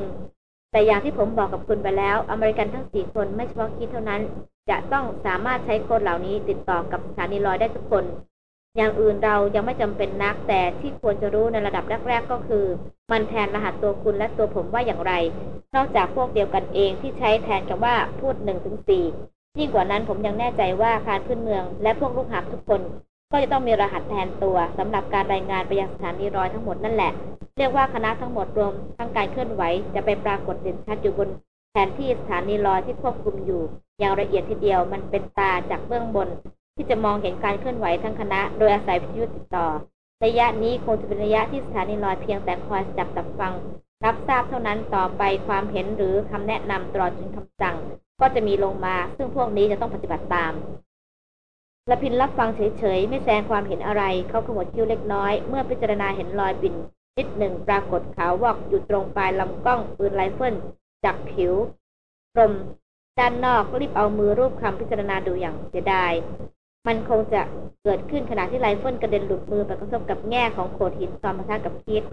แต่อย่างที่ผมบอกกับคุณไปแล้ว อเมริกันทั้งสี่คนไม่เฉพาะคิดเท่านั้น จะต้องสามารถใช้โค้ดเหล่านี้ติดต่อกับสถานีลอยได้ทุกคน อย่างอื่นเรายังไม่จำเป็นนัก แต่ที่ควรจะรู้ในระดับแรกๆก็คือ มันแทนรหัสตัวคุณและตัวผมว่าอย่างไร นอกจากพวกเดียวกันเองที่ใช้แทนกับว่าพูดหนึ่งถึงสี่ ยิ่งกว่านั้นผมยังแน่ใจว่าพานพื้นเมือง และพวกลูกหาบทุกคน ก็จะต้องมีรหัสแทนตัวสำหรับการรายงานไปยังสถานีรอยทั้งหมดนั่นแหละ เรียกว่าคณะทั้งหมดรวม ทั้งการเคลื่อนไหวจะไปปรากฏเด่นชัดอยู่บนแผนที่สถานีรอยที่ควบคุมอยู่ อย่างละเอียดทีเดียวมันเป็นตาจากเบื้องบน ที่จะมองเห็นการเคลื่อนไหวทั้งคณะ โดยอาศัยวิทยุติดต่อ ระยะนี้คงจะเป็นระยะที่สถานีลอยเพียงแต่คอยจับตับฟัง รับทราบเท่านั้นต่อไปความเห็นหรือคำแนะนำตลอดจนคำสั่ง ก็จะมีลงมา ซึ่งพวกนี้จะต้องปฏิบัติตามรพินทร์รับฟังเฉยๆ ไม่แสดงความเห็นอะไร เขาขมวดคิ้วเล็กน้อย เมื่อพิจารณาเห็นรอยบิ่นนิดหนึ่งปรากฏขาววอกอยู่ตรงปลายลำกล้องปืนไรเฟิลจากผิวกลมด้านนอกรีบเอามือลูบคลำพิจารณาดูอย่างเสียดาย มันคงจะเกิดขึ้นขณะที่ไรเฟิลกระเด็นหลุดมือไปกระทบกับแง่ของโขดหินตอนมาทะกับคิด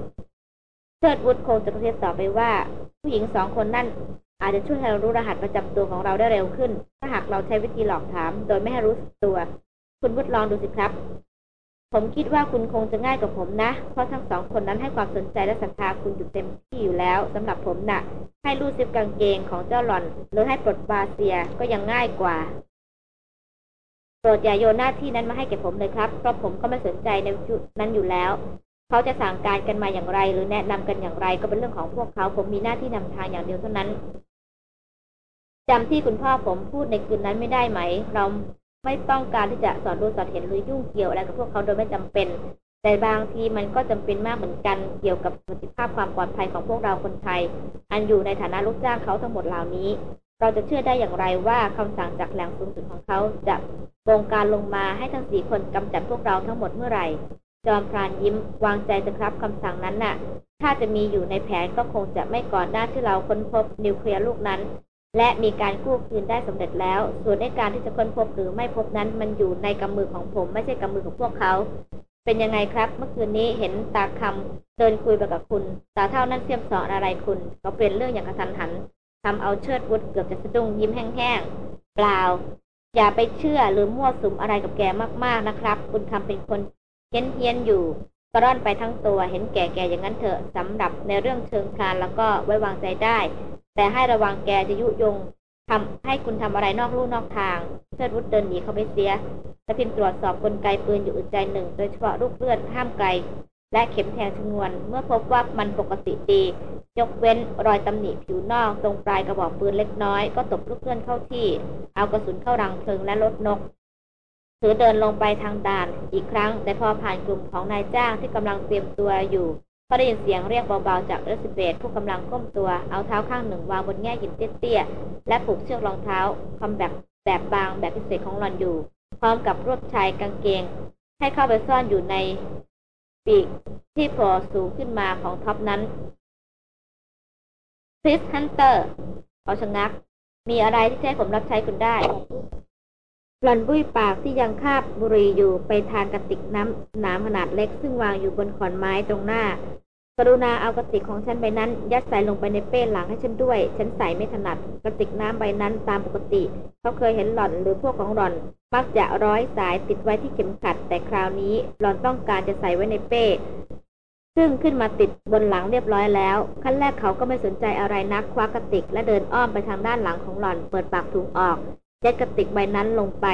เชิดวุฒคงจะกระเทียบต่อไปว่า ผู้หญิงสองคนนั่น อาจจะช่วยให้เรารู้รหัสประจำตัวของเราได้เร็วขึ้น ถ้าหากเราใช้วิธีหลอกถาม โดยไม่ให้รู้ตัว คุณวุฒิลองดูสิครับ ผมคิดว่าคุณคงจะง่ายกว่าผมนะ เพราะทั้งสองคนนั้นให้ความสนใจและศรัทธาคุณอยู่เต็มที่อยู่แล้วสำหรับผมนะ่ะ ให้รูดซิปกางเกงของเจ้าหล่อน หรือให้ปลดบาเซียก็ยังง่ายกว่าโปรดอย่าโยนหน้าที่นั้นมาให้แก่ผมเลยครับ เพราะผมก็ไม่สนใจในจุดนั้นอยู่แล้ว เขาจะสั่งการกันมาอย่างไร หรือแนะนำกันอย่างไรก็เป็นเรื่องของพวกเขา ผมมีหน้าที่นำทางอย่างเดียวเท่านั้น จำที่คุณพ่อผมพูดในคืนนั้นไม่ได้ไหม เราไม่ต้องการที่จะสอนรู้สอนเห็นหรือยุ่งเกี่ยวอะไรกับพวกเขาโดยไม่จำเป็น แต่บางทีมันก็จำเป็นมากเหมือนกันเกี่ยวกับประสิทธิภาพความปลอดภัยของพวกเราคนไทย อันอยู่ในฐานะลูกจ้างเขาทั้งหมดเหล่านี้ เราจะเชื่อได้อย่างไรว่าคำสั่งจากแหล่งสูงสุดของเขาจะบงการลงมาให้ทั้งสี่คนกำจัดพวกเราทั้งหมดเมื่อไหร่ จอมพรานยิ้มวางใจเถอะครับคำสั่งนั้นน่ะ ถ้าจะมีอยู่ในแผนก็คงจะไม่ก่อนหน้าที่เราค้นพบนิวเคลียร์ลูกนั้น และมีการกู้คืนได้สำเร็จแล้ว ส่วนในการที่จะค้นพบหรือไม่พบนั้น มันอยู่ในกำมือของผม ไม่ใช่กำมือของพวกเขา เป็นยังไงครับ เมื่อคืนนี้เห็นตาคำเดินคุยไปกับคุณตาเท่านั้นเสียมสอนอะไรคุณก็เป็นเรื่องอย่างกระทันหันทำเอาเชิดวุฒเกือบจะสะดุ้งยิ้มแห้งๆเปล่า อย่าไปเชื่อหรือมั่วสุมอะไรกับแกมากๆนะครับ คุณคำเป็นคนเฮี้ยนเฮียนอยู่ กร่อนไปทั้งตัวเห็นแก่ๆอย่างนั้นเถอะสำหรับในเรื่องเชิงการแล้วก็ไว้วางใจได้ แต่ให้ระวังแกจะยุยงทำให้คุณทำอะไรนอกลู่นอกทางเชิดวุฒเดินหนีเขาไปเสียและพิมตรวจสอบกลไกปืนอยู่อึดใจหนึ่ง โดยเฉพาะลูกเลือดห้ามไกล และเข็มแทงชนวน เมื่อพบว่ามันปกติดี ยกเว้นรอยตำหนิผิวนอก ตรงปลายกระบอกปืนเล็กน้อย ก็ตบลูกเลื่อนเข้าที่ เอากระสุนเข้ารังเพลิงและลดนก ถือเดินลงไปทางด่านอีกครั้ง แต่พอผ่านกลุ่มของนายจ้างที่กำลังเตรียมตัวอยู่ก็ได้ยินเสียงเรียกเบาๆจากเอลิซเบธผู้กำลังก้มตัวเอาเท้าข้างหนึ่งวางบนแง่หินเตี้ยๆและผูกเชือกรองเท้าคำแบบแบบบางแบบพิเศษของหลอนอยู่ พร้อมกับรวบชายกางเกง ให้เข้าไปซ่อนอยู่ในปีกที่โผล่สูงขึ้นมาของท็อปนั้นคริสฮันเตอร์เขาชะงัก มีอะไรที่ใช้ผมรับใช้คุณได้ หล่อนบุ้ยปากที่ยังคาบบุหรี่อยู่ไปทานกระติกน้ำน้ำขนาดเล็กซึ่งวางอยู่บนขอนไม้ตรงหน้า กรุณาเอากระติกของฉันใบนั้น ยัดใส่ลงไปในเป้หลังให้ฉันด้วย ฉันใส่ไม่ถนัด กระติกน้ำใบนั้นตามปกติ เขาเคยเห็นหล่อนหรือพวกของหล่อน มักจะร้อยสายติดไว้ที่เข็มขัด แต่คราวนี้หล่อนต้องการจะใส่ไว้ในเป้ ซึ่งขึ้นมาติดบนหลังเรียบร้อยแล้ว ขั้นแรกเขาก็ไม่สนใจอะไรนักคว้ากระติกและเดินอ้อมไปทางด้านหลังของหล่อน เปิดปากถุงออก ยัดกระติกใบนั้นลงไป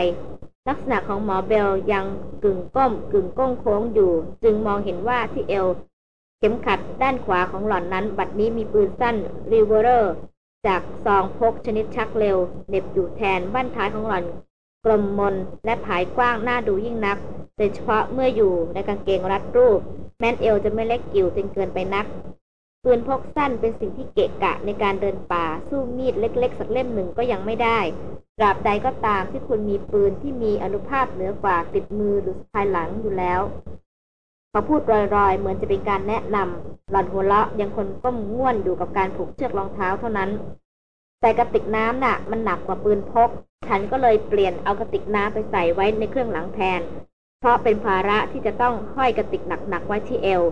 ลักษณะของหมอเบลยังกึ่งก้มกึ่งก้งโค้งอยู่ จึงมองเห็นว่าที่เอว เข็มขัดด้านขวาของหล่อนนั้น บัดนี้มีปืนสั้นรีเวอร์จากซองพกชนิดชักเร็วเหน็บอยู่แทนบ้านท้ายของหล่อน กลมมนและผายกว้างน่าดูยิ่งนักโดยเฉพาะเมื่ออยู่ในกางเกงรัดรูป แม้นเอวจะไม่เล็กกิ่วจนเกินไปนัก ปืนพกสั้นเป็นสิ่งที่เกะกะในการเดินป่า สู้มีดเล็ก ๆ สักเล่มหนึ่งก็ยังไม่ได้ตราบใดก็ตามที่คุณมีปืนที่มีอนุภาพเหนือกว่าติดมือหรือภายหลังอยู่แล้วเขาพูดรอยๆ เหมือนจะเป็นการแนะนำหล่อนหัวเราะยังคนก้มง่วนอยู่กับการผูกเชือกรองเท้าเท่านั้น แต่กระติกน้ำน่ะ มันหนักกว่าปืนพก ฉันก็เลยเปลี่ยนเอากระติกน้ำไปใส่ไว้ในเครื่องหลังแทน เพราะเป็นภาระที่จะต้องห้อยกระติกหนักๆไว้ที่เอว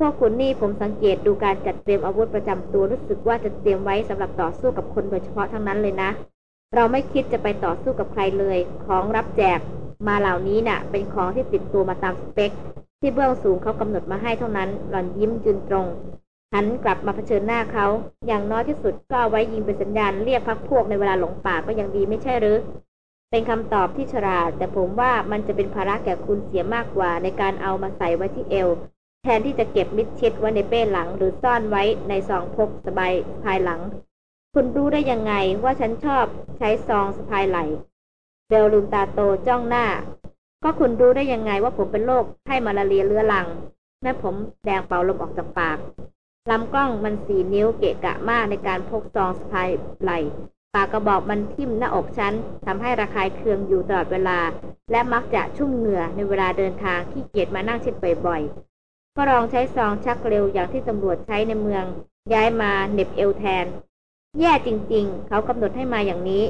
พวกคุณนี่ผมสังเกตดูการจัดเตรียมอาวุธประจำตัวรู้สึกว่าจะเตรียมไว้สำหรับต่อสู้กับคนโดยเฉพาะทั้งนั้นเลยนะ เราไม่คิดจะไปต่อสู้กับใครเลย ของรับแจกมาเหล่านี้น่ะ เป็นของที่ติดตัวมาตามสเปค ที่เบื้องสูงเขากำหนดมาให้เท่านั้น หล่อนยิ้มยืนตรงหันกลับมาเผชิญหน้าเขา อย่างน้อยที่สุดก็เอาไว้ยิงเป็นสัญญาณเรียกพักพวกในเวลาหลงป่าก็ยังดีไม่ใช่หรือ เป็นคำตอบที่ฉลาด แต่ผมว่ามันจะเป็นภาระแก่คุณเสียมากกว่าในการเอามาใส่ไว้ที่เอว แทนที่จะเก็บมิดชิดไว้ในเป้หลังหรือซ่อนไว้ในซองพกสบายภายหลัง คุณรู้ได้ยังไงว่าฉันชอบใช้ซองสะพายไหลเบลลืมตาโตจ้องหน้า ก็คุณรู้ได้ยังไงว่าผมเป็นโรคไข้มาลาเรียเรื้อรัง แม่ผมแดงเป่าลมออกจากปากลำกล้องมันสีนิ้วเกะกะมากในการพกซองสะพายไหลปากกระบอกมันทิ่มหน้าอกฉันทำให้ระคายเคืองอยู่ตลอดเวลา และมักจะชุ่มเหงื่อในเวลาเดินทางที่เกียจมานั่งชิดบ่อย ก็ลองใช้ซองชักเร็วอย่างที่ตำรวจใช้ในเมือง ย้ายมาเน็บเอวแทน แย่จริง ๆ เขากำหนดให้มาอย่างนี้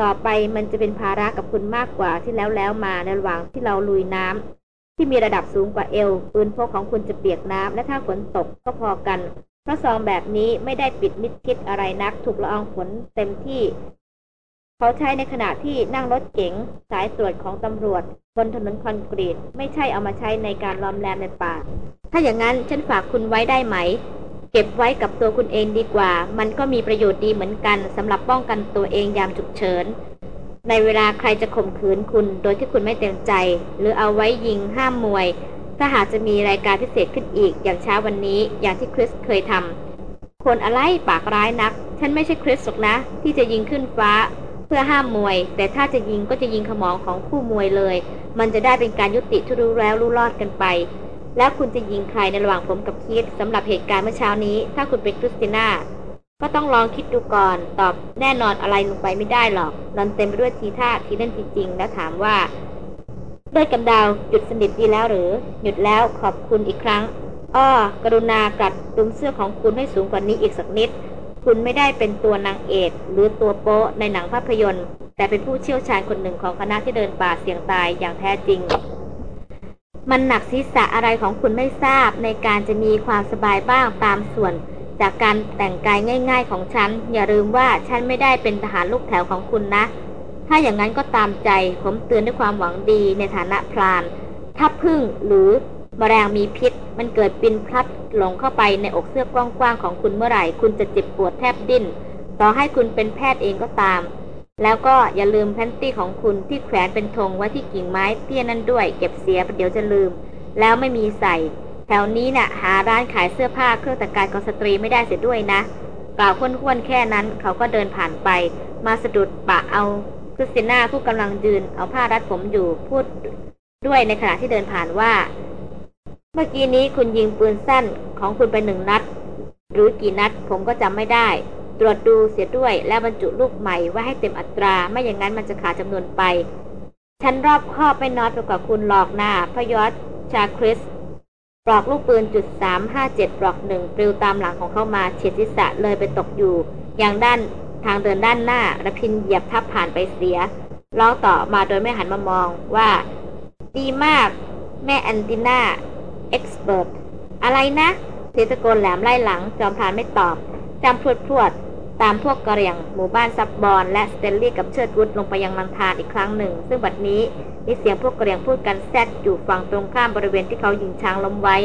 ต่อไปมันจะเป็นภาระกับคุณมากกว่าที่แล้วแล้วมาในระหว่างที่เราลุยน้ำที่มีระดับสูงกว่าเอว ปืนพกของคุณจะเปียกน้ำและถ้าฝนตกก็พอกัน เพราะซองแบบนี้ไม่ได้ปิดมิดชิดอะไรนัก ถูกละอองฝนเต็มที่ เขาใช้ในขณะที่นั่งรถเก๋งสายตรวจของตำรวจ บนถนนคอนกรีต ไม่ใช่เอามาใช้ในการล้อมแรมในป่า ถ้าอย่างนั้นฉันฝากคุณไว้ได้ไหม เก็บไว้กับตัวคุณเองดีกว่า มันก็มีประโยชน์ดีเหมือนกันสำหรับป้องกันตัวเองยามฉุกเฉิน ในเวลาใครจะข่มขืนคุณโดยที่คุณไม่เต็มใจ หรือเอาไว้ยิงห้ามมวย ถ้าหากจะมีรายการพิเศษขึ้นอีก อย่างเช้าวันนี้ อย่างที่คริสเคยทำคนอะไรปากร้ายนัก ฉันไม่ใช่คริสหรอกนะ ที่จะยิงขึ้นฟ้า เพื่อห้ามมวย แต่ถ้าจะยิงก็จะยิงขมองของคู่มวยเลย มันจะได้เป็นการยุติที่รู้แล้วรู้รอดกันไป แล้วคุณจะยิงใครในระหว่างผมกับคิดสำหรับเหตุการณ์เมื่อเช้านี้ ถ้าคุณเป็นคริสติน่าก็ต้องลองคิดดูก่อน ตอบแน่นอนอะไรลงไปไม่ได้หรอกนันเต็มไปด้วยทีท่าทีเล่นจริง แล้วถามว่า ด้วยกำดาวหยุดสนิทดีแล้วหรือ หยุดแล้วขอบคุณอีกครั้งอ้อกรุณากัดดุมเสื้อของคุณให้สูงกว่านี้อีกสักนิด คุณไม่ได้เป็นตัวนางเอกหรือตัวโป๊ในหนังภาพยนตร์ แต่เป็นผู้เชี่ยวชาญคนหนึ่งของคณะที่เดินป่าเสี่ยงตายอย่างแท้จริง มันหนักศีรษะอะไรของคุณไม่ทราบในการจะมีความสบายบ้างตามส่วน จากการแต่งกายง่าย ๆ ของฉัน อย่าลืมว่าฉันไม่ได้เป็นทหารลูกแถวของคุณนะ ถ้าอย่างนั้นก็ตามใจ ผมเตือนด้วยความหวังดีในฐานะพรานถ้าพึ่งหรือ มแมลงมีพิษ มันเกิดปินพลัดหลงเข้าไปในอกเสื้อกว้างๆของคุณเมื่อไหร่ คุณจะเจ็บปวดแทบดิ้น ต่อให้คุณเป็นแพทย์เองก็ตาม แล้วก็อย่าลืมแพนตี้ของคุณที่แขวนเป็นธงไว้ที่กิ่งไม้เตี้ยนั่นด้วย เก็บเสียเดี๋ยวจะลืม แล้วไม่มีใส่ แถวนี้น่ะ หาร้านขายเสื้อผ้าเครื่องแต่งกายของสตรีไม่ได้เสียด้วยนะกล่าวค้วนๆแค่นั้นเขาก็เดินผ่านไป มาสะดุดปะเอาคริสติน่าผู้กำลังยืนเอาผ้ารัดผมอยู่พูดด้วยในขณะที่เดินผ่านว่า เมื่อกี้นี้คุณยิงปืนสั้นของคุณไปหนึ่งนัด หรือกี่นัดผมก็จำไม่ได้ ตรวจดูเสียด้วยแล้วบรรจุลูกใหม่ไว้ให้เต็มอัตรา ไม่อย่างนั้นมันจะขาดจำนวนไป ฉันรอบคอบไม่น้อยไปกว่าคุณหลอกหน้าพยศชาคริสปลอกลูกปืนจุดสามห้าเจ็ดปลอกหนึ่งปลิวตามหลังของเขามาเฉียดศีรษะเลยไปตกอยู่ อย่างด้านทางเดินด้านหน้าระพินเหยียบทับผ่านไปเสียร้องต่อมาโดยไม่หันมามองว่า ดีมาก แม่แอนติน่า เอ็กซ์เบิร์อะไรนะเสียตะโกนแหลมไล่หลัง จอมพรานไม่ตอบ จำพรวดพรวด ตามพวกกระเรียง หมู่บ้านซับบอลและสเตลลี่กับเชิดวุฒลงไปยังลังทารอีกครั้งหนึ่ง ซึ่งบัดนี้มีเสียงพวกกระเรียงพูดกันแซดอยู่ฝั่งตรงข้ามบริเวณที่เขายิงช้างล้มไว้